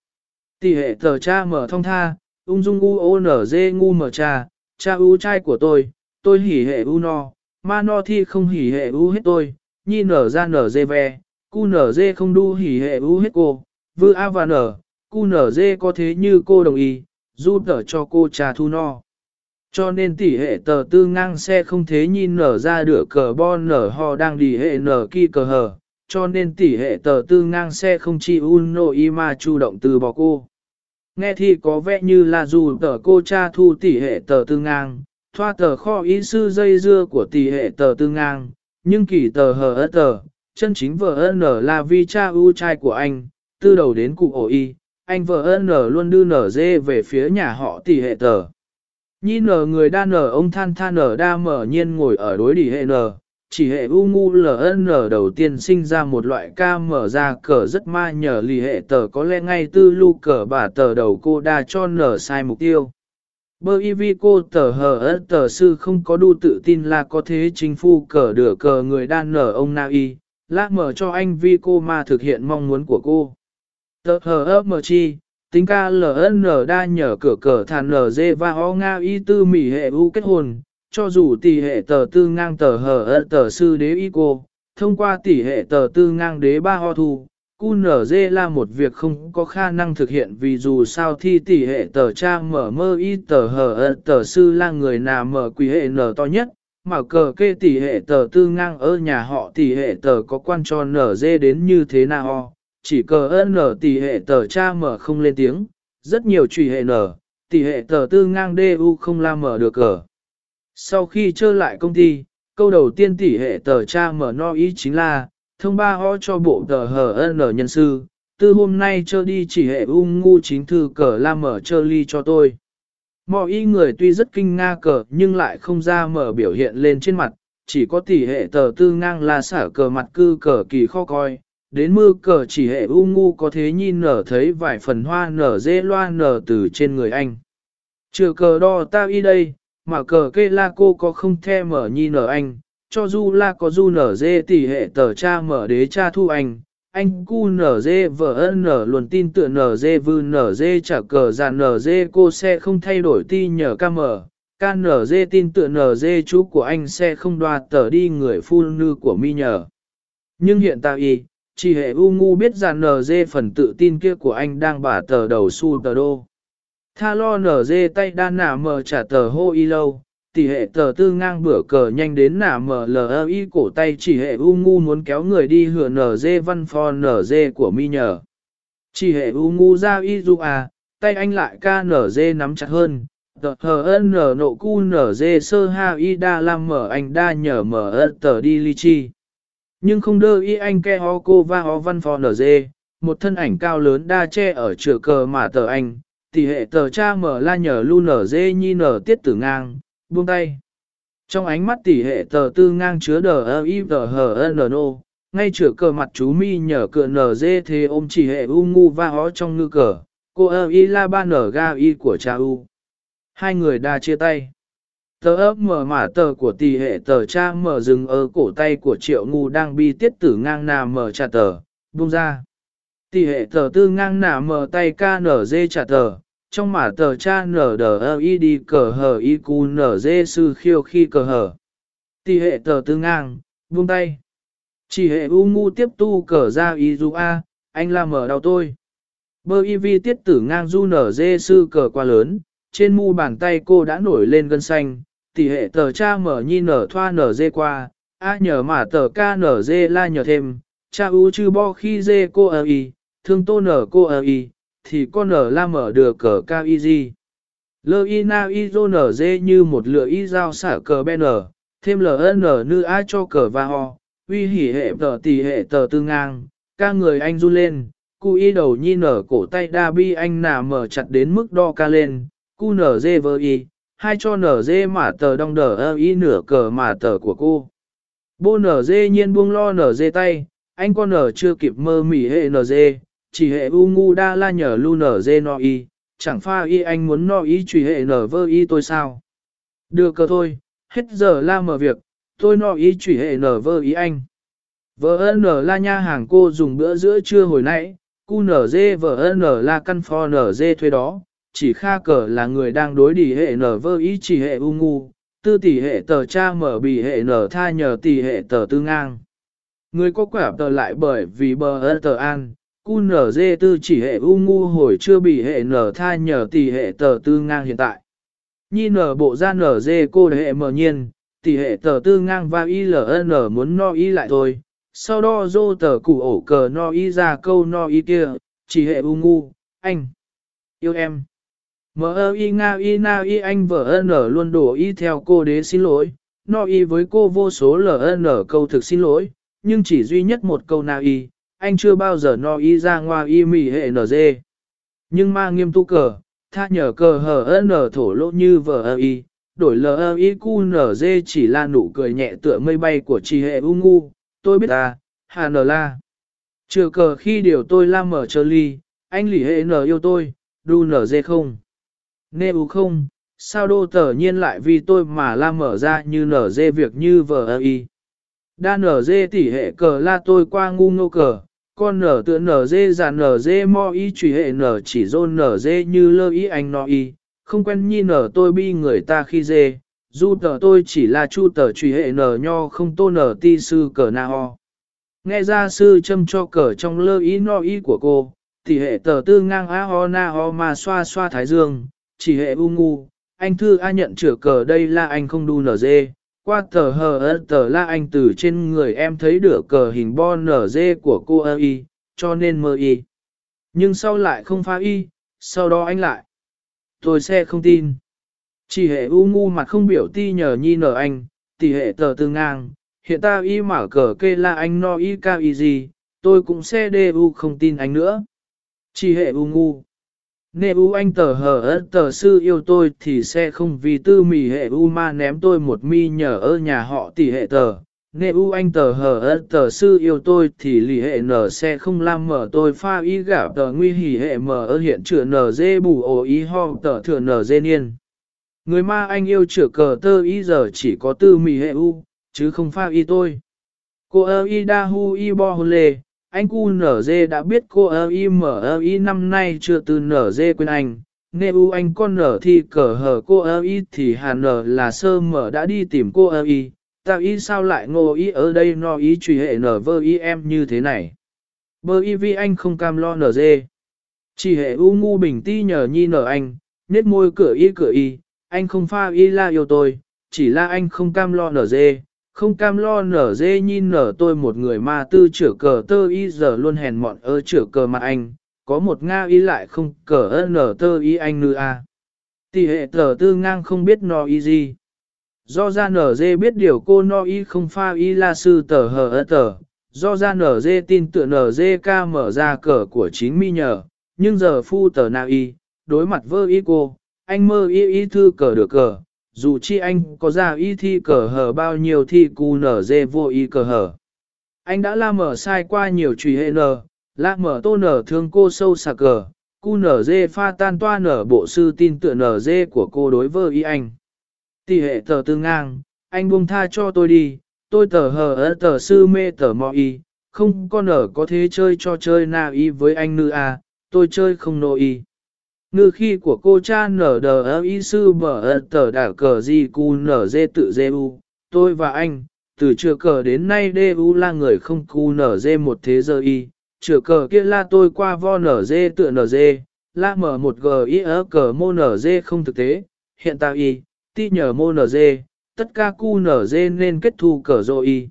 Tỷ hệ tờ cha mở thông tha, ung dung u ô nở dê ngu mở cha, cha u trai của tôi, tôi hỉ hệ u no, ma no thi không hỉ hệ u hết tôi, nhi nở ra nở dê ve, cu nở dê không đu hỉ hệ u hết cô, vư a và nở, cu nở dê có thế như cô đồng ý, du tở cho cô trà thu no. Cho nên tỷ hệ tờ tư ngang xe không thế nhìn nở ra được cờ bon nở ho đang đi hệ nở kỳ cờ hờ, cho nên tỷ hệ tờ tư ngang xe không chi un no y mà chủ động từ bỏ cô. Nghe thì có vẻ như là dù tờ cô cha thu tỷ hệ tờ tư ngang, thoa tờ kho ý sư dây dưa của tỷ hệ tờ tư ngang, nhưng kỳ tờ hờ ớt tờ, chân chính vợ nở là vi cha ưu trai của anh, từ đầu đến cụ ổ y, anh vợ nở luôn đưa nở dê về phía nhà họ tỷ hệ tờ. Nhi nở người đa nở ông than than nở đa mở nhiên ngồi ở đối đỉ hệ nở, chỉ hệ u ngu ln đầu tiên sinh ra một loại ca mở ra cờ rất ma nhờ lì hệ tờ có lẽ ngay tư lưu cờ bà tờ đầu cô đa cho nở sai mục tiêu. Bơ y vi cô tờ hờ ớt tờ sư không có đu tự tin là có thế chính phu cờ đửa cờ người đa nở ông na y, lát mở cho anh vi cô mà thực hiện mong muốn của cô. Tờ hờ ớt mở chi, tính ca LN đa nhờ cửa cờ thàn NG và O Nga y tư mỉ hệ u kết hôn, cho dù tỷ hệ tờ tư ngang tờ hờ ớt tờ sư đế y cô, thông qua tỷ hệ tờ tư ngang đế ba ho thu. QNZ là một việc không có khả năng thực hiện vì dù sao thi tỷ hệ tờ cha mở mơ y tờ hờ tờ sư là người nào mở quỷ hệ nở to nhất, mà cờ kê tỷ hệ tờ tư ngang ở nhà họ tỷ hệ tờ có quan cho nở dê đến như thế nào chỉ cờ ơn nở tỷ hệ tờ cha mở không lên tiếng, rất nhiều trùy hệ nở tỷ hệ tờ tư ngang DU không la mở được cờ. Sau khi chơi lại công ty, câu đầu tiên tỷ hệ tờ cha mở no ý chính là, thông ba ho cho bộ tờ hờ n nhân sư, từ hôm nay chơi đi chỉ hệ ung ngu chính thư cờ la mở chơi ly cho tôi. Mọi y người tuy rất kinh nga cờ nhưng lại không ra mở biểu hiện lên trên mặt, chỉ có tỷ hệ tờ tư ngang là xả cờ mặt cư cờ kỳ kho coi, đến mưa cờ chỉ hệ u ngu có thế nhìn nở thấy vài phần hoa nở dê loa nở từ trên người anh. Trừ cờ đo ta y đây, mà cờ kê la cô có không the mở nhi nở anh, cho dù la có du nở dê tỷ hệ tờ cha mở đế cha thu anh, anh cu nở dê vợ ân nở luôn tin tựa nở dê vư nở dê trả cờ già nở dê cô sẽ không thay đổi ti nhờ ca mở. Ca nở dê tin tựa nở dê chú của anh sẽ không đoạt tờ đi người phu nư của mi nhờ. Nhưng hiện tại y, chỉ hệ u ngu biết rằng NZ phần tự tin kia của anh đang bả tờ đầu su tờ đô. Tha lo NZ tay đa nả mờ trả tờ hô y lâu, tỷ hệ tờ tư ngang bửa cờ nhanh đến nả mờ lờ y cổ tay chỉ hệ u ngu muốn kéo người đi hửa NG văn phò NG của mi nhờ. Chỉ hệ u ngu ra y du à, tay anh lại ca NG nắm chặt hơn. Tờ hờ n nộ cu NG sơ ha y đa lam mở anh đa nhờ mở tờ đi ly chi. Nhưng không đơ y anh ke ho cô va ho văn phò nở dê, một thân ảnh cao lớn đa che ở chữa cờ mà tờ anh, tỷ hệ tờ cha mở la nhờ lu nở dê nhi nở tiết tử ngang, buông tay. Trong ánh mắt tỷ hệ tờ tư ngang chứa đờ ơ y tờ hờ n nô, ngay chữa cờ mặt chú mi nhờ cờ nở dê thế ôm chỉ hệ u ngu va ho trong ngư cờ, cô ơ y la ba nở ga y của cha u. Hai người đa chia tay. Tờ ấp mở mả tờ của tỷ hệ tờ cha mở rừng ở cổ tay của triệu ngu đang bi tiết tử ngang nà mở trả tờ, buông ra. Tỷ hệ tờ tư ngang nà mở tay ca nở dê trả tờ, trong mà tờ cha nở đờ y đi cờ hờ y cu nở dê sư khiêu khi cờ hờ. Tỷ hệ tờ tư ngang, buông tay. Chỉ hệ u ngu tiếp tu cờ ra y du a, anh la mở đầu tôi. Bơ y vi tiết tử ngang du nở dê sư cờ qua lớn, trên mu bàn tay cô đã nổi lên gân xanh, tỷ hệ tờ cha mở nhi nở thoa nở dê qua, a nhờ mà tờ ca nở dê la nhờ thêm, cha u chư bo khi dê cô ở y, thương tô nở cô ở y, thì con nở la mở được cờ ca y gì. Lơ y na y dô nở dê như một lửa y dao xả cờ ben ở, thêm ln nư a cho cờ và ho, uy hỉ hệ tờ tỷ hệ tờ tư ngang, ca người anh run lên, cu y đầu nhi nở cổ tay đa bi anh nà mở chặt đến mức đo ca lên, cu nở dê vơ y, hai cho nở dê mà tờ đong đờ ơ y nửa cờ mà tờ của cô. Bô nở dê nhiên buông lo nở dê tay, anh con nở chưa kịp mơ mỉ hệ nở dê, chỉ hệ u ngu đa la nhờ lu nở dê no y, chẳng pha y anh muốn no y trùy hệ nở vơ y tôi sao. Được cơ thôi, hết giờ la mở việc, tôi no y trùy hệ nở vơ y anh. Vợ nở la nha hàng cô dùng bữa giữa trưa hồi nãy, cu nở dê vợ nở la căn phò nở dê thuê đó, chỉ kha cờ là người đang đối đi hệ nở vơ y chỉ hệ u ngu, tư tỷ hệ tờ cha mở bị hệ nở tha nhờ tỷ hệ tờ tư ngang. Người có quả tờ lại bởi vì bờ ơn tờ an, QNZ tư chỉ hệ u ngu hồi chưa bị hệ nở tha nhờ tỷ hệ tờ tư ngang hiện tại. Nhi nở bộ ra nở dê cô hệ mở nhiên, tỷ hệ tờ tư ngang và y ln muốn no y lại thôi. Sau đó dô tờ cụ ổ cờ no y ra câu no y kia, chỉ hệ u ngu, anh, yêu em. Mơ y nga y na y anh vợ n luôn đổ y theo cô đế xin lỗi, no y với cô vô số ln câu thực xin lỗi, nhưng chỉ duy nhất một câu na y, anh chưa bao giờ no y ra ngoa y mì hệ nz. Nhưng ma nghiêm tu cờ, tha nhờ cờ hờ n thổ lỗ như vợ y, đổi l y cu nz chỉ là nụ cười nhẹ tựa mây bay của chị hệ u ngu, tôi biết ta, hà nở la. Chưa cờ khi điều tôi la mở chơ ly, anh lỉ hệ n yêu tôi, đu nở dê không. Nê u không, sao đô tờ nhiên lại vì tôi mà la mở ra như nở dê việc như vờ y. Đa nở dê tỉ hệ cờ la tôi qua ngu ngô cờ, con nở tựa nở dê giả nở dê mo y trùy hệ nở chỉ dôn nở dê như lơ y anh no y, không quen nhi nở tôi bi người ta khi dê, dù tờ tôi chỉ là chu tờ trùy hệ nở nho không tô nở ti sư cờ na ho. Nghe ra sư châm cho cờ trong lơ y no y của cô, thì hệ tờ tư ngang a ho na ho mà xoa xoa thái dương, chỉ hệ u ngu, anh thư A nhận chữa cờ đây là anh không đu nở dê, qua tờ hờ tờ la anh từ trên người em thấy được cờ hình bo nở dê của cô ơ y, cho nên mơ y. Nhưng sau lại không pha y, sau đó anh lại. Tôi sẽ không tin. Chỉ hệ u ngu mặt không biểu ti nhờ nhi nở anh, tỷ hệ tờ tư ngang, hiện ta y mở cờ kê la anh no y cao y gì, tôi cũng sẽ đê u không tin anh nữa. Chỉ hệ u ngu. Nếu anh tờ hờ ớt tờ sư yêu tôi thì sẽ không vì tư mì hệ u ma ném tôi một mi nhờ ở nhà họ tỷ hệ tờ. Nếu anh tờ hờ ớt tờ sư yêu tôi thì lì hệ nở sẽ không làm mở tôi pha y gạo tờ nguy hỉ hệ mở ở hiện chữa nở dê bù ổ ý ho tờ thừa nở dê niên. Người ma anh yêu chữa cờ tơ ý giờ chỉ có tư mì hệ u, chứ không pha y tôi. Cô ơ y đa hu y bo hôn lê, anh cu nở dê đã biết cô ơ y mở ơ y năm nay chưa từ nở dê quên anh. Nếu u anh con nở thì cờ hở cô ơ y thì hà nở là sơ mở đã đi tìm cô ơ y. Tạo y sao lại ngô y ở đây no y truy hệ nở vơ y em như thế này. Bơ y vì anh không cam lo nở dê. Chỉ hệ u ngu bình ti nhờ nhi nở anh, nết môi cửa y cửa y, anh không pha y la yêu tôi, chỉ là anh không cam lo nở dê, không cam lo nở dê nhìn nở tôi một người ma tư chữa cờ tơ y giờ luôn hèn mọn ơ chữa cờ mặt anh, có một Nga y lại không cờ ơ nở tơ y anh nữ a. Tỷ hệ tờ tư ngang không biết no y gì. Do ra nở dê biết điều cô no y không pha y la sư tờ hờ ơ tờ, do ra nở dê tin tựa nở dê ca mở ra cờ của chính mi nhờ, nhưng giờ phu tờ nào y, đối mặt vơ y cô, anh mơ y y thư cờ được cờ, dù chi anh có ra y thi cờ hở bao nhiêu thi cu nở dê vô y cờ hở. Anh đã la mở sai qua nhiều trùy hệ nở, la mở tô nở thương cô sâu xà cờ, cu nở dê pha tan toa nở bộ sư tin tựa nở dê của cô đối với y anh. Tỷ hệ tờ tương ngang, anh buông tha cho tôi đi, tôi tờ hờ ở tờ sư mê tờ mò y, không con nở có thế chơi cho chơi na y với anh nữ à, tôi chơi không nô y. Ngư khi của cô cha nở đờ y sư bở tờ đảo cờ gì cu nở dê tự dê u, tôi và anh, từ chưa cờ đến nay đê u là người không cu nở dê một thế giờ y, chưa cờ kia là tôi qua vo nở dê tựa nở dê, la mở một g y ớ cờ mô nở dê không thực tế, hiện tại y, ti nhờ mô nở dê, tất cả cu nở dê nên kết thu cờ dô y.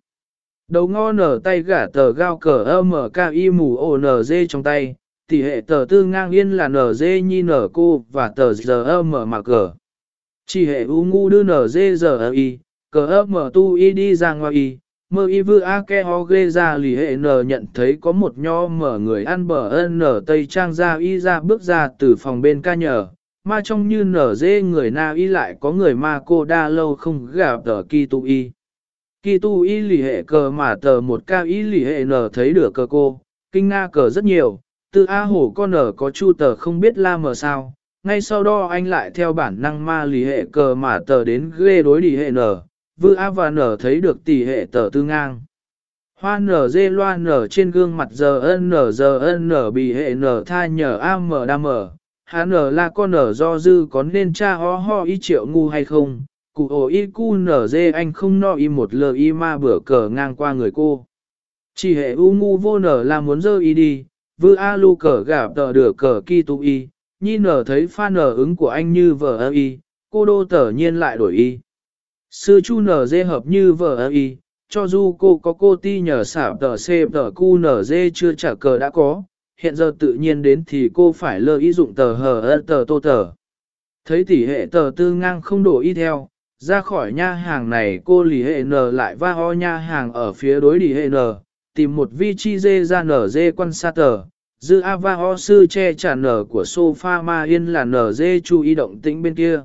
Đầu ngó nở tay gả tờ gao cờ ơ mở ca y mù ổ nở dê trong tay, tỷ hệ tờ tư ngang yên là nở dê nhi nở cô và tờ giờ ơ mở mà cờ. Chỉ hệ u ngu đưa nở dê giờ ơ y, cờ ơ mở tu y đi ra ngoài y, Mơ y vư a ke ho ghê ra lì hệ n nhận thấy có một nho mở người ăn bờ ân nở tây trang ra y ra bước ra từ phòng bên ca nhờ, mà trong như nở dê người na y lại có người ma cô đa lâu không gặp tờ kỳ tu y. Kỳ tu y lì hệ cờ mà tờ một ca y lì hệ nở thấy được cờ cô, kinh nga cờ rất nhiều, từ A hổ con nở có chu tờ không biết la mờ sao, ngay sau đó anh lại theo bản năng ma lì hệ cờ mà tờ đến ghê đối lì hệ nở, vư A và nở thấy được tỷ hệ tờ tư ngang. Hoa nở dê loa nở trên gương mặt giờ ân nở giờ ân nở bị hệ nở tha nhờ A mờ đa mờ, hà nở là con nở do dư có nên cha ho ho y triệu ngu hay không, cụ ổ y cu nở dê anh không no y một lờ y ma bửa cờ ngang qua người cô. Chỉ hệ u ngu vô nở là muốn dơ y đi, vư A lu cờ gà tờ đửa cờ kỳ tu y, nhi nở thấy pha nở ứng của anh như vợ ơ y, cô đô tờ nhiên lại đổi y. Sư chu nở dê hợp như vợ ơ y, cho dù cô có cô ti nhờ xả tờ xê tờ cu nở dê chưa trả cờ đã có, hiện giờ tự nhiên đến thì cô phải lơ ý dụng tờ hờ ơ tờ tô tờ. Thấy tỷ hệ tờ tư ngang không đổ y theo, ra khỏi nha hàng này cô lì hệ n lại va ho nha hàng ở phía đối lì hệ n, tìm một vi chi dê ra nở dê quan sa tờ. Dư ava ho sư che trả nở của sofa ma yên là nở dê chú ý động tĩnh bên kia.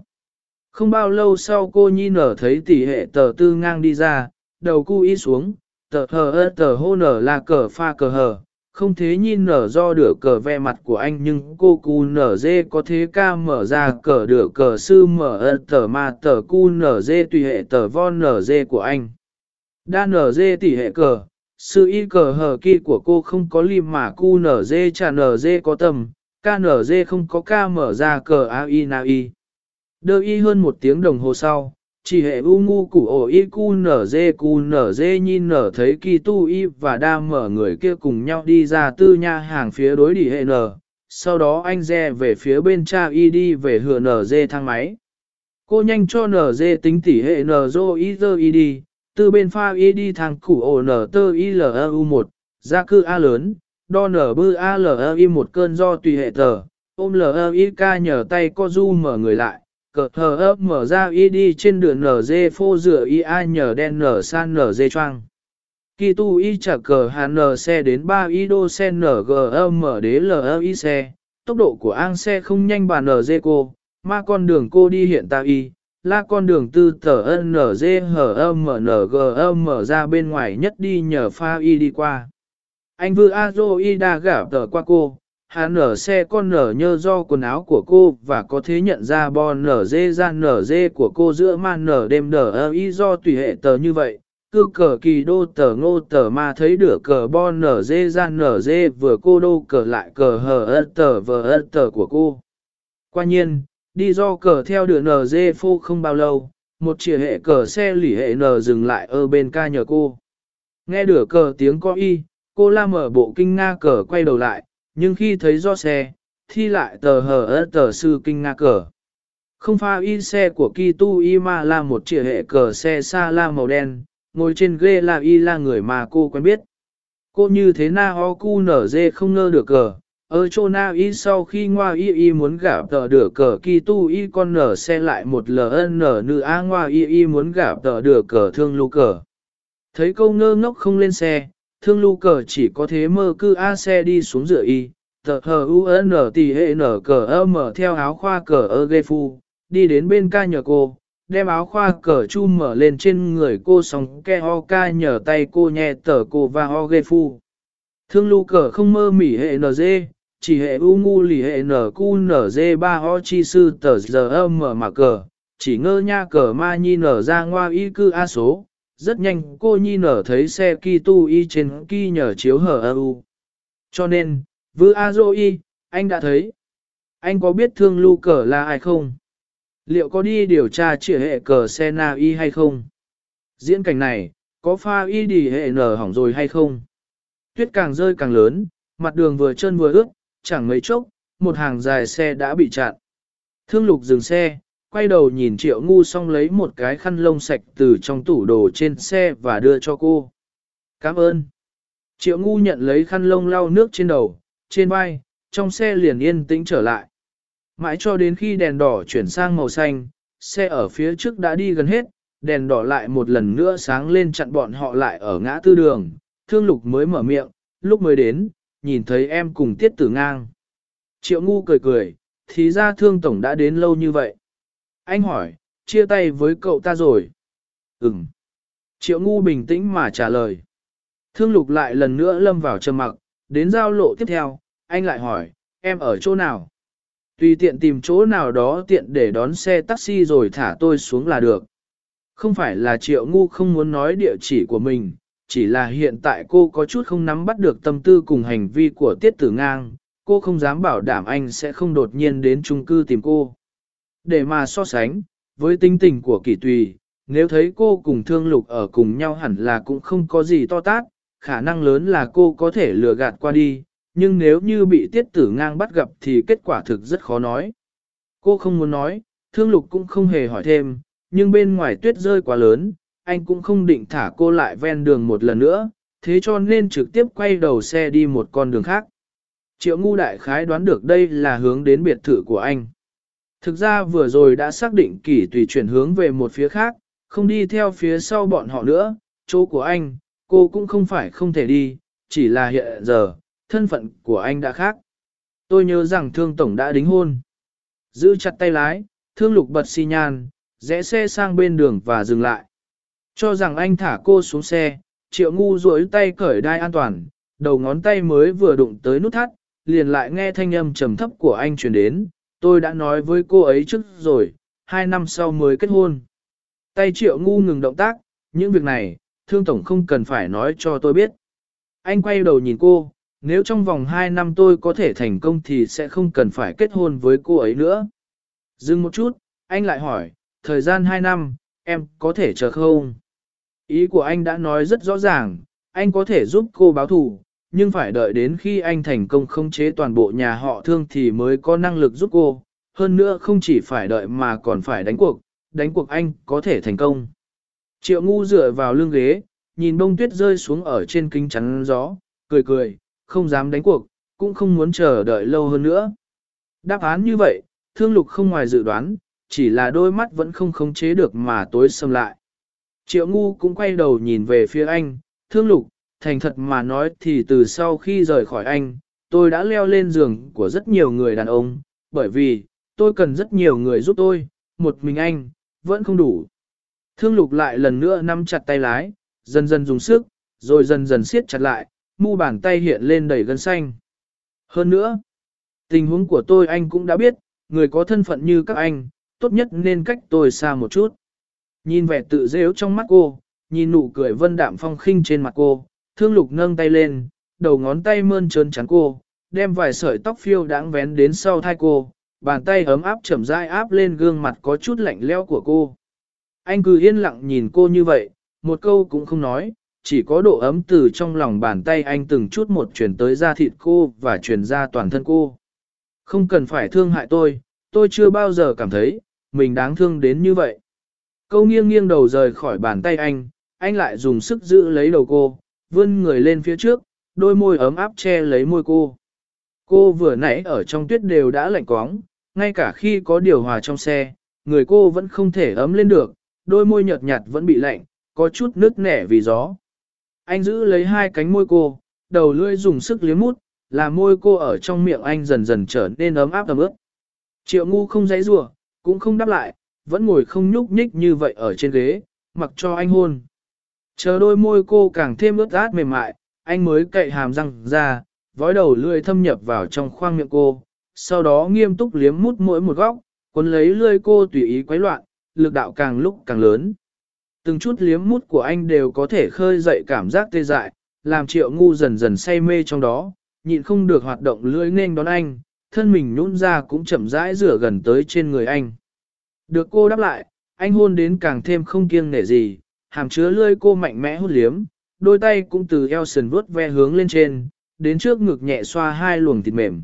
Không bao lâu sau cô nhi nở thấy tỷ hệ tờ tư ngang đi ra, đầu cu y xuống, tờ hờ ơ tờ hô nở là cờ pha cờ hờ, không thế nhìn nở do đửa cờ ve mặt của anh nhưng cô cu nở dê có thế ca mở ra cờ đửa cờ sư mở ơ tờ ma tờ cu nở dê tùy hệ tờ von nở dê của anh. Đa nở dê tỷ hệ cờ, sư y cờ hờ kỳ của cô không có lim mà cu nở dê trả nở dê có tầm, ca nở dê không có ca mở ra cờ a y na y. Đơ y hơn một tiếng đồng hồ sau, chỉ hệ u ngu củ ổ y cu nở dê cu nở dê nhìn nở thấy kỳ tu y và đa mở người kia cùng nhau đi ra tư nha hàng phía đối đi hệ nở. Sau đó anh dè về phía bên cha y đi về hựa nở dê thang máy. Cô nhanh cho nở dê tính tỉ hệ nở dô y dơ y đi, từ bên pha y đi thang củ ổ nở tơ y l u 1 gia cư A lớn, đo nở bư A l y một cơn do tùy hệ tờ, ôm l y ca nhờ tay co du mở người lại cờ thờ ấp mở ra y đi trên đường nở dê phô rửa y ai nhờ đen nở san nở dê choang. Kỳ tu y trả cờ hà nở xe đến 3 y đô xe nở g mở đế l y xe, tốc độ của an xe không nhanh bà nở dê cô, mà con đường cô đi hiện tại y, là con đường tư tờ NGHMNGM ra bên ngoài nhất đi nhờ pha y đi qua. Anh vư a dô y đa gả tờ qua cô, Hà nở xe con nở nhơ do quần áo của cô và có thể nhận ra bo nở dê ra nở dê của cô giữa man nở đêm nở ơ y do tùy hệ tờ như vậy. Cư cờ kỳ đô tờ ngô tờ ma thấy được cờ bo nở dê ra nở dê vừa cô đô cờ lại cờ hờ ơ tờ vờ ơ tờ của cô. Qua nhiên, đi do cờ theo đường NG phô không bao lâu, một chìa hệ cờ xe lỉ hệ N dừng lại ở bên ca nhờ cô. Nghe đửa cờ tiếng có y, cô la mở bộ kinh nga cờ quay đầu lại, nhưng khi thấy do xe, thi lại tờ hờ ớt tờ sư kinh nga cờ. Không pha y xe của Kitu y là một chìa hệ cờ xe xa la màu đen, ngồi trên ghê là y là người mà cô quen biết. Cô như thế na ho cu nở dê không ngơ được cờ, ở chỗ na y sau khi ngoa y y muốn gả tờ đửa cờ Kitu y con nở xe lại một ln nữ a ngoa y y muốn gả tờ đửa cờ thương lưu cờ. Thấy câu ngơ ngốc không lên xe, thương lưu cờ chỉ có thế mơ cư A xe đi xuống rửa y, tờ hờ u n tỷ hệ nở cờ ơ mở theo áo khoa cờ ơ ghê phu, đi đến bên ca nhờ cô, đem áo khoa cờ chu mở lên trên người cô sóng ke ho ca nhờ tay cô nhẹ tờ cô và ho ghê phu. Thương lưu cờ không mơ mỉ hệ nở dê, chỉ hệ u ngu lì hệ nở cu nở dê ba ho chi sư tờ giờ âm mở mà cờ, chỉ ngơ nha cờ ma nhi nở ra ngoa y cư A số rất nhanh cô nhi nở thấy xe kỳ tu y trên kỳ nhờ chiếu hở u. Cho nên, vư a dô y, anh đã thấy. Anh có biết thương lưu cờ là ai không? Liệu có đi điều tra chỉ hệ cờ xe na y hay không? Diễn cảnh này, có pha y đi hệ nở hỏng rồi hay không? Tuyết càng rơi càng lớn, mặt đường vừa chân vừa ướt, chẳng mấy chốc, một hàng dài xe đã bị chặn. Thương lục dừng xe, quay đầu nhìn triệu ngu xong lấy một cái khăn lông sạch từ trong tủ đồ trên xe và đưa cho cô. Cảm ơn. Triệu ngu nhận lấy khăn lông lau nước trên đầu, trên vai, trong xe liền yên tĩnh trở lại. Mãi cho đến khi đèn đỏ chuyển sang màu xanh, xe ở phía trước đã đi gần hết, đèn đỏ lại một lần nữa sáng lên chặn bọn họ lại ở ngã tư đường, thương lục mới mở miệng, lúc mới đến, nhìn thấy em cùng tiết tử ngang. Triệu ngu cười cười, thì ra thương tổng đã đến lâu như vậy. Anh hỏi, chia tay với cậu ta rồi. Ừm. Triệu ngu bình tĩnh mà trả lời. Thương lục lại lần nữa lâm vào trầm mặc, đến giao lộ tiếp theo, anh lại hỏi, em ở chỗ nào? Tùy tiện tìm chỗ nào đó tiện để đón xe taxi rồi thả tôi xuống là được. Không phải là triệu ngu không muốn nói địa chỉ của mình, chỉ là hiện tại cô có chút không nắm bắt được tâm tư cùng hành vi của tiết tử ngang, cô không dám bảo đảm anh sẽ không đột nhiên đến chung cư tìm cô. Để mà so sánh, với tinh tình của kỷ tùy, nếu thấy cô cùng thương lục ở cùng nhau hẳn là cũng không có gì to tát, khả năng lớn là cô có thể lừa gạt qua đi, nhưng nếu như bị tiết tử ngang bắt gặp thì kết quả thực rất khó nói. Cô không muốn nói, thương lục cũng không hề hỏi thêm, nhưng bên ngoài tuyết rơi quá lớn, anh cũng không định thả cô lại ven đường một lần nữa, thế cho nên trực tiếp quay đầu xe đi một con đường khác. Triệu ngu đại khái đoán được đây là hướng đến biệt thự của anh. Thực ra vừa rồi đã xác định kỷ tùy chuyển hướng về một phía khác, không đi theo phía sau bọn họ nữa, chỗ của anh, cô cũng không phải không thể đi, chỉ là hiện giờ, thân phận của anh đã khác. Tôi nhớ rằng thương tổng đã đính hôn. Giữ chặt tay lái, thương lục bật xi nhan, rẽ xe sang bên đường và dừng lại. Cho rằng anh thả cô xuống xe, triệu ngu duỗi tay cởi đai an toàn, đầu ngón tay mới vừa đụng tới nút thắt, liền lại nghe thanh âm trầm thấp của anh truyền đến, tôi đã nói với cô ấy trước rồi, hai năm sau mới kết hôn. Tay triệu ngu ngừng động tác, những việc này, thương tổng không cần phải nói cho tôi biết. Anh quay đầu nhìn cô, nếu trong vòng hai năm tôi có thể thành công thì sẽ không cần phải kết hôn với cô ấy nữa. Dừng một chút, anh lại hỏi, thời gian hai năm, em có thể chờ không? Ý của anh đã nói rất rõ ràng, anh có thể giúp cô báo thù, nhưng phải đợi đến khi anh thành công khống chế toàn bộ nhà họ thương thì mới có năng lực giúp cô. Hơn nữa không chỉ phải đợi mà còn phải đánh cuộc, đánh cuộc anh có thể thành công. Triệu ngu dựa vào lưng ghế, nhìn bông tuyết rơi xuống ở trên kính chắn gió, cười cười, không dám đánh cuộc, cũng không muốn chờ đợi lâu hơn nữa. Đáp án như vậy, thương lục không ngoài dự đoán, chỉ là đôi mắt vẫn không khống chế được mà tối xâm lại. Triệu ngu cũng quay đầu nhìn về phía anh, thương lục, thành thật mà nói thì từ sau khi rời khỏi anh, tôi đã leo lên giường của rất nhiều người đàn ông, bởi vì, tôi cần rất nhiều người giúp tôi, một mình anh, vẫn không đủ. Thương lục lại lần nữa nắm chặt tay lái, dần dần dùng sức, rồi dần dần siết chặt lại, mu bàn tay hiện lên đầy gân xanh. Hơn nữa, tình huống của tôi anh cũng đã biết, người có thân phận như các anh, tốt nhất nên cách tôi xa một chút. Nhìn vẻ tự dễu trong mắt cô, nhìn nụ cười vân đạm phong khinh trên mặt cô, thương lục nâng tay lên, đầu ngón tay mơn trơn chắn cô, đem vài sợi tóc phiêu đáng vén đến sau thai cô, bàn tay ấm áp chậm rãi áp lên gương mặt có chút lạnh leo của cô. Anh cứ yên lặng nhìn cô như vậy, một câu cũng không nói, chỉ có độ ấm từ trong lòng bàn tay anh từng chút một chuyển tới da thịt cô và chuyển ra toàn thân cô. Không cần phải thương hại tôi, tôi chưa bao giờ cảm thấy, mình đáng thương đến như vậy. Câu nghiêng nghiêng đầu rời khỏi bàn tay anh, anh lại dùng sức giữ lấy đầu cô, vươn người lên phía trước, đôi môi ấm áp che lấy môi cô. Cô vừa nãy ở trong tuyết đều đã lạnh quóng, ngay cả khi có điều hòa trong xe, người cô vẫn không thể ấm lên được, đôi môi nhợt nhạt vẫn bị lạnh, có chút nứt nẻ vì gió. Anh giữ lấy hai cánh môi cô, đầu lưỡi dùng sức liếm mút, là môi cô ở trong miệng anh dần dần trở nên ấm áp ấm ướt. Triệu ngu không dãy rủa, cũng không đáp lại, vẫn ngồi không nhúc nhích như vậy ở trên ghế, mặc cho anh hôn. Chờ đôi môi cô càng thêm ướt át mềm mại, anh mới cậy hàm răng ra, vói đầu lưỡi thâm nhập vào trong khoang miệng cô, sau đó nghiêm túc liếm mút mỗi một góc, cuốn lấy lưỡi cô tùy ý quấy loạn, lực đạo càng lúc càng lớn. Từng chút liếm mút của anh đều có thể khơi dậy cảm giác tê dại, làm triệu ngu dần dần say mê trong đó, nhịn không được hoạt động lưỡi nên đón anh, thân mình nhún ra cũng chậm rãi rửa gần tới trên người anh. Được cô đáp lại, anh hôn đến càng thêm không kiêng nể gì, hàm chứa lưỡi cô mạnh mẽ hút liếm, đôi tay cũng từ eo sườn vuốt ve hướng lên trên, đến trước ngực nhẹ xoa hai luồng thịt mềm.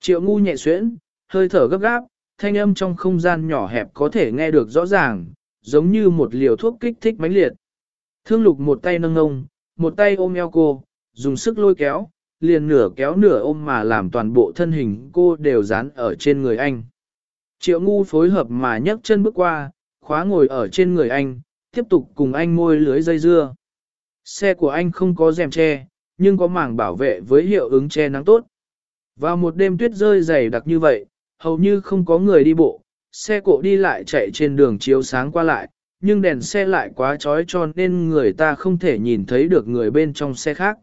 Triệu ngu nhẹ xuyễn, hơi thở gấp gáp, thanh âm trong không gian nhỏ hẹp có thể nghe được rõ ràng, giống như một liều thuốc kích thích mãnh liệt. Thương lục một tay nâng ngông, một tay ôm eo cô, dùng sức lôi kéo, liền nửa kéo nửa ôm mà làm toàn bộ thân hình cô đều dán ở trên người anh. Triệu ngu phối hợp mà nhấc chân bước qua, khóa ngồi ở trên người anh, tiếp tục cùng anh môi lưới dây dưa. Xe của anh không có rèm che, nhưng có mảng bảo vệ với hiệu ứng che nắng tốt. Vào một đêm tuyết rơi dày đặc như vậy, hầu như không có người đi bộ, xe cộ đi lại chạy trên đường chiếu sáng qua lại, nhưng đèn xe lại quá chói cho nên người ta không thể nhìn thấy được người bên trong xe khác.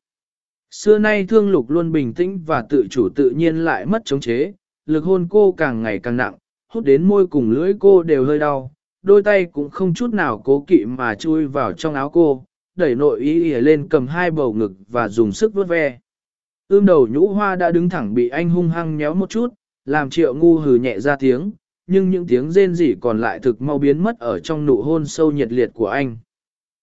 Xưa nay thương lục luôn bình tĩnh và tự chủ tự nhiên lại mất chống chế, lực hôn cô càng ngày càng nặng, hút đến môi cùng lưỡi cô đều hơi đau, đôi tay cũng không chút nào cố kỵ mà chui vào trong áo cô, đẩy nội ý ỉa lên cầm hai bầu ngực và dùng sức vuốt ve. Ưm đầu nhũ hoa đã đứng thẳng bị anh hung hăng nhéo một chút, làm triệu ngu hừ nhẹ ra tiếng, nhưng những tiếng rên rỉ còn lại thực mau biến mất ở trong nụ hôn sâu nhiệt liệt của anh.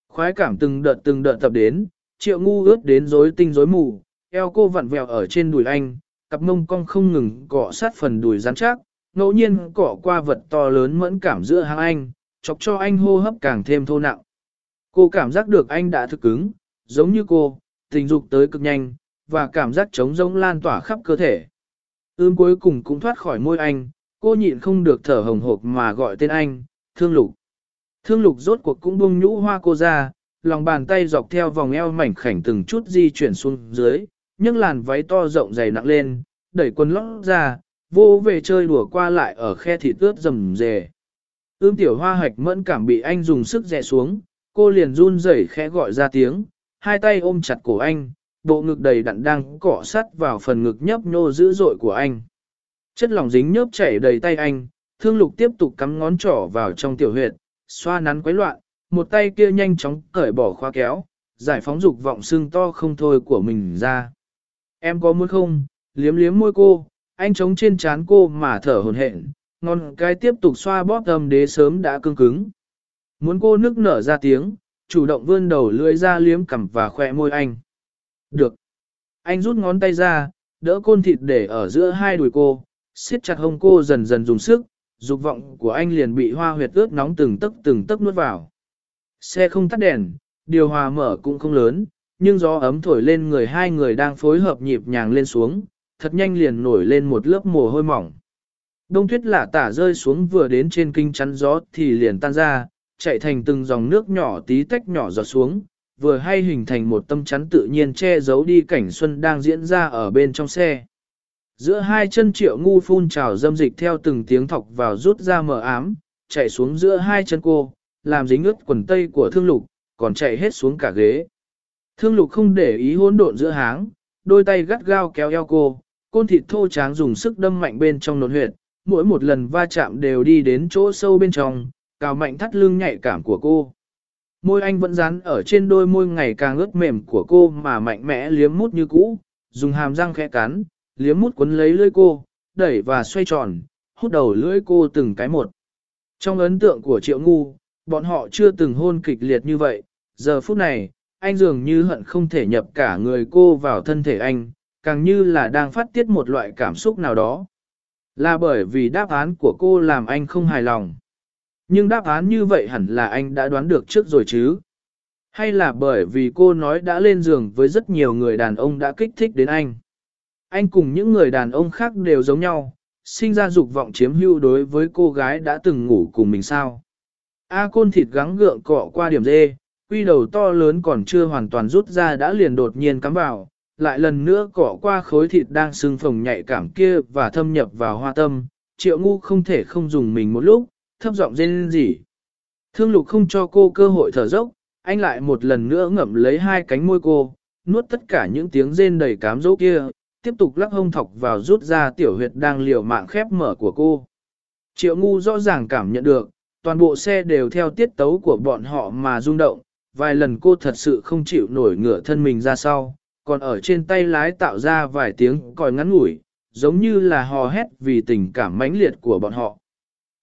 Khoái cảm từng đợt từng đợt tập đến, triệu ngu ướt đến rối tinh rối mù, eo cô vặn vẹo ở trên đùi anh, cặp mông cong không ngừng cọ sát phần đùi rắn chắc, ngẫu nhiên cọ qua vật to lớn mẫn cảm giữa hàng anh, chọc cho anh hô hấp càng thêm thô nặng. Cô cảm giác được anh đã thực cứng, giống như cô, tình dục tới cực nhanh, và cảm giác trống rỗng lan tỏa khắp cơ thể. Ưm cuối cùng cũng thoát khỏi môi anh, cô nhịn không được thở hồng hộc mà gọi tên anh, thương lục. Thương lục rốt cuộc cũng buông nhũ hoa cô ra, lòng bàn tay dọc theo vòng eo mảnh khảnh từng chút di chuyển xuống dưới, nhưng làn váy to rộng dày nặng lên, đẩy quần lót ra, vô về chơi đùa qua lại ở khe thịt ướt rầm rề. Ưm tiểu hoa hạch mẫn cảm bị anh dùng sức dẹ xuống, cô liền run rẩy khẽ gọi ra tiếng, hai tay ôm chặt cổ anh, bộ ngực đầy đặn đang cọ sắt vào phần ngực nhấp nhô dữ dội của anh. Chất lỏng dính nhớp chảy đầy tay anh, thương lục tiếp tục cắm ngón trỏ vào trong tiểu huyệt, xoa nắn quấy loạn, một tay kia nhanh chóng cởi bỏ khóa kéo, giải phóng dục vọng xương to không thôi của mình ra. Em có muốn không, liếm liếm môi cô, anh chống trên chán cô mà thở hồn hển, ngon cái tiếp tục xoa bóp âm đế sớm đã cứng cứng. Muốn cô nức nở ra tiếng, chủ động vươn đầu lưỡi ra liếm cằm và khoe môi anh. Được. Anh rút ngón tay ra, đỡ côn thịt để ở giữa hai đùi cô, siết chặt hông cô dần dần dùng sức, dục vọng của anh liền bị hoa huyệt ướt nóng từng tấc từng tấc nuốt vào. Xe không tắt đèn, điều hòa mở cũng không lớn, nhưng gió ấm thổi lên người hai người đang phối hợp nhịp nhàng lên xuống, thật nhanh liền nổi lên một lớp mồ hôi mỏng. Đông tuyết lạ tả rơi xuống vừa đến trên kinh chắn gió thì liền tan ra, chạy thành từng dòng nước nhỏ tí tách nhỏ giọt xuống, vừa hay hình thành một tâm chắn tự nhiên che giấu đi cảnh xuân đang diễn ra ở bên trong xe. Giữa hai chân triệu ngu phun trào dâm dịch theo từng tiếng thọc vào rút ra mờ ám, chạy xuống giữa hai chân cô, làm dính ướt quần tây của thương lục, còn chạy hết xuống cả ghế. Thương lục không để ý hỗn độn giữa háng, đôi tay gắt gao kéo eo cô, côn thịt thô tráng dùng sức đâm mạnh bên trong nốt huyệt, mỗi một lần va chạm đều đi đến chỗ sâu bên trong, cào mạnh thắt lưng nhạy cảm của cô. Môi anh vẫn dán ở trên đôi môi ngày càng ướt mềm của cô mà mạnh mẽ liếm mút như cũ, dùng hàm răng khẽ cắn, liếm mút cuốn lấy lưỡi cô, đẩy và xoay tròn, hút đầu lưỡi cô từng cái một. Trong ấn tượng của Triệu Ngu, bọn họ chưa từng hôn kịch liệt như vậy, giờ phút này, anh dường như hận không thể nhập cả người cô vào thân thể anh, càng như là đang phát tiết một loại cảm xúc nào đó. Là bởi vì đáp án của cô làm anh không hài lòng. Nhưng đáp án như vậy hẳn là anh đã đoán được trước rồi chứ. Hay là bởi vì cô nói đã lên giường với rất nhiều người đàn ông đã kích thích đến anh. Anh cùng những người đàn ông khác đều giống nhau, sinh ra dục vọng chiếm hữu đối với cô gái đã từng ngủ cùng mình sao. A côn thịt gắng gượng cọ qua điểm dê, quy đầu to lớn còn chưa hoàn toàn rút ra đã liền đột nhiên cắm vào, lại lần nữa cọ qua khối thịt đang sưng phồng nhạy cảm kia và thâm nhập vào hoa tâm, triệu ngu không thể không dùng mình một lúc, thấp giọng rên gì. Thương lục không cho cô cơ hội thở dốc, anh lại một lần nữa ngậm lấy hai cánh môi cô, nuốt tất cả những tiếng rên đầy cám dỗ kia, tiếp tục lắc hông thọc vào rút ra tiểu huyệt đang liều mạng khép mở của cô. Triệu ngu rõ ràng cảm nhận được, toàn bộ xe đều theo tiết tấu của bọn họ mà rung động, vài lần cô thật sự không chịu nổi ngửa thân mình ra sau, còn ở trên tay lái tạo ra vài tiếng còi ngắn ngủi, giống như là hò hét vì tình cảm mãnh liệt của bọn họ.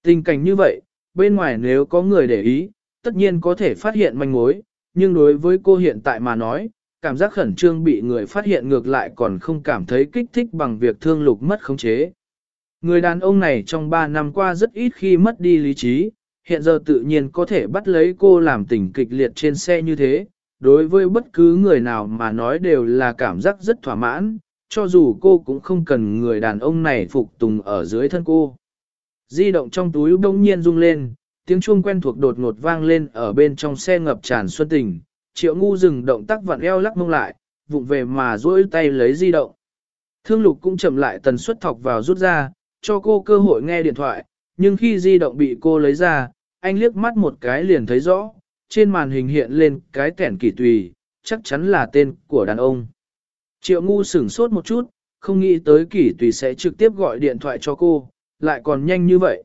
Tình cảnh như vậy, bên ngoài nếu có người để ý, tất nhiên có thể phát hiện manh mối, nhưng đối với cô hiện tại mà nói, cảm giác khẩn trương bị người phát hiện ngược lại còn không cảm thấy kích thích bằng việc thương lục mất khống chế. Người đàn ông này trong 3 năm qua rất ít khi mất đi lý trí, hiện giờ tự nhiên có thể bắt lấy cô làm tình kịch liệt trên xe như thế, đối với bất cứ người nào mà nói đều là cảm giác rất thỏa mãn, cho dù cô cũng không cần người đàn ông này phục tùng ở dưới thân cô. Di động trong túi bỗng nhiên rung lên, tiếng chuông quen thuộc đột ngột vang lên ở bên trong xe ngập tràn xuân tình, triệu ngu dừng động tác vặn eo lắc mông lại, vụng về mà duỗi tay lấy di động. Thương lục cũng chậm lại tần suất thọc vào rút ra, cho cô cơ hội nghe điện thoại, nhưng khi di động bị cô lấy ra, anh liếc mắt một cái liền thấy rõ, trên màn hình hiện lên cái kẻn kỳ tùy, chắc chắn là tên của đàn ông. Triệu ngu sửng sốt một chút, không nghĩ tới kỷ tùy sẽ trực tiếp gọi điện thoại cho cô, lại còn nhanh như vậy.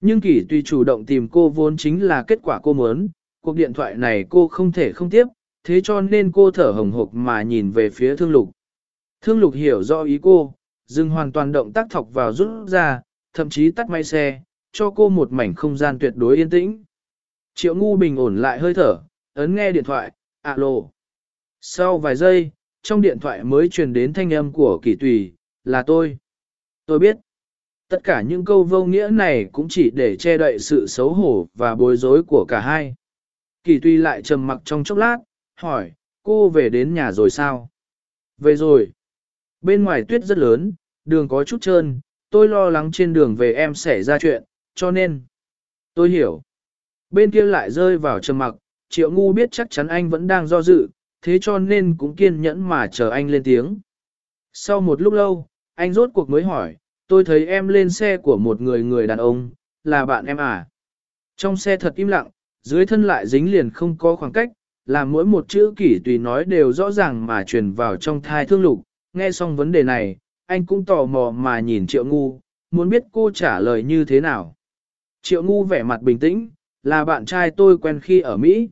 Nhưng kỷ tùy chủ động tìm cô vốn chính là kết quả cô muốn, cuộc điện thoại này cô không thể không tiếp, thế cho nên cô thở hồng hộc mà nhìn về phía thương lục. Thương lục hiểu rõ ý cô, dừng hoàn toàn động tác thọc vào rút ra, thậm chí tắt máy xe, cho cô một mảnh không gian tuyệt đối yên tĩnh. Triệu ngu bình ổn lại hơi thở, ấn nghe điện thoại, alo. Sau vài giây, trong điện thoại mới truyền đến thanh âm của kỳ tùy, là tôi. Tôi biết. Tất cả những câu vô nghĩa này cũng chỉ để che đậy sự xấu hổ và bối rối của cả hai. Kỳ tùy lại trầm mặc trong chốc lát, hỏi, cô về đến nhà rồi sao? Về rồi. Bên ngoài tuyết rất lớn, đường có chút trơn, tôi lo lắng trên đường về em xảy ra chuyện, cho nên. Tôi hiểu. Bên kia lại rơi vào trầm mặc, triệu ngu biết chắc chắn anh vẫn đang do dự, thế cho nên cũng kiên nhẫn mà chờ anh lên tiếng. Sau một lúc lâu, anh rốt cuộc mới hỏi, tôi thấy em lên xe của một người người đàn ông, là bạn em à? Trong xe thật im lặng, dưới thân lại dính liền không có khoảng cách, làm mỗi một chữ kỷ tùy nói đều rõ ràng mà truyền vào trong thai thương lục. Nghe xong vấn đề này, anh cũng tò mò mà nhìn triệu ngu, muốn biết cô trả lời như thế nào. Triệu ngu vẻ mặt bình tĩnh, là bạn trai tôi quen khi ở Mỹ.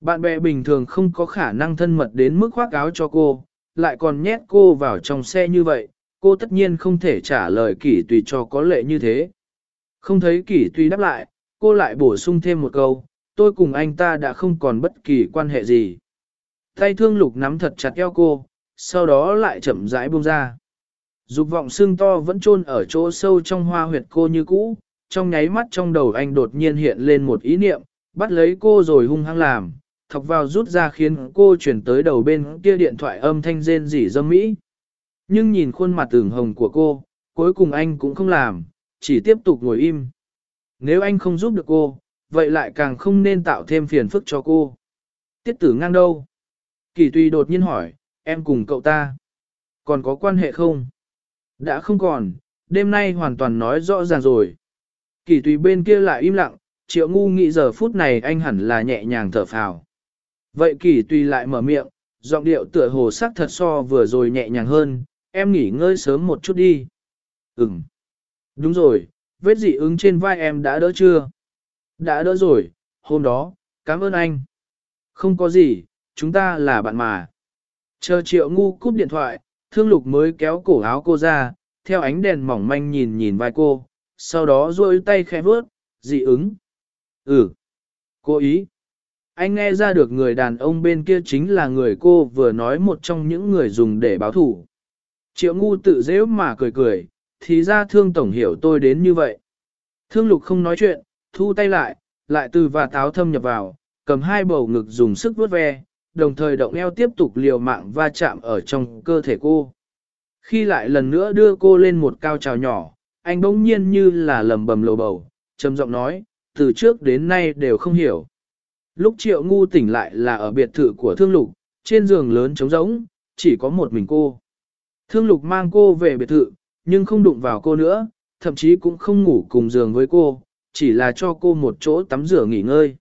Bạn bè bình thường không có khả năng thân mật đến mức khoác áo cho cô, lại còn nhét cô vào trong xe như vậy, cô tất nhiên không thể trả lời kỷ tùy cho có lệ như thế. Không thấy kỷ tùy đáp lại, cô lại bổ sung thêm một câu, tôi cùng anh ta đã không còn bất kỳ quan hệ gì. Tay thương lục nắm thật chặt eo cô, sau đó lại chậm rãi buông ra. Dục vọng xương to vẫn chôn ở chỗ sâu trong hoa huyệt cô như cũ, trong nháy mắt trong đầu anh đột nhiên hiện lên một ý niệm, bắt lấy cô rồi hung hăng làm, thọc vào rút ra khiến cô chuyển tới đầu bên kia điện thoại âm thanh rên rỉ dâm mỹ. Nhưng nhìn khuôn mặt tưởng hồng của cô, cuối cùng anh cũng không làm, chỉ tiếp tục ngồi im. Nếu anh không giúp được cô, vậy lại càng không nên tạo thêm phiền phức cho cô. Tiết tử ngang đâu? Kỳ tùy đột nhiên hỏi, em cùng cậu ta. Còn có quan hệ không? Đã không còn, đêm nay hoàn toàn nói rõ ràng rồi. Kỳ tùy bên kia lại im lặng, triệu ngu nghĩ giờ phút này anh hẳn là nhẹ nhàng thở phào. Vậy kỳ tùy lại mở miệng, giọng điệu tựa hồ sắc thật so vừa rồi nhẹ nhàng hơn, em nghỉ ngơi sớm một chút đi. Ừm. Đúng rồi, vết dị ứng trên vai em đã đỡ chưa? Đã đỡ rồi, hôm đó, cảm ơn anh. Không có gì, chúng ta là bạn mà. Chờ triệu ngu cúp điện thoại, thương lục mới kéo cổ áo cô ra, theo ánh đèn mỏng manh nhìn nhìn vai cô, sau đó duỗi tay khẽ vớt, dị ứng. Ừ, cố ý. Anh nghe ra được người đàn ông bên kia chính là người cô vừa nói một trong những người dùng để báo thủ. Triệu ngu tự dễ mà cười cười, thì ra thương tổng hiểu tôi đến như vậy. Thương lục không nói chuyện, thu tay lại, lại từ và táo thâm nhập vào, cầm hai bầu ngực dùng sức vuốt ve, đồng thời động eo tiếp tục liều mạng va chạm ở trong cơ thể cô. Khi lại lần nữa đưa cô lên một cao trào nhỏ, anh bỗng nhiên như là lầm bầm lầu bầu, trầm giọng nói, từ trước đến nay đều không hiểu. Lúc triệu ngu tỉnh lại là ở biệt thự của thương lục, trên giường lớn trống rỗng, chỉ có một mình cô. Thương lục mang cô về biệt thự, nhưng không đụng vào cô nữa, thậm chí cũng không ngủ cùng giường với cô, chỉ là cho cô một chỗ tắm rửa nghỉ ngơi.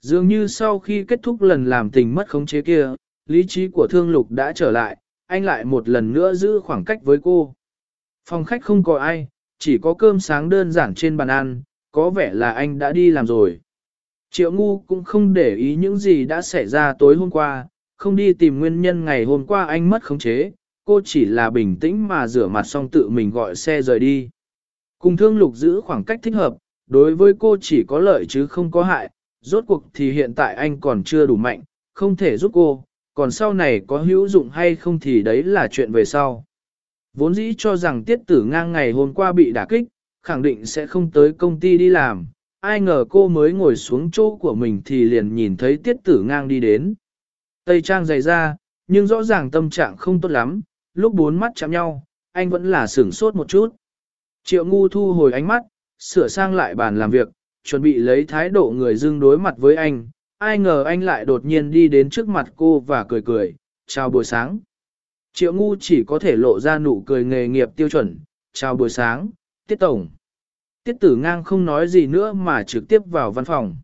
Dường như sau khi kết thúc lần làm tình mất khống chế kia, lý trí của thương lục đã trở lại, anh lại một lần nữa giữ khoảng cách với cô. Phòng khách không có ai, chỉ có cơm sáng đơn giản trên bàn ăn, có vẻ là anh đã đi làm rồi. Triệu ngu cũng không để ý những gì đã xảy ra tối hôm qua, không đi tìm nguyên nhân ngày hôm qua anh mất khống chế, cô chỉ là bình tĩnh mà rửa mặt xong tự mình gọi xe rời đi. Cùng thương lục giữ khoảng cách thích hợp, đối với cô chỉ có lợi chứ không có hại, rốt cuộc thì hiện tại anh còn chưa đủ mạnh, không thể giúp cô, còn sau này có hữu dụng hay không thì đấy là chuyện về sau. Vốn dĩ cho rằng tiết tử ngang ngày hôm qua bị đả kích, khẳng định sẽ không tới công ty đi làm, ai ngờ cô mới ngồi xuống chỗ của mình thì liền nhìn thấy tiết tử ngang đi đến. Tây trang dày ra, nhưng rõ ràng tâm trạng không tốt lắm, lúc bốn mắt chạm nhau, anh vẫn là sửng sốt một chút. Triệu ngu thu hồi ánh mắt, sửa sang lại bàn làm việc, chuẩn bị lấy thái độ người dưng đối mặt với anh, ai ngờ anh lại đột nhiên đi đến trước mặt cô và cười cười, chào buổi sáng. Triệu ngu chỉ có thể lộ ra nụ cười nghề nghiệp tiêu chuẩn, chào buổi sáng, tiết tổng. Tiết tử ngang không nói gì nữa mà trực tiếp vào văn phòng.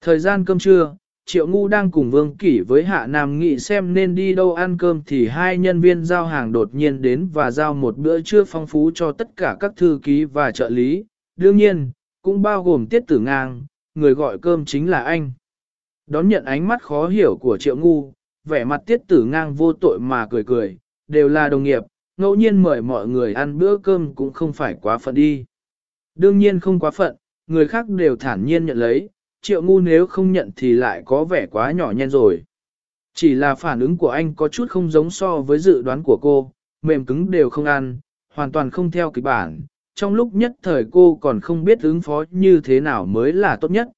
Thời gian cơm trưa, Triệu Ngu đang cùng Vương Kỷ với Hạ Nam nghị xem nên đi đâu ăn cơm thì hai nhân viên giao hàng đột nhiên đến và giao một bữa trưa phong phú cho tất cả các thư ký và trợ lý. Đương nhiên, cũng bao gồm tiết tử ngang, người gọi cơm chính là anh. Đón nhận ánh mắt khó hiểu của Triệu Ngu, vẻ mặt tiết tử ngang vô tội mà cười cười, đều là đồng nghiệp, ngẫu nhiên mời mọi người ăn bữa cơm cũng không phải quá phận đi. Đương nhiên không quá phận, người khác đều thản nhiên nhận lấy, triệu ngu nếu không nhận thì lại có vẻ quá nhỏ nhen rồi. Chỉ là phản ứng của anh có chút không giống so với dự đoán của cô, mềm cứng đều không ăn, hoàn toàn không theo kịch bản. Trong lúc nhất thời cô còn không biết ứng phó như thế nào mới là tốt nhất.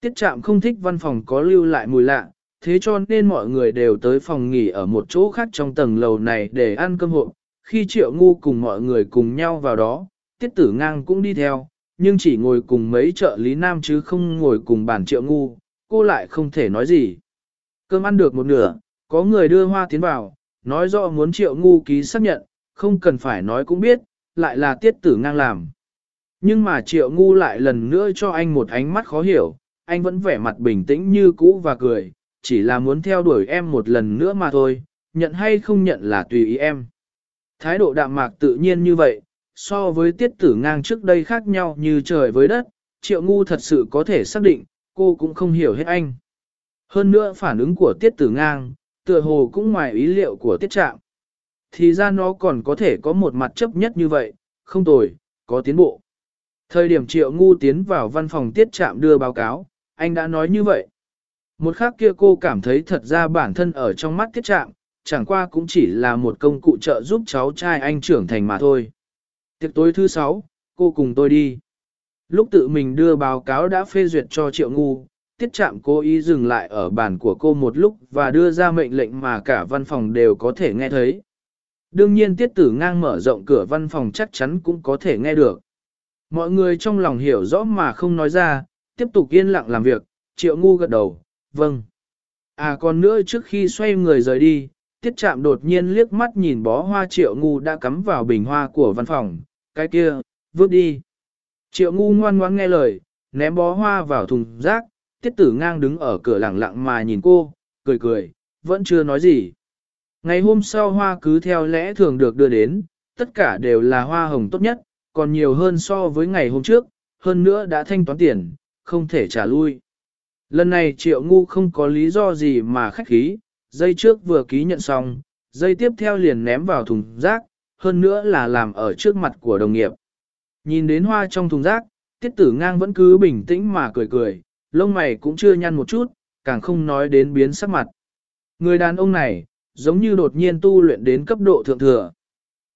Tiết trạm không thích văn phòng có lưu lại mùi lạ, thế cho nên mọi người đều tới phòng nghỉ ở một chỗ khác trong tầng lầu này để ăn cơm hộp. Khi triệu ngu cùng mọi người cùng nhau vào đó, tiết tử ngang cũng đi theo, nhưng chỉ ngồi cùng mấy trợ lý nam chứ không ngồi cùng bản triệu ngu, cô lại không thể nói gì. Cơm ăn được một nửa, có người đưa hoa tiến vào, nói rõ muốn triệu ngu ký xác nhận, không cần phải nói cũng biết, lại là tiết tử ngang làm. Nhưng mà triệu ngu lại lần nữa cho anh một ánh mắt khó hiểu, anh vẫn vẻ mặt bình tĩnh như cũ và cười, chỉ là muốn theo đuổi em một lần nữa mà thôi, nhận hay không nhận là tùy ý em. Thái độ đạm mạc tự nhiên như vậy, so với tiết tử ngang trước đây khác nhau như trời với đất, triệu ngu thật sự có thể xác định, cô cũng không hiểu hết anh. Hơn nữa phản ứng của tiết tử ngang, tựa hồ cũng ngoài ý liệu của tiết trạng. Thì ra nó còn có thể có một mặt chấp nhất như vậy, không tồi, có tiến bộ. Thời điểm triệu ngu tiến vào văn phòng tiết trạm đưa báo cáo, anh đã nói như vậy. Một khác kia cô cảm thấy thật ra bản thân ở trong mắt tiết trạm, chẳng qua cũng chỉ là một công cụ trợ giúp cháu trai anh trưởng thành mà thôi. Tiệc tối thứ sáu, cô cùng tôi đi. Lúc tự mình đưa báo cáo đã phê duyệt cho Triệu Ngu, tiết Trạm cố ý dừng lại ở bàn của cô một lúc và đưa ra mệnh lệnh mà cả văn phòng đều có thể nghe thấy. Đương nhiên tiết tử ngang mở rộng cửa văn phòng chắc chắn cũng có thể nghe được. Mọi người trong lòng hiểu rõ mà không nói ra, tiếp tục yên lặng làm việc, triệu ngu gật đầu, vâng. À còn nữa trước khi xoay người rời đi, tiết chạm đột nhiên liếc mắt nhìn bó hoa triệu ngu đã cắm vào bình hoa của văn phòng, cái kia, vứt đi. Triệu ngu ngoan ngoãn nghe lời, ném bó hoa vào thùng rác, tiết tử ngang đứng ở cửa lặng lặng mà nhìn cô, cười cười, vẫn chưa nói gì. Ngày hôm sau hoa cứ theo lẽ thường được đưa đến, tất cả đều là hoa hồng tốt nhất, còn nhiều hơn so với ngày hôm trước, hơn nữa đã thanh toán tiền, không thể trả lui. Lần này triệu ngu không có lý do gì mà khách khí, dây trước vừa ký nhận xong, dây tiếp theo liền ném vào thùng rác, hơn nữa là làm ở trước mặt của đồng nghiệp. Nhìn đến hoa trong thùng rác, tiết tử ngang vẫn cứ bình tĩnh mà cười cười, lông mày cũng chưa nhăn một chút, càng không nói đến biến sắc mặt. Người đàn ông này, giống như đột nhiên tu luyện đến cấp độ thượng thừa.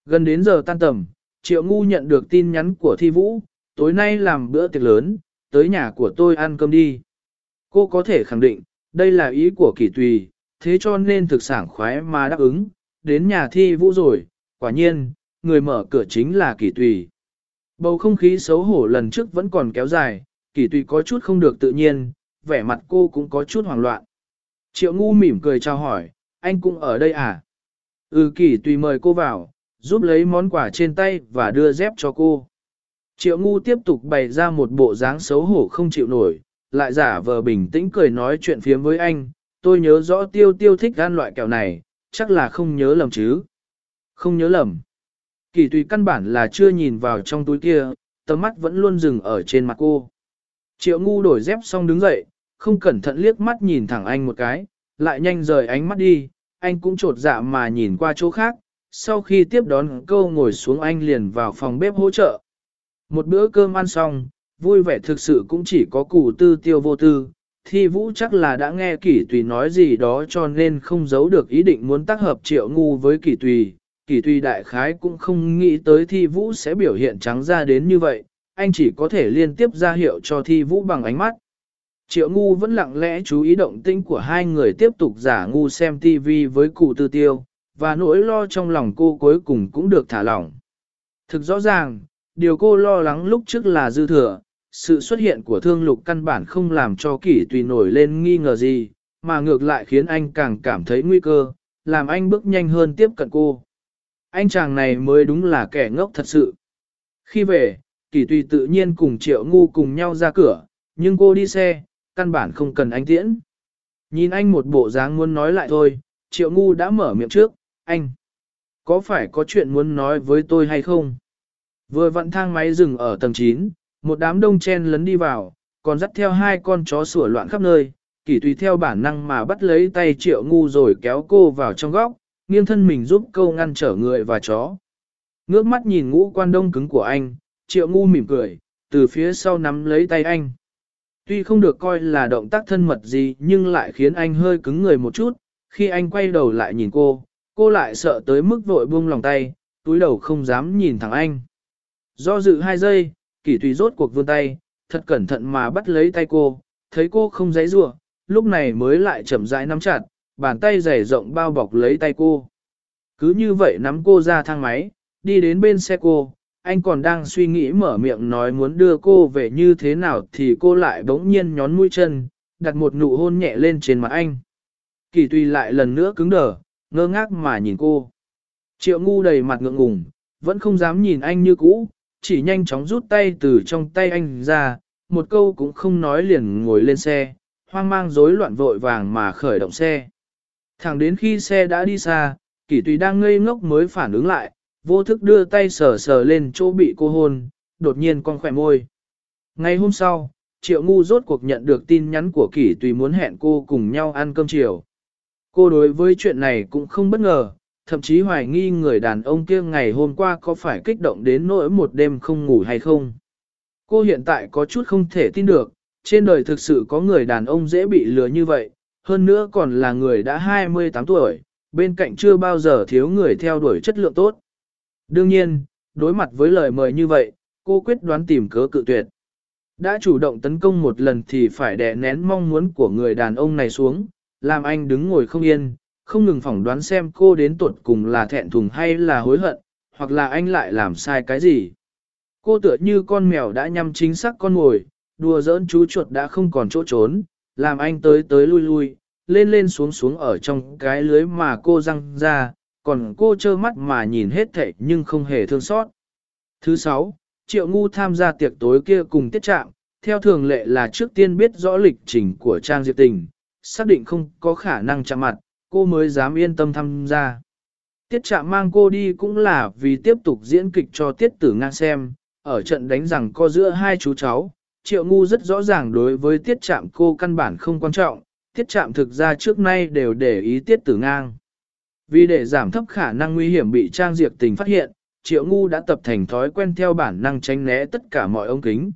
Gần đến giờ tan tầm, Triệu Ngu nhận được tin nhắn của Thi Vũ, tối nay làm bữa tiệc lớn, tới nhà của tôi ăn cơm đi. Cô có thể khẳng định, đây là ý của kỷ tùy, thế cho nên thực sản khoái mà đáp ứng, đến nhà Thi Vũ rồi, quả nhiên, người mở cửa chính là kỷ tùy. Bầu không khí xấu hổ lần trước vẫn còn kéo dài, kỷ tùy có chút không được tự nhiên, vẻ mặt cô cũng có chút hoảng loạn. Triệu ngu mỉm cười chào hỏi, anh cũng ở đây à? Ừ kỷ tùy mời cô vào, giúp lấy món quà trên tay và đưa dép cho cô. Triệu ngu tiếp tục bày ra một bộ dáng xấu hổ không chịu nổi, lại giả vờ bình tĩnh cười nói chuyện phiếm với anh, tôi nhớ rõ tiêu tiêu thích ăn loại kẹo này, chắc là không nhớ lầm chứ. Không nhớ lầm. Kỳ tùy căn bản là chưa nhìn vào trong túi kia, tầm mắt vẫn luôn dừng ở trên mặt cô. Triệu ngu đổi dép xong đứng dậy, không cẩn thận liếc mắt nhìn thẳng anh một cái, lại nhanh rời ánh mắt đi, anh cũng trột dạ mà nhìn qua chỗ khác, sau khi tiếp đón câu ngồi xuống anh liền vào phòng bếp hỗ trợ. Một bữa cơm ăn xong, vui vẻ thực sự cũng chỉ có củ tư tiêu vô tư, thi vũ chắc là đã nghe kỷ tùy nói gì đó cho nên không giấu được ý định muốn tác hợp triệu ngu với kỷ tùy, kỳ tùy đại khái cũng không nghĩ tới thi vũ sẽ biểu hiện trắng ra đến như vậy, anh chỉ có thể liên tiếp ra hiệu cho thi vũ bằng ánh mắt. Triệu ngu vẫn lặng lẽ chú ý động tĩnh của hai người tiếp tục giả ngu xem TV với cụ tư tiêu, và nỗi lo trong lòng cô cuối cùng cũng được thả lỏng. Thực rõ ràng, điều cô lo lắng lúc trước là dư thừa, sự xuất hiện của thương lục căn bản không làm cho kỷ tùy nổi lên nghi ngờ gì, mà ngược lại khiến anh càng cảm thấy nguy cơ, làm anh bước nhanh hơn tiếp cận cô. Anh chàng này mới đúng là kẻ ngốc thật sự. Khi về, kỷ tùy tự nhiên cùng triệu ngu cùng nhau ra cửa, nhưng cô đi xe, căn bản không cần anh tiễn. Nhìn anh một bộ dáng muốn nói lại thôi, triệu ngu đã mở miệng trước, anh. Có phải có chuyện muốn nói với tôi hay không? Vừa vặn thang máy dừng ở tầng 9, một đám đông chen lấn đi vào, còn dắt theo hai con chó sủa loạn khắp nơi, kỷ tùy theo bản năng mà bắt lấy tay triệu ngu rồi kéo cô vào trong góc, nghiêng thân mình giúp câu ngăn trở người và chó. Ngước mắt nhìn ngũ quan đông cứng của anh, triệu ngu mỉm cười, từ phía sau nắm lấy tay anh. Tuy không được coi là động tác thân mật gì nhưng lại khiến anh hơi cứng người một chút, khi anh quay đầu lại nhìn cô, cô lại sợ tới mức vội buông lòng tay, túi đầu không dám nhìn thẳng anh. Do dự hai giây, kỷ tùy rốt cuộc vươn tay, thật cẩn thận mà bắt lấy tay cô, thấy cô không giấy rủa lúc này mới lại chậm rãi nắm chặt, bàn tay dày rộng bao bọc lấy tay cô. Cứ như vậy nắm cô ra thang máy, đi đến bên xe cô, anh còn đang suy nghĩ mở miệng nói muốn đưa cô về như thế nào thì cô lại bỗng nhiên nhón mũi chân, đặt một nụ hôn nhẹ lên trên mặt anh. Kỳ tùy lại lần nữa cứng đờ, ngơ ngác mà nhìn cô. Triệu ngu đầy mặt ngượng ngùng, vẫn không dám nhìn anh như cũ, chỉ nhanh chóng rút tay từ trong tay anh ra, một câu cũng không nói liền ngồi lên xe, hoang mang rối loạn vội vàng mà khởi động xe. Thẳng đến khi xe đã đi xa, kỷ tùy đang ngây ngốc mới phản ứng lại, vô thức đưa tay sờ sờ lên chỗ bị cô hôn, đột nhiên con khỏe môi. Ngày hôm sau, Triệu Ngu rốt cuộc nhận được tin nhắn của kỷ tùy muốn hẹn cô cùng nhau ăn cơm chiều. Cô đối với chuyện này cũng không bất ngờ, thậm chí hoài nghi người đàn ông kia ngày hôm qua có phải kích động đến nỗi một đêm không ngủ hay không. Cô hiện tại có chút không thể tin được, trên đời thực sự có người đàn ông dễ bị lừa như vậy, hơn nữa còn là người đã 28 tuổi, bên cạnh chưa bao giờ thiếu người theo đuổi chất lượng tốt. Đương nhiên, đối mặt với lời mời như vậy, cô quyết đoán tìm cớ cự tuyệt. Đã chủ động tấn công một lần thì phải đè nén mong muốn của người đàn ông này xuống, làm anh đứng ngồi không yên, không ngừng phỏng đoán xem cô đến tuột cùng là thẹn thùng hay là hối hận, hoặc là anh lại làm sai cái gì. Cô tựa như con mèo đã nhắm chính xác con ngồi, đùa giỡn chú chuột đã không còn chỗ trốn, làm anh tới tới lui lui, lên lên xuống xuống ở trong cái lưới mà cô răng ra, còn cô trơ mắt mà nhìn hết thảy nhưng không hề thương xót. Thứ sáu, Triệu Ngu tham gia tiệc tối kia cùng tiết trạng, theo thường lệ là trước tiên biết rõ lịch trình của Trang Diệp Tình, xác định không có khả năng chạm mặt, cô mới dám yên tâm tham gia. Tiết Trạm mang cô đi cũng là vì tiếp tục diễn kịch cho tiết tử ngang xem, ở trận đánh rằng co giữa hai chú cháu, triệu ngu rất rõ ràng đối với tiết trạm cô căn bản không quan trọng, tiết trạm thực ra trước nay đều để ý tiết tử ngang. Vì để giảm thấp khả năng nguy hiểm bị trang diệt tình phát hiện, triệu ngu đã tập thành thói quen theo bản năng tránh né tất cả mọi ống kính.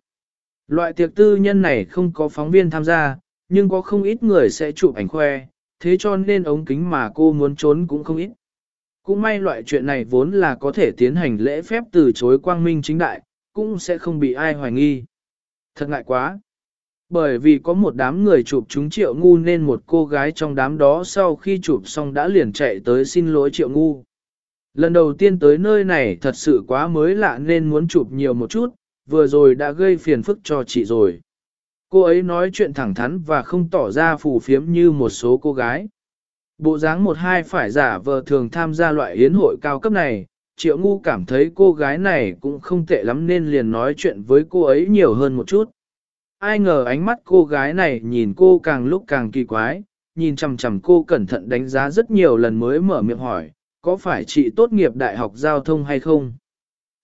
Loại tiệc tư nhân này không có phóng viên tham gia, nhưng có không ít người sẽ chụp ảnh khoe, thế cho nên ống kính mà cô muốn trốn cũng không ít. Cũng may loại chuyện này vốn là có thể tiến hành lễ phép từ chối quang minh chính đại, cũng sẽ không bị ai hoài nghi. Thật ngại quá. Bởi vì có một đám người chụp chúng triệu ngu nên một cô gái trong đám đó sau khi chụp xong đã liền chạy tới xin lỗi triệu ngu. Lần đầu tiên tới nơi này thật sự quá mới lạ nên muốn chụp nhiều một chút, vừa rồi đã gây phiền phức cho chị rồi. Cô ấy nói chuyện thẳng thắn và không tỏ ra phù phiếm như một số cô gái. Bộ dáng một hai phải giả vờ thường tham gia loại yến hội cao cấp này, triệu ngu cảm thấy cô gái này cũng không tệ lắm nên liền nói chuyện với cô ấy nhiều hơn một chút. Ai ngờ ánh mắt cô gái này nhìn cô càng lúc càng kỳ quái, nhìn chằm chằm cô cẩn thận đánh giá rất nhiều lần mới mở miệng hỏi, có phải chị tốt nghiệp đại học giao thông hay không?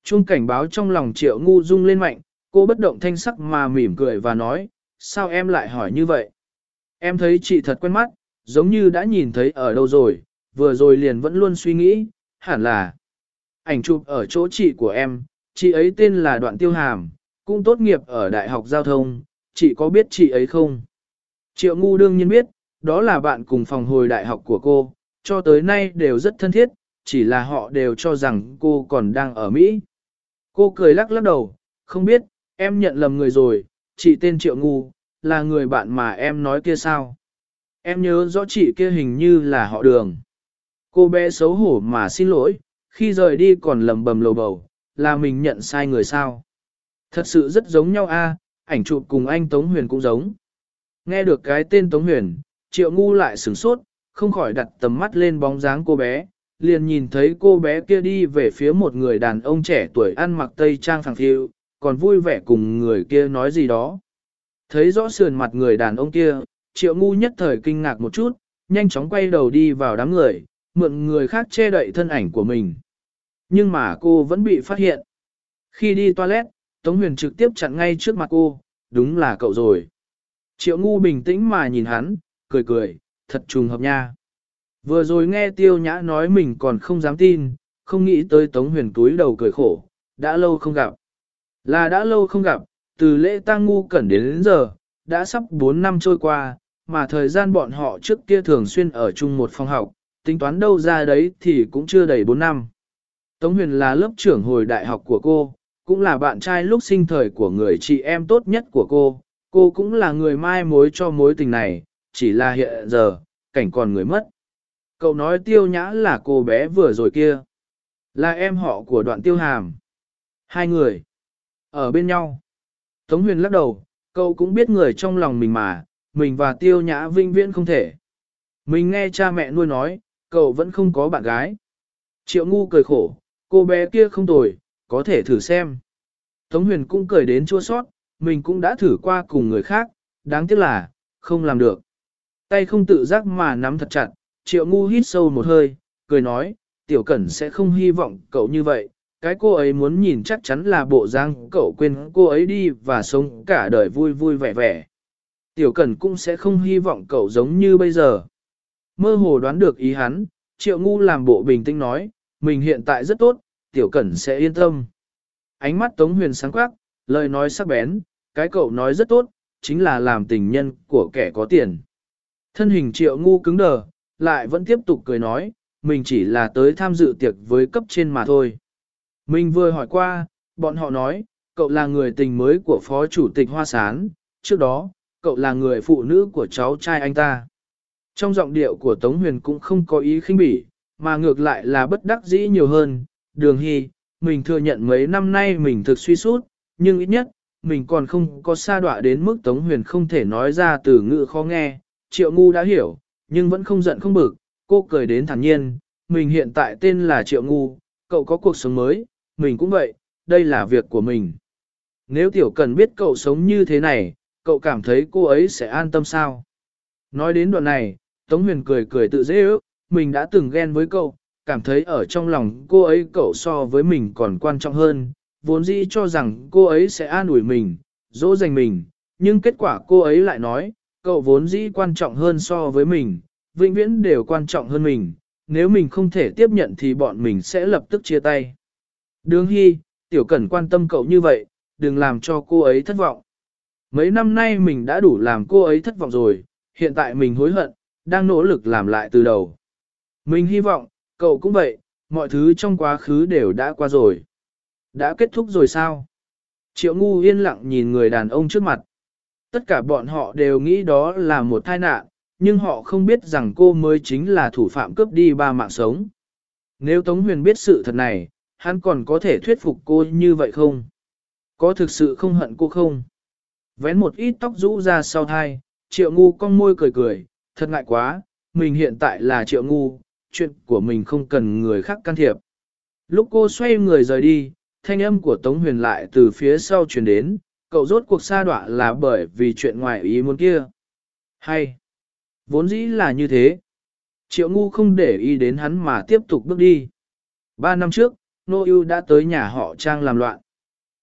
Chuông cảnh báo trong lòng triệu ngu rung lên mạnh, cô bất động thanh sắc mà mỉm cười và nói, sao em lại hỏi như vậy? Em thấy chị thật quen mắt, giống như đã nhìn thấy ở đâu rồi, vừa rồi liền vẫn luôn suy nghĩ, hẳn là ảnh chụp ở chỗ chị của em, chị ấy tên là Đoạn Tiêu Hàm, cũng tốt nghiệp ở Đại học Giao thông, chị có biết chị ấy không? Triệu Ngu đương nhiên biết, đó là bạn cùng phòng hồi đại học của cô, cho tới nay đều rất thân thiết, chỉ là họ đều cho rằng cô còn đang ở Mỹ. Cô cười lắc lắc đầu, không biết, em nhận lầm người rồi, chị tên Triệu Ngu, là người bạn mà em nói kia sao? Em nhớ rõ chị kia hình như là họ đường. Cô bé xấu hổ mà xin lỗi, khi rời đi còn lầm bầm lầu bầu, là mình nhận sai người sao. Thật sự rất giống nhau a, ảnh chụp cùng anh Tống Huyền cũng giống. Nghe được cái tên Tống Huyền, triệu ngu lại sửng sốt, không khỏi đặt tầm mắt lên bóng dáng cô bé, liền nhìn thấy cô bé kia đi về phía một người đàn ông trẻ tuổi ăn mặc tây trang phẳng phiu, còn vui vẻ cùng người kia nói gì đó. Thấy rõ sườn mặt người đàn ông kia, triệu ngu nhất thời kinh ngạc một chút, nhanh chóng quay đầu đi vào đám người, mượn người khác che đậy thân ảnh của mình. Nhưng mà cô vẫn bị phát hiện. Khi đi toilet, Tống Huyền trực tiếp chặn ngay trước mặt cô, đúng là cậu rồi. Triệu ngu bình tĩnh mà nhìn hắn, cười cười, thật trùng hợp nha. Vừa rồi nghe tiêu nhã nói mình còn không dám tin, không nghĩ tới Tống Huyền túi đầu cười khổ, đã lâu không gặp. Là đã lâu không gặp, từ lễ tang ngu cẩn đến, đến giờ, đã sắp 4 năm trôi qua, mà thời gian bọn họ trước kia thường xuyên ở chung một phòng học, tính toán đâu ra đấy thì cũng chưa đầy 4 năm. Tống Huyền là lớp trưởng hồi đại học của cô, cũng là bạn trai lúc sinh thời của người chị em tốt nhất của cô, cô cũng là người mai mối cho mối tình này, chỉ là hiện giờ, cảnh còn người mất. Cậu nói tiêu nhã là cô bé vừa rồi kia, là em họ của đoạn tiêu hàm. Hai người, ở bên nhau. Tống huyền lắc đầu, cậu cũng biết người trong lòng mình mà, mình và tiêu nhã vinh viễn không thể. Mình nghe cha mẹ nuôi nói, cậu vẫn không có bạn gái. Triệu ngu cười khổ, cô bé kia không tồi, có thể thử xem. Tống huyền cũng cười đến chua sót, mình cũng đã thử qua cùng người khác, đáng tiếc là, không làm được. Tay không tự giác mà nắm thật chặt, triệu ngu hít sâu một hơi, cười nói, tiểu cẩn sẽ không hy vọng cậu như vậy, cái cô ấy muốn nhìn chắc chắn là bộ dáng cậu quên cô ấy đi và sống cả đời vui vui vẻ vẻ. Tiểu cẩn cũng sẽ không hy vọng cậu giống như bây giờ. Mơ hồ đoán được ý hắn, triệu ngu làm bộ bình tĩnh nói, mình hiện tại rất tốt, tiểu cẩn sẽ yên tâm. Ánh mắt Tống Huyền sáng quắc, lời nói sắc bén, cái cậu nói rất tốt, chính là làm tình nhân của kẻ có tiền. Thân hình triệu ngu cứng đờ, lại vẫn tiếp tục cười nói, mình chỉ là tới tham dự tiệc với cấp trên mà thôi. Mình vừa hỏi qua, bọn họ nói, cậu là người tình mới của phó chủ tịch Hoa Sán, trước đó, cậu là người phụ nữ của cháu trai anh ta. Trong giọng điệu của Tống Huyền cũng không có ý khinh bỉ, mà ngược lại là bất đắc dĩ nhiều hơn. Đường Hy, mình thừa nhận mấy năm nay mình thực suy sút, nhưng ít nhất, mình còn không có sa đọa đến mức Tống Huyền không thể nói ra từ ngữ khó nghe. Triệu Ngu đã hiểu, nhưng vẫn không giận không bực, cô cười đến thản nhiên, mình hiện tại tên là Triệu Ngu, cậu có cuộc sống mới, mình cũng vậy, đây là việc của mình. Nếu Tiểu Cần biết cậu sống như thế này, cậu cảm thấy cô ấy sẽ an tâm sao? Nói đến đoạn này, Tống Huyền cười cười tự dễ ước, mình đã từng ghen với cậu, cảm thấy ở trong lòng cô ấy cậu so với mình còn quan trọng hơn, vốn dĩ cho rằng cô ấy sẽ an ủi mình, dỗ dành mình, nhưng kết quả cô ấy lại nói, cậu vốn dĩ quan trọng hơn so với mình, vĩnh viễn đều quan trọng hơn mình, nếu mình không thể tiếp nhận thì bọn mình sẽ lập tức chia tay. Đường Hy, Tiểu Cẩn quan tâm cậu như vậy, đừng làm cho cô ấy thất vọng. Mấy năm nay mình đã đủ làm cô ấy thất vọng rồi, hiện tại mình hối hận, đang nỗ lực làm lại từ đầu. Mình hy vọng, cậu cũng vậy, mọi thứ trong quá khứ đều đã qua rồi. Đã kết thúc rồi sao? Triệu ngu yên lặng nhìn người đàn ông trước mặt. Tất cả bọn họ đều nghĩ đó là một tai nạn, nhưng họ không biết rằng cô mới chính là thủ phạm cướp đi ba mạng sống. Nếu Tống Huyền biết sự thật này, hắn còn có thể thuyết phục cô như vậy không? Có thực sự không hận cô không? Vén một ít tóc rũ ra sau thai, triệu ngu cong môi cười cười, thật ngại quá, mình hiện tại là triệu ngu, chuyện của mình không cần người khác can thiệp. Lúc cô xoay người rời đi, thanh âm của Tống Huyền lại từ phía sau truyền đến, cậu rốt cuộc xa đọa là bởi vì chuyện ngoài ý muốn kia. Hay, vốn dĩ là như thế. Triệu ngu không để ý đến hắn mà tiếp tục bước đi. Ba năm trước, Nô ưu đã tới nhà họ Trang làm loạn.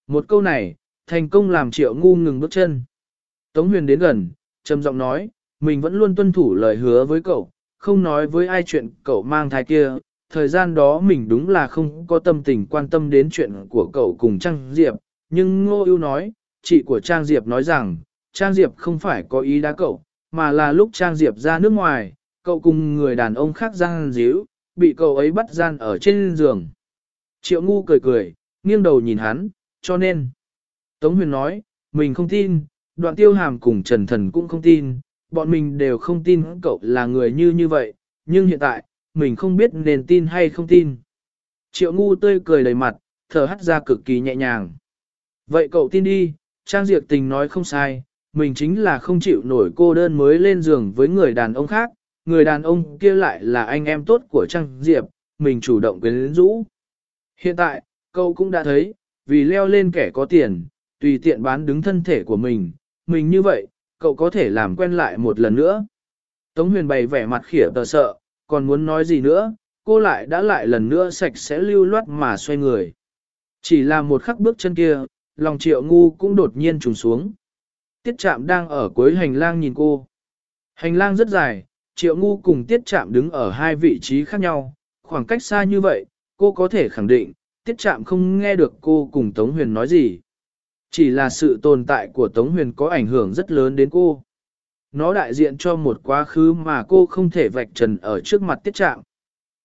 Một câu này, thành công làm triệu ngu ngừng bước chân. Tống huyền đến gần, trầm giọng nói, mình vẫn luôn tuân thủ lời hứa với cậu, không nói với ai chuyện cậu mang thai kia. Thời gian đó mình đúng là không có tâm tình quan tâm đến chuyện của cậu cùng Trang Diệp, nhưng Ngô ưu nói, chị của Trang Diệp nói rằng, Trang Diệp không phải có ý đá cậu, mà là lúc Trang Diệp ra nước ngoài, cậu cùng người đàn ông khác gian díu, bị cậu ấy bắt gian ở trên giường. Triệu ngu cười cười, nghiêng đầu nhìn hắn, cho nên. Tống huyền nói, mình không tin, đoạn tiêu hàm cùng Trần Thần cũng không tin, bọn mình đều không tin cậu là người như như vậy, nhưng hiện tại, mình không biết nên tin hay không tin. Triệu ngu tươi cười đầy mặt, thở hắt ra cực kỳ nhẹ nhàng. Vậy cậu tin đi, Trang Diệp Tình nói không sai, mình chính là không chịu nổi cô đơn mới lên giường với người đàn ông khác, người đàn ông kia lại là anh em tốt của Trang Diệp, mình chủ động quyến rũ. Hiện tại, cậu cũng đã thấy, vì leo lên kẻ có tiền, tùy tiện bán đứng thân thể của mình, mình như vậy, cậu có thể làm quen lại một lần nữa. Tống huyền bày vẻ mặt khỉa tờ sợ, còn muốn nói gì nữa, cô lại đã lại lần nữa sạch sẽ lưu loát mà xoay người. Chỉ là một khắc bước chân kia, lòng triệu ngu cũng đột nhiên trùng xuống. Tiết chạm đang ở cuối hành lang nhìn cô. Hành lang rất dài, triệu ngu cùng tiết chạm đứng ở hai vị trí khác nhau, khoảng cách xa như vậy, cô có thể khẳng định, tiết chạm không nghe được cô cùng Tống Huyền nói gì. Chỉ là sự tồn tại của Tống Huyền có ảnh hưởng rất lớn đến cô. Nó đại diện cho một quá khứ mà cô không thể vạch trần ở trước mặt tiết chạm.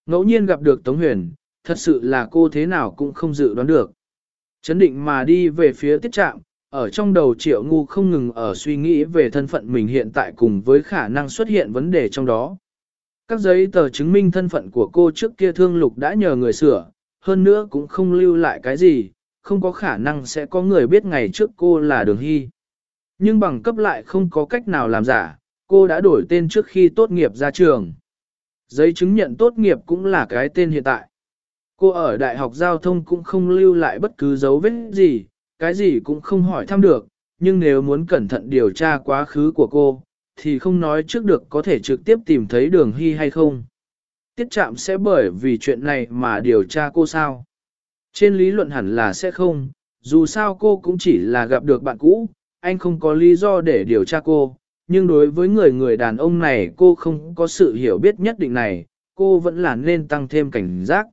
Ngẫu nhiên gặp được Tống Huyền, thật sự là cô thế nào cũng không dự đoán được. Chấn định mà đi về phía tiết trạm, ở trong đầu triệu ngu không ngừng ở suy nghĩ về thân phận mình hiện tại cùng với khả năng xuất hiện vấn đề trong đó. Các giấy tờ chứng minh thân phận của cô trước kia thương lục đã nhờ người sửa, hơn nữa cũng không lưu lại cái gì, không có khả năng sẽ có người biết ngày trước cô là Đường Hy. Nhưng bằng cấp lại không có cách nào làm giả, cô đã đổi tên trước khi tốt nghiệp ra trường. Giấy chứng nhận tốt nghiệp cũng là cái tên hiện tại. Cô ở đại học giao thông cũng không lưu lại bất cứ dấu vết gì, cái gì cũng không hỏi thăm được, nhưng nếu muốn cẩn thận điều tra quá khứ của cô, thì không nói trước được có thể trực tiếp tìm thấy đường hy hay không. Tiết chạm sẽ bởi vì chuyện này mà điều tra cô sao? Trên lý luận hẳn là sẽ không, dù sao cô cũng chỉ là gặp được bạn cũ, anh không có lý do để điều tra cô, nhưng đối với người người đàn ông này cô không có sự hiểu biết nhất định này, cô vẫn là nên tăng thêm cảnh giác.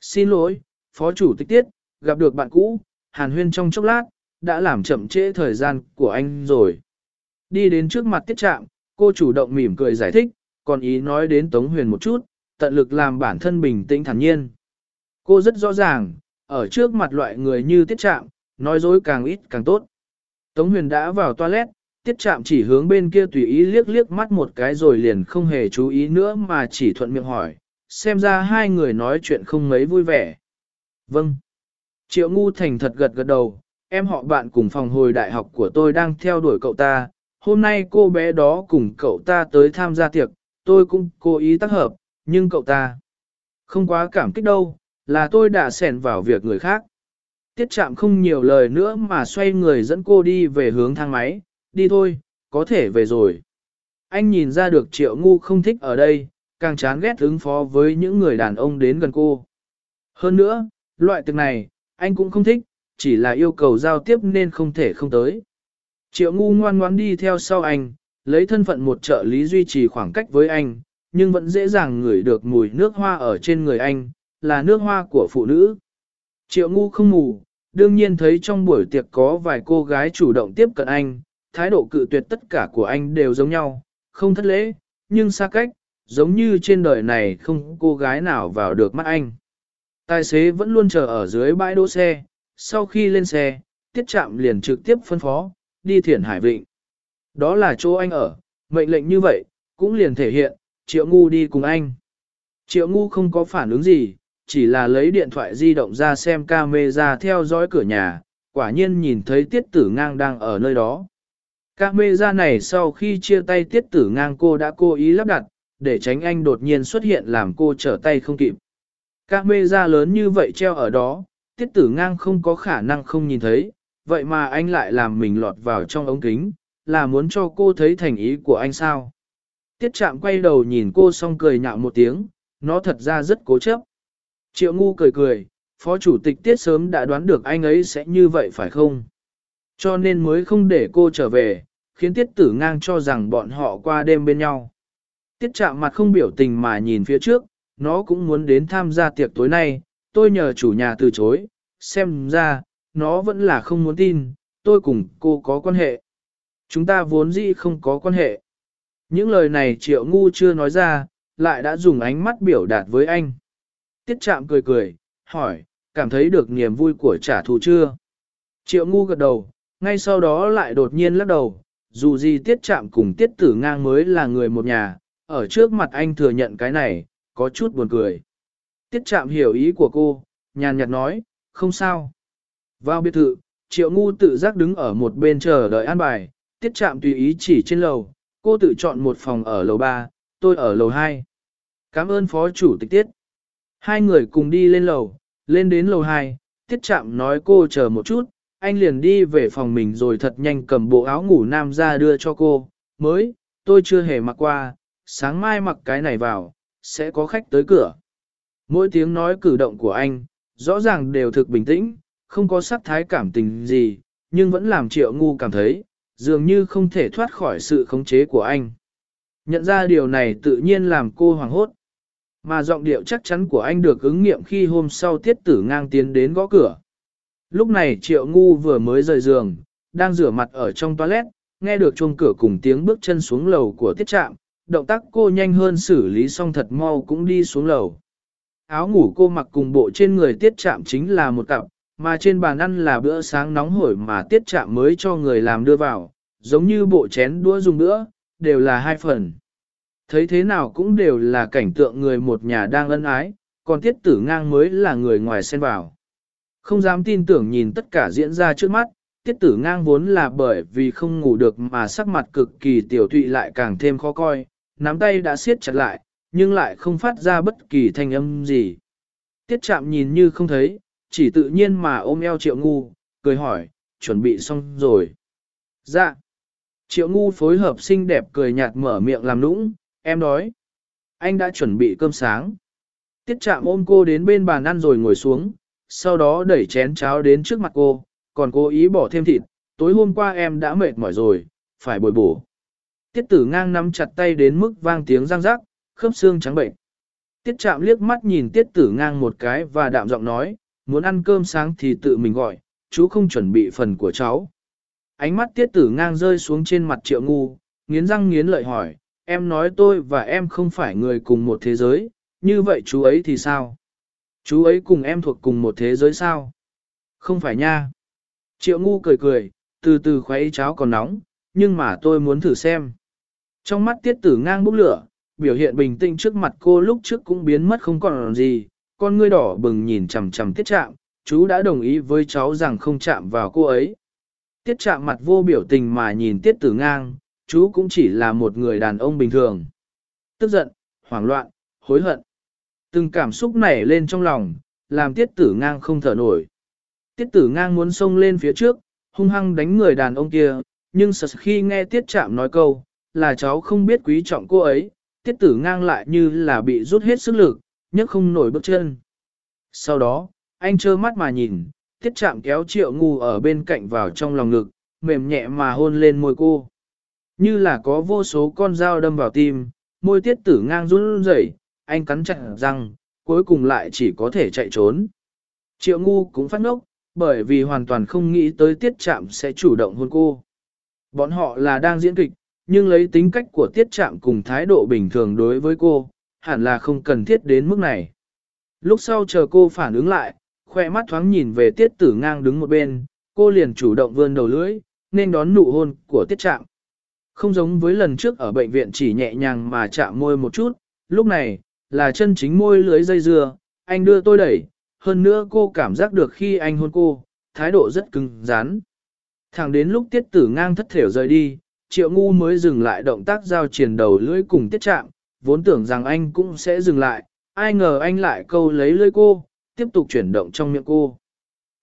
Xin lỗi, Phó Chủ tịch Tiết, gặp được bạn cũ, Hàn Huyên trong chốc lát, đã làm chậm trễ thời gian của anh rồi. Đi đến trước mặt Tiết Trạm, cô chủ động mỉm cười giải thích, còn ý nói đến Tống Huyền một chút, tận lực làm bản thân bình tĩnh thản nhiên. Cô rất rõ ràng, ở trước mặt loại người như Tiết Trạm, nói dối càng ít càng tốt. Tống Huyền đã vào toilet, Tiết Trạm chỉ hướng bên kia tùy ý liếc liếc mắt một cái rồi liền không hề chú ý nữa mà chỉ thuận miệng hỏi, xem ra hai người nói chuyện không mấy vui vẻ. Vâng. Triệu ngu thành thật gật gật đầu, em họ bạn cùng phòng hồi đại học của tôi đang theo đuổi cậu ta. Hôm nay cô bé đó cùng cậu ta tới tham gia tiệc, tôi cũng cố ý tác hợp, nhưng cậu ta không quá cảm kích đâu, là tôi đã xèn vào việc người khác. Tiết chạm không nhiều lời nữa mà xoay người dẫn cô đi về hướng thang máy, đi thôi, có thể về rồi. Anh nhìn ra được triệu ngu không thích ở đây, càng chán ghét ứng phó với những người đàn ông đến gần cô. Hơn nữa, loại tiệc này, anh cũng không thích, chỉ là yêu cầu giao tiếp nên không thể không tới. Triệu ngu ngoan ngoãn đi theo sau anh, lấy thân phận một trợ lý duy trì khoảng cách với anh, nhưng vẫn dễ dàng ngửi được mùi nước hoa ở trên người anh, là nước hoa của phụ nữ. Triệu ngu không mù, đương nhiên thấy trong buổi tiệc có vài cô gái chủ động tiếp cận anh, thái độ cự tuyệt tất cả của anh đều giống nhau, không thất lễ, nhưng xa cách, giống như trên đời này không cô gái nào vào được mắt anh. Tài xế vẫn luôn chờ ở dưới bãi đỗ xe, sau khi lên xe, tiết chạm liền trực tiếp phân phó, đi thiển hải vịnh. Đó là chỗ anh ở, mệnh lệnh như vậy, cũng liền thể hiện, triệu ngu đi cùng anh. Triệu ngu không có phản ứng gì, chỉ là lấy điện thoại di động ra xem camera theo dõi cửa nhà, quả nhiên nhìn thấy tiết tử ngang đang ở nơi đó. Camera này sau khi chia tay tiết tử ngang cô đã cố ý lắp đặt, để tránh anh đột nhiên xuất hiện làm cô trở tay không kịp. Camera lớn như vậy treo ở đó, tiết tử ngang không có khả năng không nhìn thấy, vậy mà anh lại làm mình lọt vào trong ống kính, là muốn cho cô thấy thành ý của anh sao. Tiết chạm quay đầu nhìn cô xong cười nhạo một tiếng, nó thật ra rất cố chấp. Triệu ngu cười cười, phó chủ tịch tiết sớm đã đoán được anh ấy sẽ như vậy phải không? Cho nên mới không để cô trở về, khiến tiết tử ngang cho rằng bọn họ qua đêm bên nhau. Tiết chạm mặt không biểu tình mà nhìn phía trước, nó cũng muốn đến tham gia tiệc tối nay, tôi nhờ chủ nhà từ chối, xem ra, nó vẫn là không muốn tin, tôi cùng cô có quan hệ. Chúng ta vốn dĩ không có quan hệ. Những lời này triệu ngu chưa nói ra, lại đã dùng ánh mắt biểu đạt với anh. Tiết chạm cười cười, hỏi, cảm thấy được niềm vui của trả thù chưa? Triệu ngu gật đầu, ngay sau đó lại đột nhiên lắc đầu, dù gì tiết chạm cùng tiết tử ngang mới là người một nhà, ở trước mặt anh thừa nhận cái này, có chút buồn cười. Tiết chạm hiểu ý của cô, nhàn nhạt nói, không sao. Vào biệt thự, triệu ngu tự giác đứng ở một bên chờ đợi an bài, tiết chạm tùy ý chỉ trên lầu, cô tự chọn một phòng ở lầu 3, tôi ở lầu 2. Cảm ơn phó chủ tịch tiết. Hai người cùng đi lên lầu, lên đến lầu 2, tiết chạm nói cô chờ một chút, anh liền đi về phòng mình rồi thật nhanh cầm bộ áo ngủ nam ra đưa cho cô, mới, tôi chưa hề mặc qua, sáng mai mặc cái này vào, sẽ có khách tới cửa. Mỗi tiếng nói cử động của anh, rõ ràng đều thực bình tĩnh, không có sắc thái cảm tình gì, nhưng vẫn làm triệu ngu cảm thấy, dường như không thể thoát khỏi sự khống chế của anh. Nhận ra điều này tự nhiên làm cô hoàng hốt. Mà giọng điệu chắc chắn của anh được ứng nghiệm khi hôm sau tiết tử ngang tiến đến gõ cửa. Lúc này triệu ngu vừa mới rời giường, đang rửa mặt ở trong toilet, nghe được chuông cửa cùng tiếng bước chân xuống lầu của tiết trạm, động tác cô nhanh hơn xử lý xong thật mau cũng đi xuống lầu. Áo ngủ cô mặc cùng bộ trên người tiết trạm chính là một cặp, mà trên bàn ăn là bữa sáng nóng hổi mà tiết trạm mới cho người làm đưa vào, giống như bộ chén đũa dùng bữa, đều là hai phần. Thấy thế nào cũng đều là cảnh tượng người một nhà đang ân ái, còn tiết tử ngang mới là người ngoài xen vào. Không dám tin tưởng nhìn tất cả diễn ra trước mắt, tiết tử ngang vốn là bởi vì không ngủ được mà sắc mặt cực kỳ tiểu thụy lại càng thêm khó coi, nắm tay đã siết chặt lại, nhưng lại không phát ra bất kỳ thanh âm gì. Tiết chạm nhìn như không thấy, chỉ tự nhiên mà ôm eo triệu ngu, cười hỏi, chuẩn bị xong rồi. Dạ. Triệu ngu phối hợp xinh đẹp cười nhạt mở miệng làm nũng, em đói. Anh đã chuẩn bị cơm sáng. Tiết chạm ôm cô đến bên bàn ăn rồi ngồi xuống, sau đó đẩy chén cháo đến trước mặt cô, còn cố ý bỏ thêm thịt, tối hôm qua em đã mệt mỏi rồi, phải bồi bổ. Tiết tử ngang nắm chặt tay đến mức vang tiếng răng rắc, khớp xương trắng bệnh. Tiết chạm liếc mắt nhìn tiết tử ngang một cái và đạm giọng nói, muốn ăn cơm sáng thì tự mình gọi, chú không chuẩn bị phần của cháu. Ánh mắt tiết tử ngang rơi xuống trên mặt triệu ngu, nghiến răng nghiến lợi hỏi, em nói tôi và em không phải người cùng một thế giới, như vậy chú ấy thì sao? Chú ấy cùng em thuộc cùng một thế giới sao? Không phải nha. Triệu ngu cười cười, từ từ khuấy cháo còn nóng, nhưng mà tôi muốn thử xem. Trong mắt tiết tử ngang bốc lửa, biểu hiện bình tĩnh trước mặt cô lúc trước cũng biến mất không còn gì, con ngươi đỏ bừng nhìn chằm chằm tiết chạm, chú đã đồng ý với cháu rằng không chạm vào cô ấy. Tiết chạm mặt vô biểu tình mà nhìn tiết tử ngang, chú cũng chỉ là một người đàn ông bình thường. Tức giận, hoảng loạn, hối hận. Từng cảm xúc nảy lên trong lòng, làm tiết tử ngang không thở nổi. Tiết tử ngang muốn xông lên phía trước, hung hăng đánh người đàn ông kia, nhưng sật khi nghe tiết chạm nói câu, là cháu không biết quý trọng cô ấy, tiết tử ngang lại như là bị rút hết sức lực, nhấc không nổi bước chân. Sau đó, anh trơ mắt mà nhìn, tiết chạm kéo triệu ngu ở bên cạnh vào trong lòng ngực, mềm nhẹ mà hôn lên môi cô. Như là có vô số con dao đâm vào tim, môi tiết tử ngang run rẩy, anh cắn chặt răng, cuối cùng lại chỉ có thể chạy trốn. Triệu ngu cũng phát ngốc, bởi vì hoàn toàn không nghĩ tới tiết chạm sẽ chủ động hôn cô. Bọn họ là đang diễn kịch, nhưng lấy tính cách của tiết chạm cùng thái độ bình thường đối với cô, hẳn là không cần thiết đến mức này. Lúc sau chờ cô phản ứng lại, khoe mắt thoáng nhìn về tiết tử ngang đứng một bên, cô liền chủ động vươn đầu lưỡi, nên đón nụ hôn của tiết Trạng. Không giống với lần trước ở bệnh viện chỉ nhẹ nhàng mà chạm môi một chút, lúc này, là chân chính môi lưới dây dưa, anh đưa tôi đẩy, hơn nữa cô cảm giác được khi anh hôn cô, thái độ rất cứng rắn. Thẳng đến lúc tiết tử ngang thất thểu rời đi, triệu ngu mới dừng lại động tác giao triển đầu lưỡi cùng tiết Trạng vốn tưởng rằng anh cũng sẽ dừng lại, ai ngờ anh lại câu lấy lưỡi cô, tiếp tục chuyển động trong miệng cô.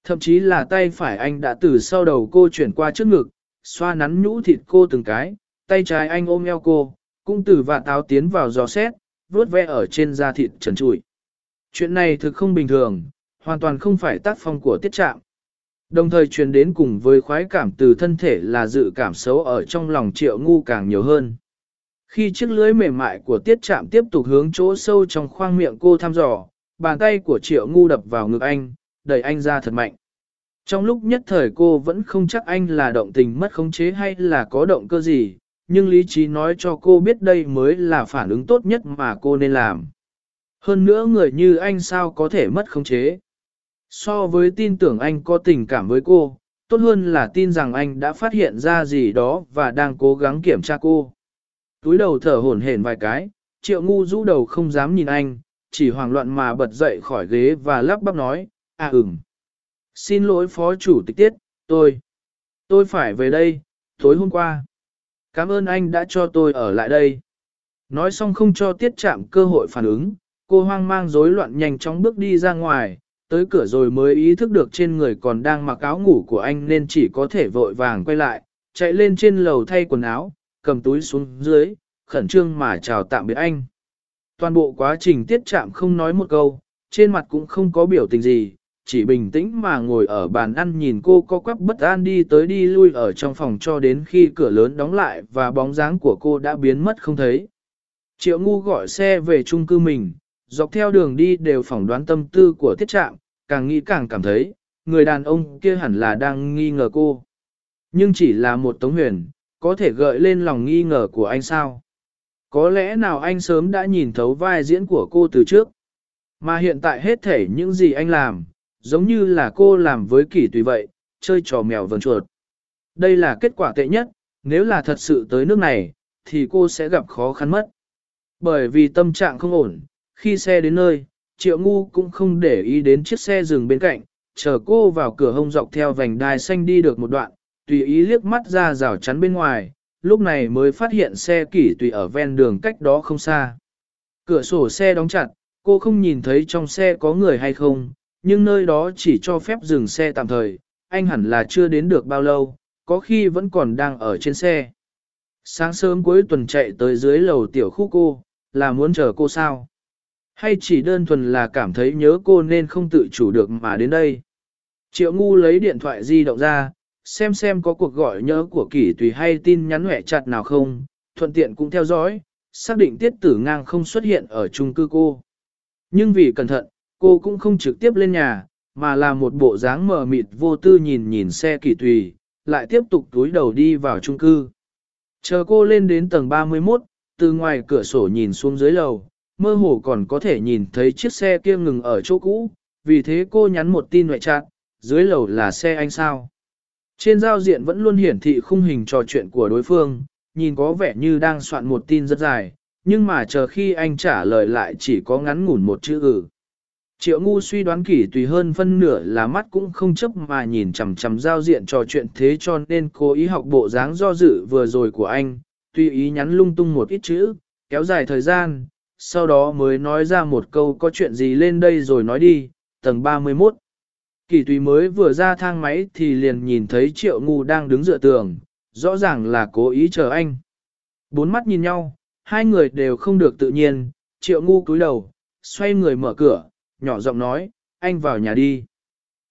Thậm chí là tay phải anh đã từ sau đầu cô chuyển qua trước ngực, xoa nắn nhũ thịt cô từng cái, tay trái anh ôm eo cô, cũng từ vạt táo tiến vào giò xét, vuốt ve ở trên da thịt trần trụi. Chuyện này thực không bình thường, hoàn toàn không phải tác phong của tiết trạm. Đồng thời truyền đến cùng với khoái cảm từ thân thể là dự cảm xấu ở trong lòng triệu ngu càng nhiều hơn. Khi chiếc lưới mềm mại của tiết chạm tiếp tục hướng chỗ sâu trong khoang miệng cô thăm dò, bàn tay của triệu ngu đập vào ngực anh, đẩy anh ra thật mạnh. Trong lúc nhất thời cô vẫn không chắc anh là động tình mất khống chế hay là có động cơ gì, nhưng lý trí nói cho cô biết đây mới là phản ứng tốt nhất mà cô nên làm. Hơn nữa người như anh sao có thể mất khống chế. So với tin tưởng anh có tình cảm với cô, tốt hơn là tin rằng anh đã phát hiện ra gì đó và đang cố gắng kiểm tra cô. Túi đầu thở hổn hển vài cái, triệu ngu rũ đầu không dám nhìn anh, chỉ hoảng loạn mà bật dậy khỏi ghế và lắp bắp nói, à ừm. Xin lỗi phó chủ tịch tiết, Tôi, tôi phải về đây, tối hôm qua. Cảm ơn anh đã cho tôi ở lại đây. Nói xong không cho tiết chạm cơ hội phản ứng, cô hoang mang rối loạn nhanh chóng bước đi ra ngoài, tới cửa rồi mới ý thức được trên người còn đang mặc áo ngủ của anh nên chỉ có thể vội vàng quay lại, chạy lên trên lầu thay quần áo, cầm túi xuống dưới, khẩn trương mà chào tạm biệt anh. Toàn bộ quá trình tiết chạm không nói một câu, trên mặt cũng không có biểu tình gì, chỉ bình tĩnh mà ngồi ở bàn ăn nhìn cô co quắp bất an đi tới đi lui ở trong phòng cho đến khi cửa lớn đóng lại và bóng dáng của cô đã biến mất không thấy. Triệu ngu gọi xe về chung cư mình, dọc theo đường đi đều phỏng đoán tâm tư của tiết trạm, càng nghĩ càng cảm thấy, người đàn ông kia hẳn là đang nghi ngờ cô. Nhưng chỉ là một tống huyền, có thể gợi lên lòng nghi ngờ của anh sao? Có lẽ nào anh sớm đã nhìn thấu vai diễn của cô từ trước? Mà hiện tại hết thể những gì anh làm, giống như là cô làm với kỷ tùy vậy, chơi trò mèo vần chuột. Đây là kết quả tệ nhất, nếu là thật sự tới nước này, thì cô sẽ gặp khó khăn mất. Bởi vì tâm trạng không ổn, khi xe đến nơi, triệu ngu cũng không để ý đến chiếc xe dừng bên cạnh, chờ cô vào cửa hông dọc theo vành đai xanh đi được một đoạn, tùy ý liếc mắt ra rào chắn bên ngoài, lúc này mới phát hiện xe kỷ tùy ở ven đường cách đó không xa. Cửa sổ xe đóng chặt, cô không nhìn thấy trong xe có người hay không, nhưng nơi đó chỉ cho phép dừng xe tạm thời, anh hẳn là chưa đến được bao lâu, có khi vẫn còn đang ở trên xe. Sáng sớm cuối tuần chạy tới dưới lầu tiểu khu cô, là muốn chờ cô sao? Hay chỉ đơn thuần là cảm thấy nhớ cô nên không tự chủ được mà đến đây? Triệu ngu lấy điện thoại di động ra, xem xem có cuộc gọi nhớ của kỷ tùy hay tin nhắn hẹ chặt nào không, thuận tiện cũng theo dõi, xác định tiết tử ngang không xuất hiện ở chung cư cô. Nhưng vì cẩn thận, cô cũng không trực tiếp lên nhà, mà là một bộ dáng mờ mịt vô tư nhìn nhìn xe kỷ tùy, lại tiếp tục túi đầu đi vào chung cư. Chờ cô lên đến tầng 31, từ ngoài cửa sổ nhìn xuống dưới lầu, mơ hồ còn có thể nhìn thấy chiếc xe kia ngừng ở chỗ cũ, vì thế cô nhắn một tin ngoại trạng, dưới lầu là xe anh sao. Trên giao diện vẫn luôn hiển thị khung hình trò chuyện của đối phương, nhìn có vẻ như đang soạn một tin rất dài, nhưng mà chờ khi anh trả lời lại chỉ có ngắn ngủn một chữ ừ. Triệu ngu suy đoán kỹ tùy hơn phân nửa là mắt cũng không chấp mà nhìn chằm chằm giao diện trò chuyện thế cho nên cố ý học bộ dáng do dự vừa rồi của anh, tùy ý nhắn lung tung một ít chữ, kéo dài thời gian, sau đó mới nói ra một câu có chuyện gì lên đây rồi nói đi, tầng 31. Kỳ tùy mới vừa ra thang máy thì liền nhìn thấy triệu ngu đang đứng dựa tường, rõ ràng là cố ý chờ anh. Bốn mắt nhìn nhau, hai người đều không được tự nhiên, triệu ngu cúi đầu, xoay người mở cửa, nhỏ giọng nói, anh vào nhà đi.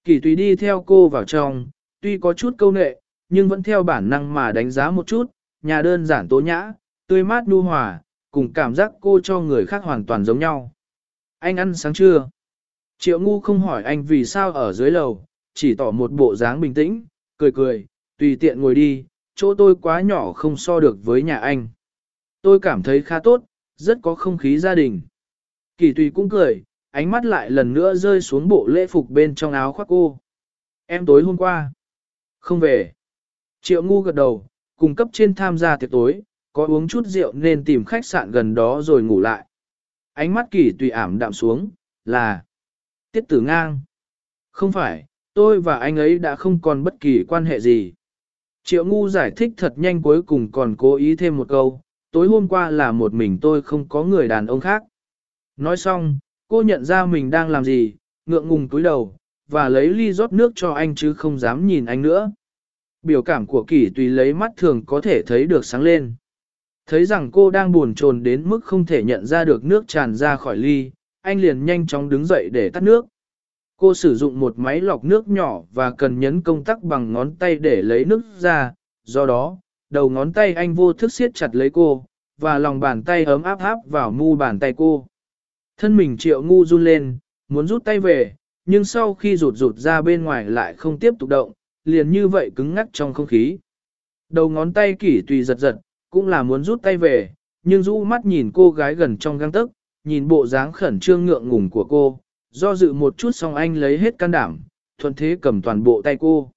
Kỳ tùy đi theo cô vào trong, tuy có chút câu nệ, nhưng vẫn theo bản năng mà đánh giá một chút, nhà đơn giản tố nhã, tươi mát nu hòa, cùng cảm giác cô cho người khác hoàn toàn giống nhau. Anh ăn sáng trưa. Triệu ngu không hỏi anh vì sao ở dưới lầu, chỉ tỏ một bộ dáng bình tĩnh, cười cười, tùy tiện ngồi đi, chỗ tôi quá nhỏ không so được với nhà anh. Tôi cảm thấy khá tốt, rất có không khí gia đình. Kỳ tùy cũng cười, ánh mắt lại lần nữa rơi xuống bộ lễ phục bên trong áo khoác cô. Em tối hôm qua. Không về. Triệu ngu gật đầu, cùng cấp trên tham gia tiệc tối, có uống chút rượu nên tìm khách sạn gần đó rồi ngủ lại. Ánh mắt kỳ tùy ảm đạm xuống, là Tiết tử ngang. Không phải, tôi và anh ấy đã không còn bất kỳ quan hệ gì. Triệu ngu giải thích thật nhanh cuối cùng còn cố ý thêm một câu, tối hôm qua là một mình tôi không có người đàn ông khác. Nói xong, cô nhận ra mình đang làm gì, ngượng ngùng túi đầu, và lấy ly rót nước cho anh chứ không dám nhìn anh nữa. Biểu cảm của kỷ tùy lấy mắt thường có thể thấy được sáng lên. Thấy rằng cô đang buồn chồn đến mức không thể nhận ra được nước tràn ra khỏi ly, anh liền nhanh chóng đứng dậy để tắt nước. Cô sử dụng một máy lọc nước nhỏ và cần nhấn công tắc bằng ngón tay để lấy nước ra, do đó, đầu ngón tay anh vô thức siết chặt lấy cô, và lòng bàn tay ấm áp áp vào mu bàn tay cô. Thân mình triệu ngu run lên, muốn rút tay về, nhưng sau khi rụt rụt ra bên ngoài lại không tiếp tục động, liền như vậy cứng ngắc trong không khí. Đầu ngón tay kỷ tùy giật giật, cũng là muốn rút tay về, nhưng rũ mắt nhìn cô gái gần trong găng tức, nhìn bộ dáng khẩn trương ngượng ngùng của cô, do dự một chút xong anh lấy hết can đảm, thuận thế cầm toàn bộ tay cô.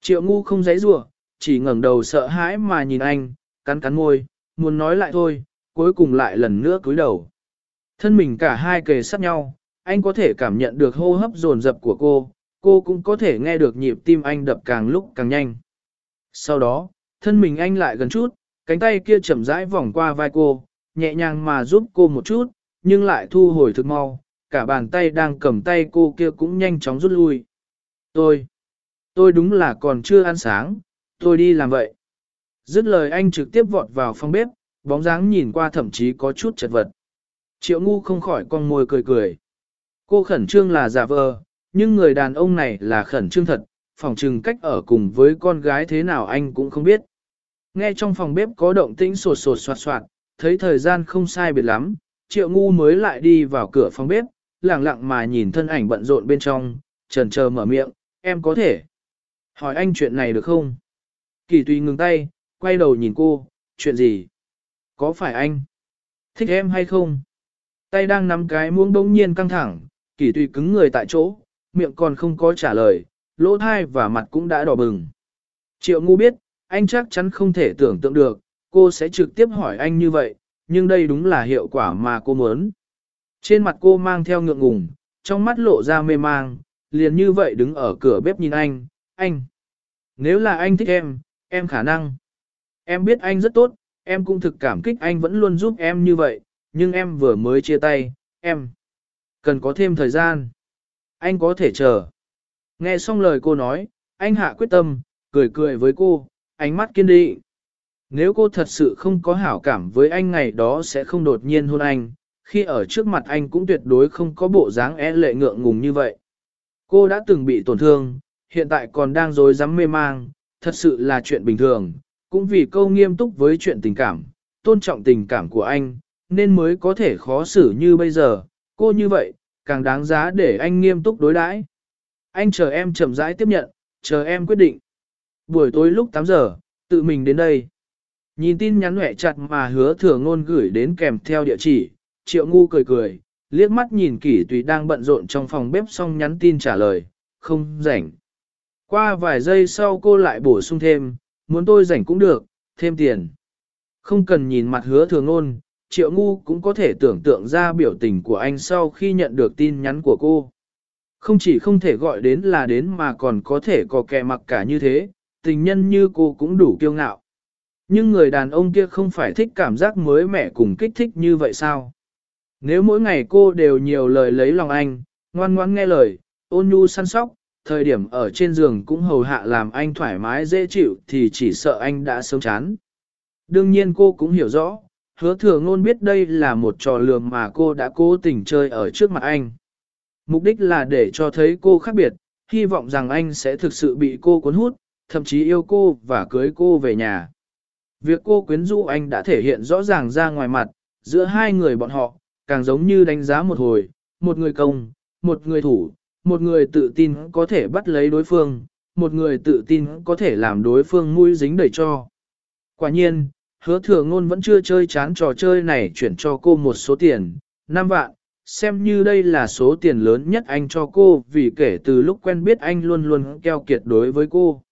Triệu ngu không dãy rủa chỉ ngẩng đầu sợ hãi mà nhìn anh, cắn cắn môi, muốn nói lại thôi, cuối cùng lại lần nữa cúi đầu. Thân mình cả hai kề sát nhau, anh có thể cảm nhận được hô hấp dồn dập của cô, cô cũng có thể nghe được nhịp tim anh đập càng lúc càng nhanh. Sau đó, thân mình anh lại gần chút, cánh tay kia chậm rãi vòng qua vai cô, nhẹ nhàng mà giúp cô một chút, nhưng lại thu hồi thực mau, cả bàn tay đang cầm tay cô kia cũng nhanh chóng rút lui. Tôi, tôi đúng là còn chưa ăn sáng, tôi đi làm vậy. Dứt lời anh trực tiếp vọt vào phòng bếp, bóng dáng nhìn qua thậm chí có chút chật vật. Triệu ngu không khỏi con môi cười cười. Cô khẩn trương là giả vờ, nhưng người đàn ông này là khẩn trương thật, phòng trừng cách ở cùng với con gái thế nào anh cũng không biết. Nghe trong phòng bếp có động tĩnh sột sột soạt soạt, thấy thời gian không sai biệt lắm, triệu ngu mới lại đi vào cửa phòng bếp, lặng lặng mà nhìn thân ảnh bận rộn bên trong, trần chờ mở miệng, em có thể. Hỏi anh chuyện này được không? Kỳ tùy ngừng tay, quay đầu nhìn cô, chuyện gì? Có phải anh? Thích em hay không? Tay đang nắm cái muỗng bỗng nhiên căng thẳng, kỳ tùy cứng người tại chỗ, miệng còn không có trả lời, lỗ thai và mặt cũng đã đỏ bừng. Triệu ngu biết, anh chắc chắn không thể tưởng tượng được, cô sẽ trực tiếp hỏi anh như vậy, nhưng đây đúng là hiệu quả mà cô muốn. Trên mặt cô mang theo ngượng ngùng, trong mắt lộ ra mê mang, liền như vậy đứng ở cửa bếp nhìn anh, anh. Nếu là anh thích em, em khả năng. Em biết anh rất tốt, em cũng thực cảm kích anh vẫn luôn giúp em như vậy, nhưng em vừa mới chia tay, em. Cần có thêm thời gian. Anh có thể chờ. Nghe xong lời cô nói, anh hạ quyết tâm, cười cười với cô, ánh mắt kiên định. Nếu cô thật sự không có hảo cảm với anh ngày đó sẽ không đột nhiên hôn anh, khi ở trước mặt anh cũng tuyệt đối không có bộ dáng e lệ ngượng ngùng như vậy. Cô đã từng bị tổn thương, hiện tại còn đang dối rắm mê mang, thật sự là chuyện bình thường, cũng vì câu nghiêm túc với chuyện tình cảm, tôn trọng tình cảm của anh, nên mới có thể khó xử như bây giờ, cô như vậy, càng đáng giá để anh nghiêm túc đối đãi. Anh chờ em chậm rãi tiếp nhận, chờ em quyết định. Buổi tối lúc 8 giờ, tự mình đến đây. Nhìn tin nhắn nhẹ chặt mà hứa thừa ngôn gửi đến kèm theo địa chỉ, triệu ngu cười cười, liếc mắt nhìn kỷ tùy đang bận rộn trong phòng bếp xong nhắn tin trả lời, không rảnh. Qua vài giây sau cô lại bổ sung thêm, muốn tôi rảnh cũng được, thêm tiền. Không cần nhìn mặt hứa thừa ngôn, triệu ngu cũng có thể tưởng tượng ra biểu tình của anh sau khi nhận được tin nhắn của cô. Không chỉ không thể gọi đến là đến mà còn có thể có kẻ mặc cả như thế, tình nhân như cô cũng đủ kiêu ngạo. Nhưng người đàn ông kia không phải thích cảm giác mới mẻ cùng kích thích như vậy sao? Nếu mỗi ngày cô đều nhiều lời lấy lòng anh, ngoan ngoãn nghe lời, ôn nhu săn sóc, thời điểm ở trên giường cũng hầu hạ làm anh thoải mái dễ chịu thì chỉ sợ anh đã sớm chán. Đương nhiên cô cũng hiểu rõ, hứa thừa ngôn biết đây là một trò lừa mà cô đã cố tình chơi ở trước mặt anh. Mục đích là để cho thấy cô khác biệt, hy vọng rằng anh sẽ thực sự bị cô cuốn hút, thậm chí yêu cô và cưới cô về nhà. Việc cô quyến rũ anh đã thể hiện rõ ràng ra ngoài mặt, giữa hai người bọn họ, càng giống như đánh giá một hồi, một người công, một người thủ, một người tự tin có thể bắt lấy đối phương, một người tự tin có thể làm đối phương mũi dính đẩy cho. Quả nhiên, hứa thừa ngôn vẫn chưa chơi chán trò chơi này chuyển cho cô một số tiền, 5 vạn, xem như đây là số tiền lớn nhất anh cho cô vì kể từ lúc quen biết anh luôn luôn keo kiệt đối với cô.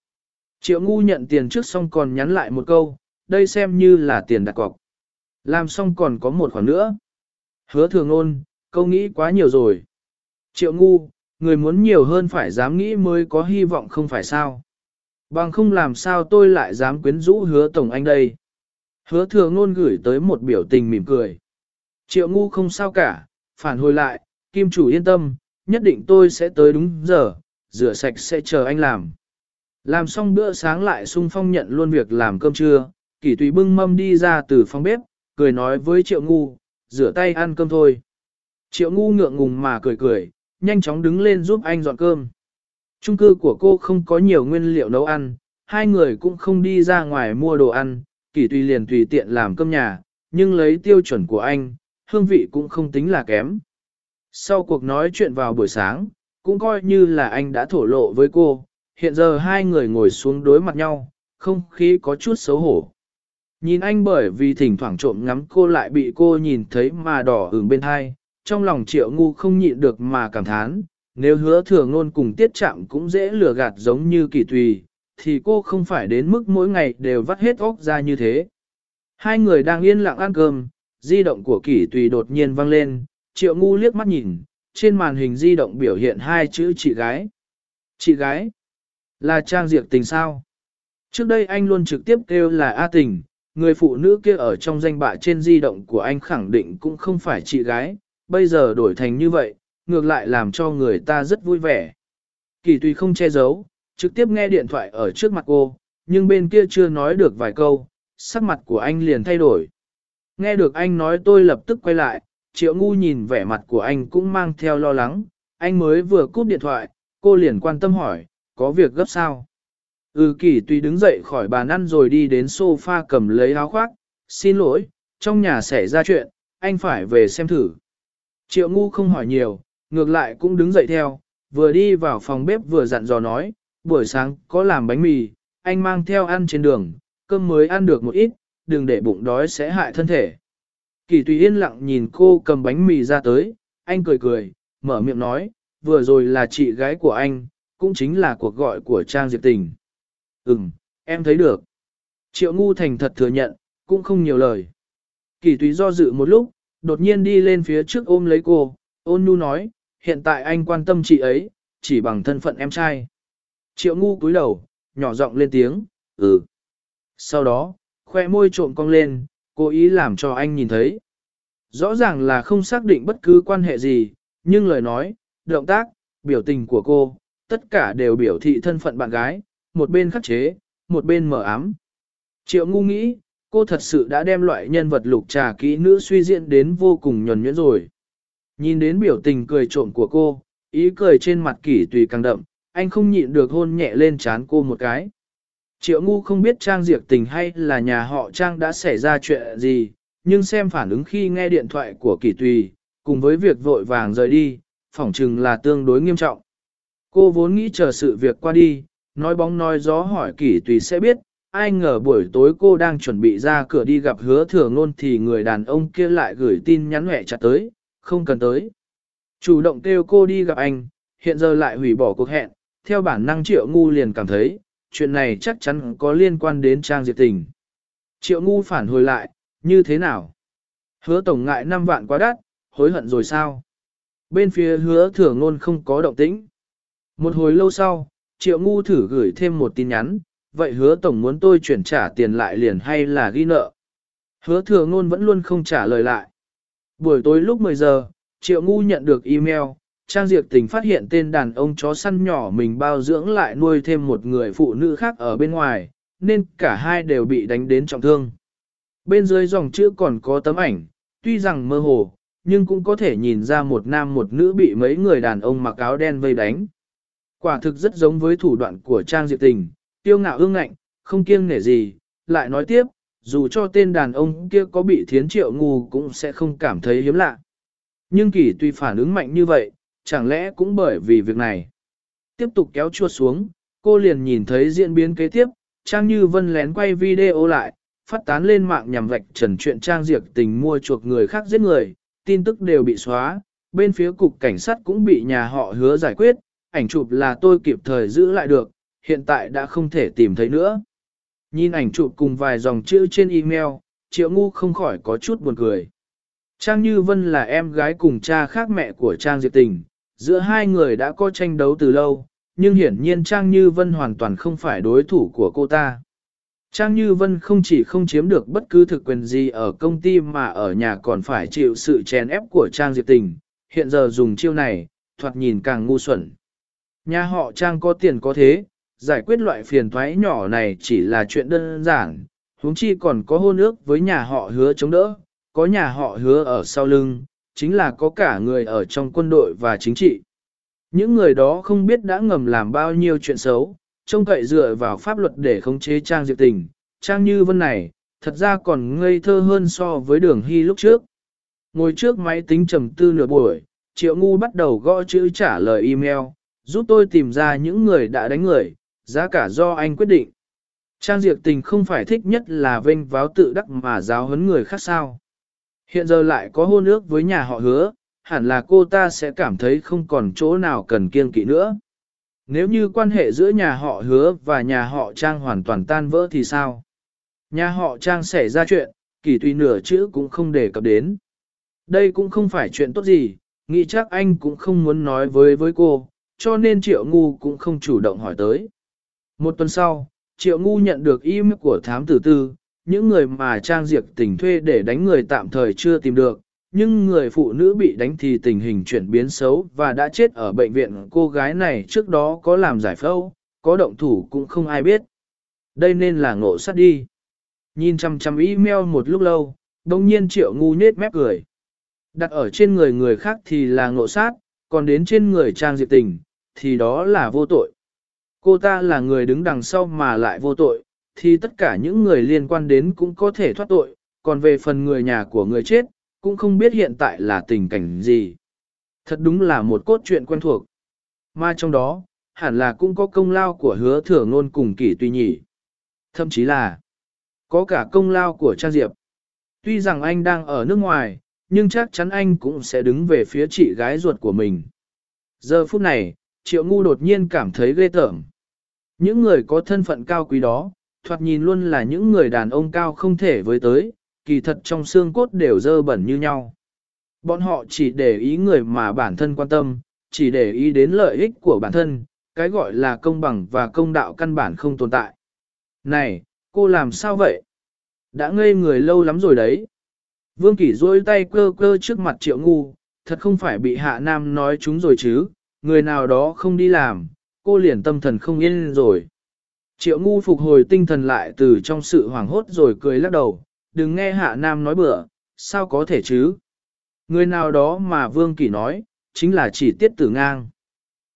Triệu ngu nhận tiền trước xong còn nhắn lại một câu, đây xem như là tiền đặt cọc. Làm xong còn có một khoản nữa. Hứa thường ôn, câu nghĩ quá nhiều rồi. Triệu ngu, người muốn nhiều hơn phải dám nghĩ mới có hy vọng không phải sao. Bằng không làm sao tôi lại dám quyến rũ hứa tổng anh đây. Hứa thừa ngôn gửi tới một biểu tình mỉm cười. Triệu ngu không sao cả, phản hồi lại, kim chủ yên tâm, nhất định tôi sẽ tới đúng giờ, rửa sạch sẽ chờ anh làm. Làm xong bữa sáng lại sung phong nhận luôn việc làm cơm trưa, kỷ tùy bưng mâm đi ra từ phòng bếp, cười nói với triệu ngu, rửa tay ăn cơm thôi. Triệu ngu ngượng ngùng mà cười cười, nhanh chóng đứng lên giúp anh dọn cơm. Trung cư của cô không có nhiều nguyên liệu nấu ăn, hai người cũng không đi ra ngoài mua đồ ăn, kỷ tùy liền tùy tiện làm cơm nhà, nhưng lấy tiêu chuẩn của anh, hương vị cũng không tính là kém. Sau cuộc nói chuyện vào buổi sáng, cũng coi như là anh đã thổ lộ với cô, hiện giờ hai người ngồi xuống đối mặt nhau, không khí có chút xấu hổ. Nhìn anh bởi vì thỉnh thoảng trộm ngắm cô lại bị cô nhìn thấy mà đỏ ửng bên hai, trong lòng triệu ngu không nhịn được mà cảm thán, nếu hứa thừa ngôn cùng tiết chạm cũng dễ lừa gạt giống như kỳ tùy, thì cô không phải đến mức mỗi ngày đều vắt hết óc ra như thế. Hai người đang yên lặng ăn cơm, di động của kỷ tùy đột nhiên vang lên, triệu ngu liếc mắt nhìn, trên màn hình di động biểu hiện hai chữ chị gái. Chị gái, là Trang Diệp tình sao? Trước đây anh luôn trực tiếp kêu là A tình, người phụ nữ kia ở trong danh bạ trên di động của anh khẳng định cũng không phải chị gái, bây giờ đổi thành như vậy, ngược lại làm cho người ta rất vui vẻ. Kỳ tùy không che giấu, trực tiếp nghe điện thoại ở trước mặt cô, nhưng bên kia chưa nói được vài câu, sắc mặt của anh liền thay đổi. Nghe được anh nói tôi lập tức quay lại, triệu ngu nhìn vẻ mặt của anh cũng mang theo lo lắng, anh mới vừa cúp điện thoại, cô liền quan tâm hỏi, có việc gấp sao? Ừ kỳ tùy đứng dậy khỏi bàn ăn rồi đi đến sofa cầm lấy áo khoác, xin lỗi, trong nhà xảy ra chuyện, anh phải về xem thử. Triệu ngu không hỏi nhiều, ngược lại cũng đứng dậy theo, vừa đi vào phòng bếp vừa dặn dò nói, buổi sáng có làm bánh mì, anh mang theo ăn trên đường, cơm mới ăn được một ít, đừng để bụng đói sẽ hại thân thể. Kỳ tùy yên lặng nhìn cô cầm bánh mì ra tới, anh cười cười, mở miệng nói, vừa rồi là chị gái của anh, cũng chính là cuộc gọi của Trang Diệp Tình. Ừm, em thấy được. Triệu ngu thành thật thừa nhận, cũng không nhiều lời. Kỳ tùy do dự một lúc, đột nhiên đi lên phía trước ôm lấy cô, ôn nhu nói, hiện tại anh quan tâm chị ấy, chỉ bằng thân phận em trai. Triệu ngu cúi đầu, nhỏ giọng lên tiếng, ừ. Sau đó, khoe môi trộm cong lên, cố ý làm cho anh nhìn thấy. Rõ ràng là không xác định bất cứ quan hệ gì, nhưng lời nói, động tác, biểu tình của cô, tất cả đều biểu thị thân phận bạn gái, một bên khắc chế, một bên mở ám. Triệu ngu nghĩ, cô thật sự đã đem loại nhân vật lục trà kỹ nữ suy diễn đến vô cùng nhuẩn nhuyễn rồi. Nhìn đến biểu tình cười trộm của cô, ý cười trên mặt kỷ tùy càng đậm, anh không nhịn được hôn nhẹ lên trán cô một cái. Triệu ngu không biết Trang Diệp tình hay là nhà họ Trang đã xảy ra chuyện gì, nhưng xem phản ứng khi nghe điện thoại của kỷ tùy, cùng với việc vội vàng rời đi, phỏng chừng là tương đối nghiêm trọng. Cô vốn nghĩ chờ sự việc qua đi, nói bóng nói gió hỏi kỷ tùy sẽ biết, ai ngờ buổi tối cô đang chuẩn bị ra cửa đi gặp hứa thừa ngôn thì người đàn ông kia lại gửi tin nhắn hẹ chặt tới, không cần tới. Chủ động kêu cô đi gặp anh, hiện giờ lại hủy bỏ cuộc hẹn, theo bản năng triệu ngu liền cảm thấy, chuyện này chắc chắn có liên quan đến Trang Diệp Tình. Triệu ngu phản hồi lại, như thế nào? Hứa tổng ngại 5 vạn quá đắt, hối hận rồi sao? Bên phía hứa thừa ngôn không có động tĩnh. Một hồi lâu sau, triệu ngu thử gửi thêm một tin nhắn, vậy hứa tổng muốn tôi chuyển trả tiền lại liền hay là ghi nợ? Hứa thừa ngôn vẫn luôn không trả lời lại. Buổi tối lúc 10 giờ, triệu ngu nhận được email, Trang Diệp Tình phát hiện tên đàn ông chó săn nhỏ mình bao dưỡng lại nuôi thêm một người phụ nữ khác ở bên ngoài, nên cả hai đều bị đánh đến trọng thương. Bên dưới dòng chữ còn có tấm ảnh, tuy rằng mơ hồ, nhưng cũng có thể nhìn ra một nam một nữ bị mấy người đàn ông mặc áo đen vây đánh. Quả thực rất giống với thủ đoạn của Trang Diệp Tình, tiêu ngạo ương ngạnh, không kiêng nể gì, lại nói tiếp, dù cho tên đàn ông kia có bị thiến triệu ngu cũng sẽ không cảm thấy hiếm lạ. Nhưng kỳ tuy phản ứng mạnh như vậy, chẳng lẽ cũng bởi vì việc này. Tiếp tục kéo chuột xuống, cô liền nhìn thấy diễn biến kế tiếp, Trang Như Vân lén quay video lại, phát tán lên mạng nhằm vạch trần chuyện Trang Diệp tình mua chuộc người khác giết người, tin tức đều bị xóa, bên phía cục cảnh sát cũng bị nhà họ hứa giải quyết, ảnh chụp là tôi kịp thời giữ lại được, hiện tại đã không thể tìm thấy nữa. Nhìn ảnh chụp cùng vài dòng chữ trên email, Triệu Ngu không khỏi có chút buồn cười. Trang Như Vân là em gái cùng cha khác mẹ của Trang Diệp Tình, giữa hai người đã có tranh đấu từ lâu, nhưng hiển nhiên Trang Như Vân hoàn toàn không phải đối thủ của cô ta. Trang Như Vân không chỉ không chiếm được bất cứ thực quyền gì ở công ty mà ở nhà còn phải chịu sự chèn ép của Trang Diệp Tình, hiện giờ dùng chiêu này, thoạt nhìn càng ngu xuẩn. Nhà họ Trang có tiền có thế, giải quyết loại phiền thoái nhỏ này chỉ là chuyện đơn giản, huống chi còn có hôn ước với nhà họ hứa chống đỡ, có nhà họ hứa ở sau lưng, chính là có cả người ở trong quân đội và chính trị. Những người đó không biết đã ngầm làm bao nhiêu chuyện xấu, trông cậy dựa vào pháp luật để khống chế Trang Diệp Tình. Trang Như Vân này, thật ra còn ngây thơ hơn so với đường hy lúc trước. Ngồi trước máy tính trầm tư nửa buổi, Triệu Ngu bắt đầu gõ chữ trả lời email, giúp tôi tìm ra những người đã đánh người, giá cả do anh quyết định. Trang Diệp Tình không phải thích nhất là vênh váo tự đắc mà giáo huấn người khác sao. Hiện giờ lại có hôn ước với nhà họ hứa, hẳn là cô ta sẽ cảm thấy không còn chỗ nào cần kiên kỵ nữa. Nếu như quan hệ giữa nhà họ hứa và nhà họ Trang hoàn toàn tan vỡ thì sao? Nhà họ Trang xảy ra chuyện, kỳ tùy nửa chữ cũng không đề cập đến. Đây cũng không phải chuyện tốt gì, nghĩ chắc anh cũng không muốn nói với với cô, cho nên triệu ngu cũng không chủ động hỏi tới. Một tuần sau, triệu ngu nhận được email của thám tử tư, những người mà Trang Diệp tỉnh thuê để đánh người tạm thời chưa tìm được, nhưng người phụ nữ bị đánh thì tình hình chuyển biến xấu và đã chết ở bệnh viện cô gái này trước đó có làm giải phẫu, có động thủ cũng không ai biết. Đây nên là ngộ sát đi. Nhìn chăm chăm email một lúc lâu, đồng nhiên triệu ngu nết mép cười. Đặt ở trên người người khác thì là ngộ sát, còn đến trên người Trang Diệp Tình, thì đó là vô tội. Cô ta là người đứng đằng sau mà lại vô tội, thì tất cả những người liên quan đến cũng có thể thoát tội, còn về phần người nhà của người chết, cũng không biết hiện tại là tình cảnh gì. Thật đúng là một cốt truyện quen thuộc. Mà trong đó, hẳn là cũng có công lao của hứa thừa ngôn cùng kỷ tùy nhỉ. Thậm chí là, có cả công lao của Trang Diệp. Tuy rằng anh đang ở nước ngoài, nhưng chắc chắn anh cũng sẽ đứng về phía chị gái ruột của mình. Giờ phút này, Triệu Ngu đột nhiên cảm thấy ghê tởm. Những người có thân phận cao quý đó, thoạt nhìn luôn là những người đàn ông cao không thể với tới, kỳ thật trong xương cốt đều dơ bẩn như nhau. Bọn họ chỉ để ý người mà bản thân quan tâm, chỉ để ý đến lợi ích của bản thân, cái gọi là công bằng và công đạo căn bản không tồn tại. Này, cô làm sao vậy? Đã ngây người lâu lắm rồi đấy. Vương Kỷ duỗi tay cơ cơ trước mặt triệu ngu, thật không phải bị hạ nam nói chúng rồi chứ, người nào đó không đi làm, cô liền tâm thần không yên rồi. Triệu ngu phục hồi tinh thần lại từ trong sự hoảng hốt rồi cười lắc đầu, đừng nghe hạ nam nói bừa, sao có thể chứ? Người nào đó mà Vương Kỷ nói, chính là chỉ tiết tử ngang.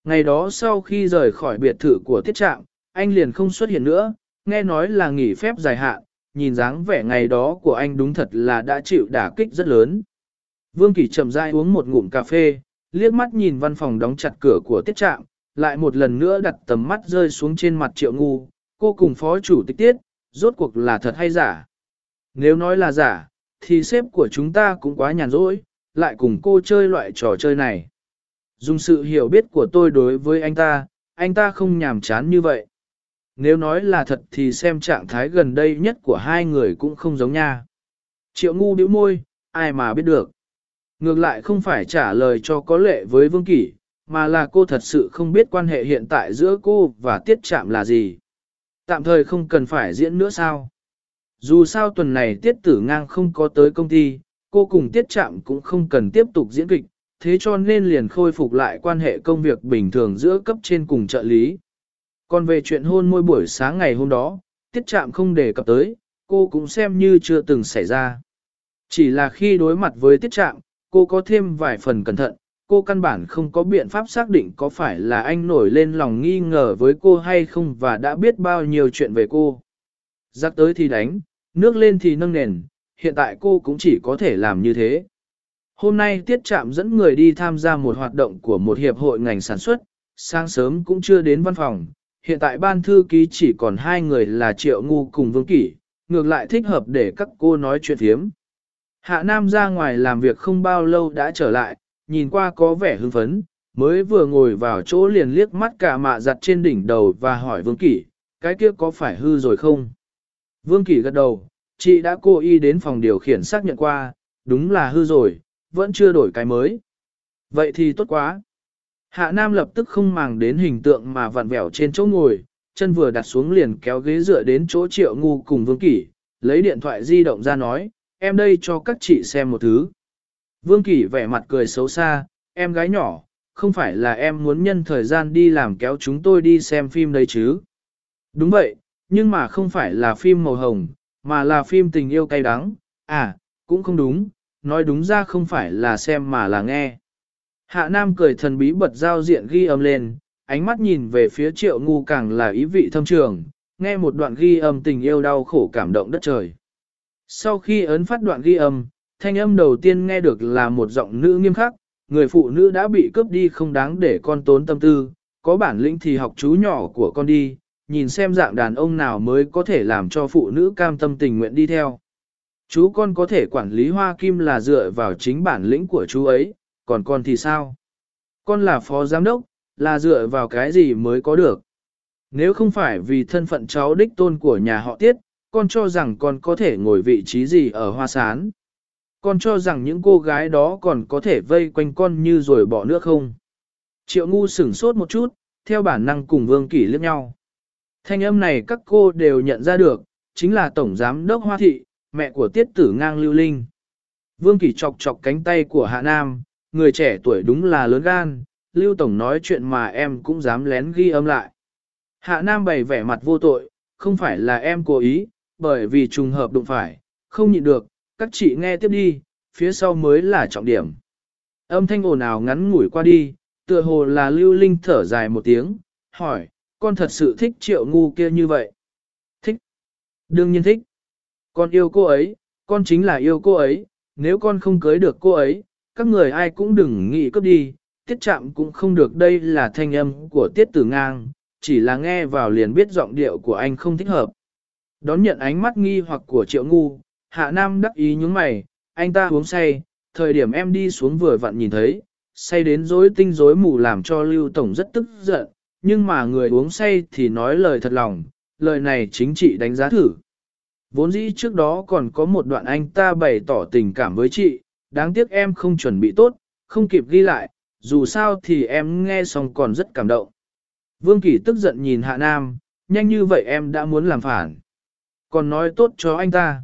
Ngày đó sau khi rời khỏi biệt thự của tiết trạm, anh liền không xuất hiện nữa, nghe nói là nghỉ phép dài hạn, nhìn dáng vẻ ngày đó của anh đúng thật là đã chịu đả kích rất lớn. Vương Kỳ chậm rãi uống một ngụm cà phê, liếc mắt nhìn văn phòng đóng chặt cửa của tiết trạm, lại một lần nữa đặt tầm mắt rơi xuống trên mặt triệu ngu, cô cùng phó chủ tịch tiết, rốt cuộc là thật hay giả. Nếu nói là giả, thì sếp của chúng ta cũng quá nhàn rỗi, lại cùng cô chơi loại trò chơi này. Dùng sự hiểu biết của tôi đối với anh ta, anh ta không nhàm chán như vậy. Nếu nói là thật thì xem trạng thái gần đây nhất của hai người cũng không giống nha. Triệu ngu bĩu môi, ai mà biết được. Ngược lại không phải trả lời cho có lệ với Vương Kỷ, mà là cô thật sự không biết quan hệ hiện tại giữa cô và Tiết Trạm là gì. Tạm thời không cần phải diễn nữa sao. Dù sao tuần này Tiết Tử Ngang không có tới công ty, cô cùng Tiết Trạm cũng không cần tiếp tục diễn kịch, thế cho nên liền khôi phục lại quan hệ công việc bình thường giữa cấp trên cùng trợ lý. Còn về chuyện hôn môi buổi sáng ngày hôm đó, tiết trạm không đề cập tới, cô cũng xem như chưa từng xảy ra. Chỉ là khi đối mặt với tiết trạm, cô có thêm vài phần cẩn thận, cô căn bản không có biện pháp xác định có phải là anh nổi lên lòng nghi ngờ với cô hay không và đã biết bao nhiêu chuyện về cô. Giặc tới thì đánh, nước lên thì nâng nền, hiện tại cô cũng chỉ có thể làm như thế. Hôm nay Tiết Trạm dẫn người đi tham gia một hoạt động của một hiệp hội ngành sản xuất, sáng sớm cũng chưa đến văn phòng, hiện tại ban thư ký chỉ còn hai người là Triệu Ngu cùng Vương Kỷ, ngược lại thích hợp để các cô nói chuyện thiếm. Hạ Nam ra ngoài làm việc không bao lâu đã trở lại, nhìn qua có vẻ hưng phấn, mới vừa ngồi vào chỗ liền liếc mắt cả mạ giặt trên đỉnh đầu và hỏi Vương Kỷ, cái kia có phải hư rồi không? Vương Kỷ gật đầu, chị đã cố ý đến phòng điều khiển xác nhận qua, đúng là hư rồi, vẫn chưa đổi cái mới. Vậy thì tốt quá. Hạ Nam lập tức không màng đến hình tượng mà vặn vẹo trên chỗ ngồi, chân vừa đặt xuống liền kéo ghế dựa đến chỗ triệu ngu cùng Vương Kỷ, lấy điện thoại di động ra nói, em đây cho các chị xem một thứ. Vương Kỷ vẻ mặt cười xấu xa, em gái nhỏ, không phải là em muốn nhân thời gian đi làm kéo chúng tôi đi xem phim đấy chứ. Đúng vậy, nhưng mà không phải là phim màu hồng, mà là phim tình yêu cay đắng, à, cũng không đúng, nói đúng ra không phải là xem mà là nghe. Hạ Nam cười thần bí bật giao diện ghi âm lên, ánh mắt nhìn về phía triệu ngu càng là ý vị thâm trường, nghe một đoạn ghi âm tình yêu đau khổ cảm động đất trời. Sau khi ấn phát đoạn ghi âm, thanh âm đầu tiên nghe được là một giọng nữ nghiêm khắc, người phụ nữ đã bị cướp đi không đáng để con tốn tâm tư, có bản lĩnh thì học chú nhỏ của con đi, nhìn xem dạng đàn ông nào mới có thể làm cho phụ nữ cam tâm tình nguyện đi theo. Chú con có thể quản lý hoa kim là dựa vào chính bản lĩnh của chú ấy, còn con thì sao? Con là phó giám đốc, là dựa vào cái gì mới có được? Nếu không phải vì thân phận cháu đích tôn của nhà họ tiết, con cho rằng con có thể ngồi vị trí gì ở hoa sán. Con cho rằng những cô gái đó còn có thể vây quanh con như rồi bỏ nước không? Triệu ngu sửng sốt một chút, theo bản năng cùng Vương Kỷ liếc nhau. Thanh âm này các cô đều nhận ra được, chính là Tổng Giám Đốc Hoa Thị, mẹ của tiết tử ngang lưu linh. Vương Kỷ chọc chọc cánh tay của Hạ Nam, người trẻ tuổi đúng là lớn gan, Lưu Tổng nói chuyện mà em cũng dám lén ghi âm lại. Hạ Nam bày vẻ mặt vô tội, không phải là em cố ý, bởi vì trùng hợp đụng phải, không nhịn được, các chị nghe tiếp đi, phía sau mới là trọng điểm. Âm thanh ồn ào ngắn ngủi qua đi, tựa hồ là lưu linh thở dài một tiếng, hỏi, con thật sự thích triệu ngu kia như vậy? Thích. Đương nhiên thích. Con yêu cô ấy, con chính là yêu cô ấy, nếu con không cưới được cô ấy, các người ai cũng đừng nghĩ cướp đi, tiết chạm cũng không được đây là thanh âm của tiết tử ngang, chỉ là nghe vào liền biết giọng điệu của anh không thích hợp. Đón nhận ánh mắt nghi hoặc của triệu ngu, hạ nam đắc ý nhúng mày, anh ta uống say, thời điểm em đi xuống vừa vặn nhìn thấy, say đến rối tinh rối mù làm cho Lưu Tổng rất tức giận, nhưng mà người uống say thì nói lời thật lòng, lời này chính trị đánh giá thử. Vốn dĩ trước đó còn có một đoạn anh ta bày tỏ tình cảm với chị, đáng tiếc em không chuẩn bị tốt, không kịp ghi lại, dù sao thì em nghe xong còn rất cảm động. Vương Kỳ tức giận nhìn Hạ Nam, nhanh như vậy em đã muốn làm phản. Còn nói tốt cho anh ta.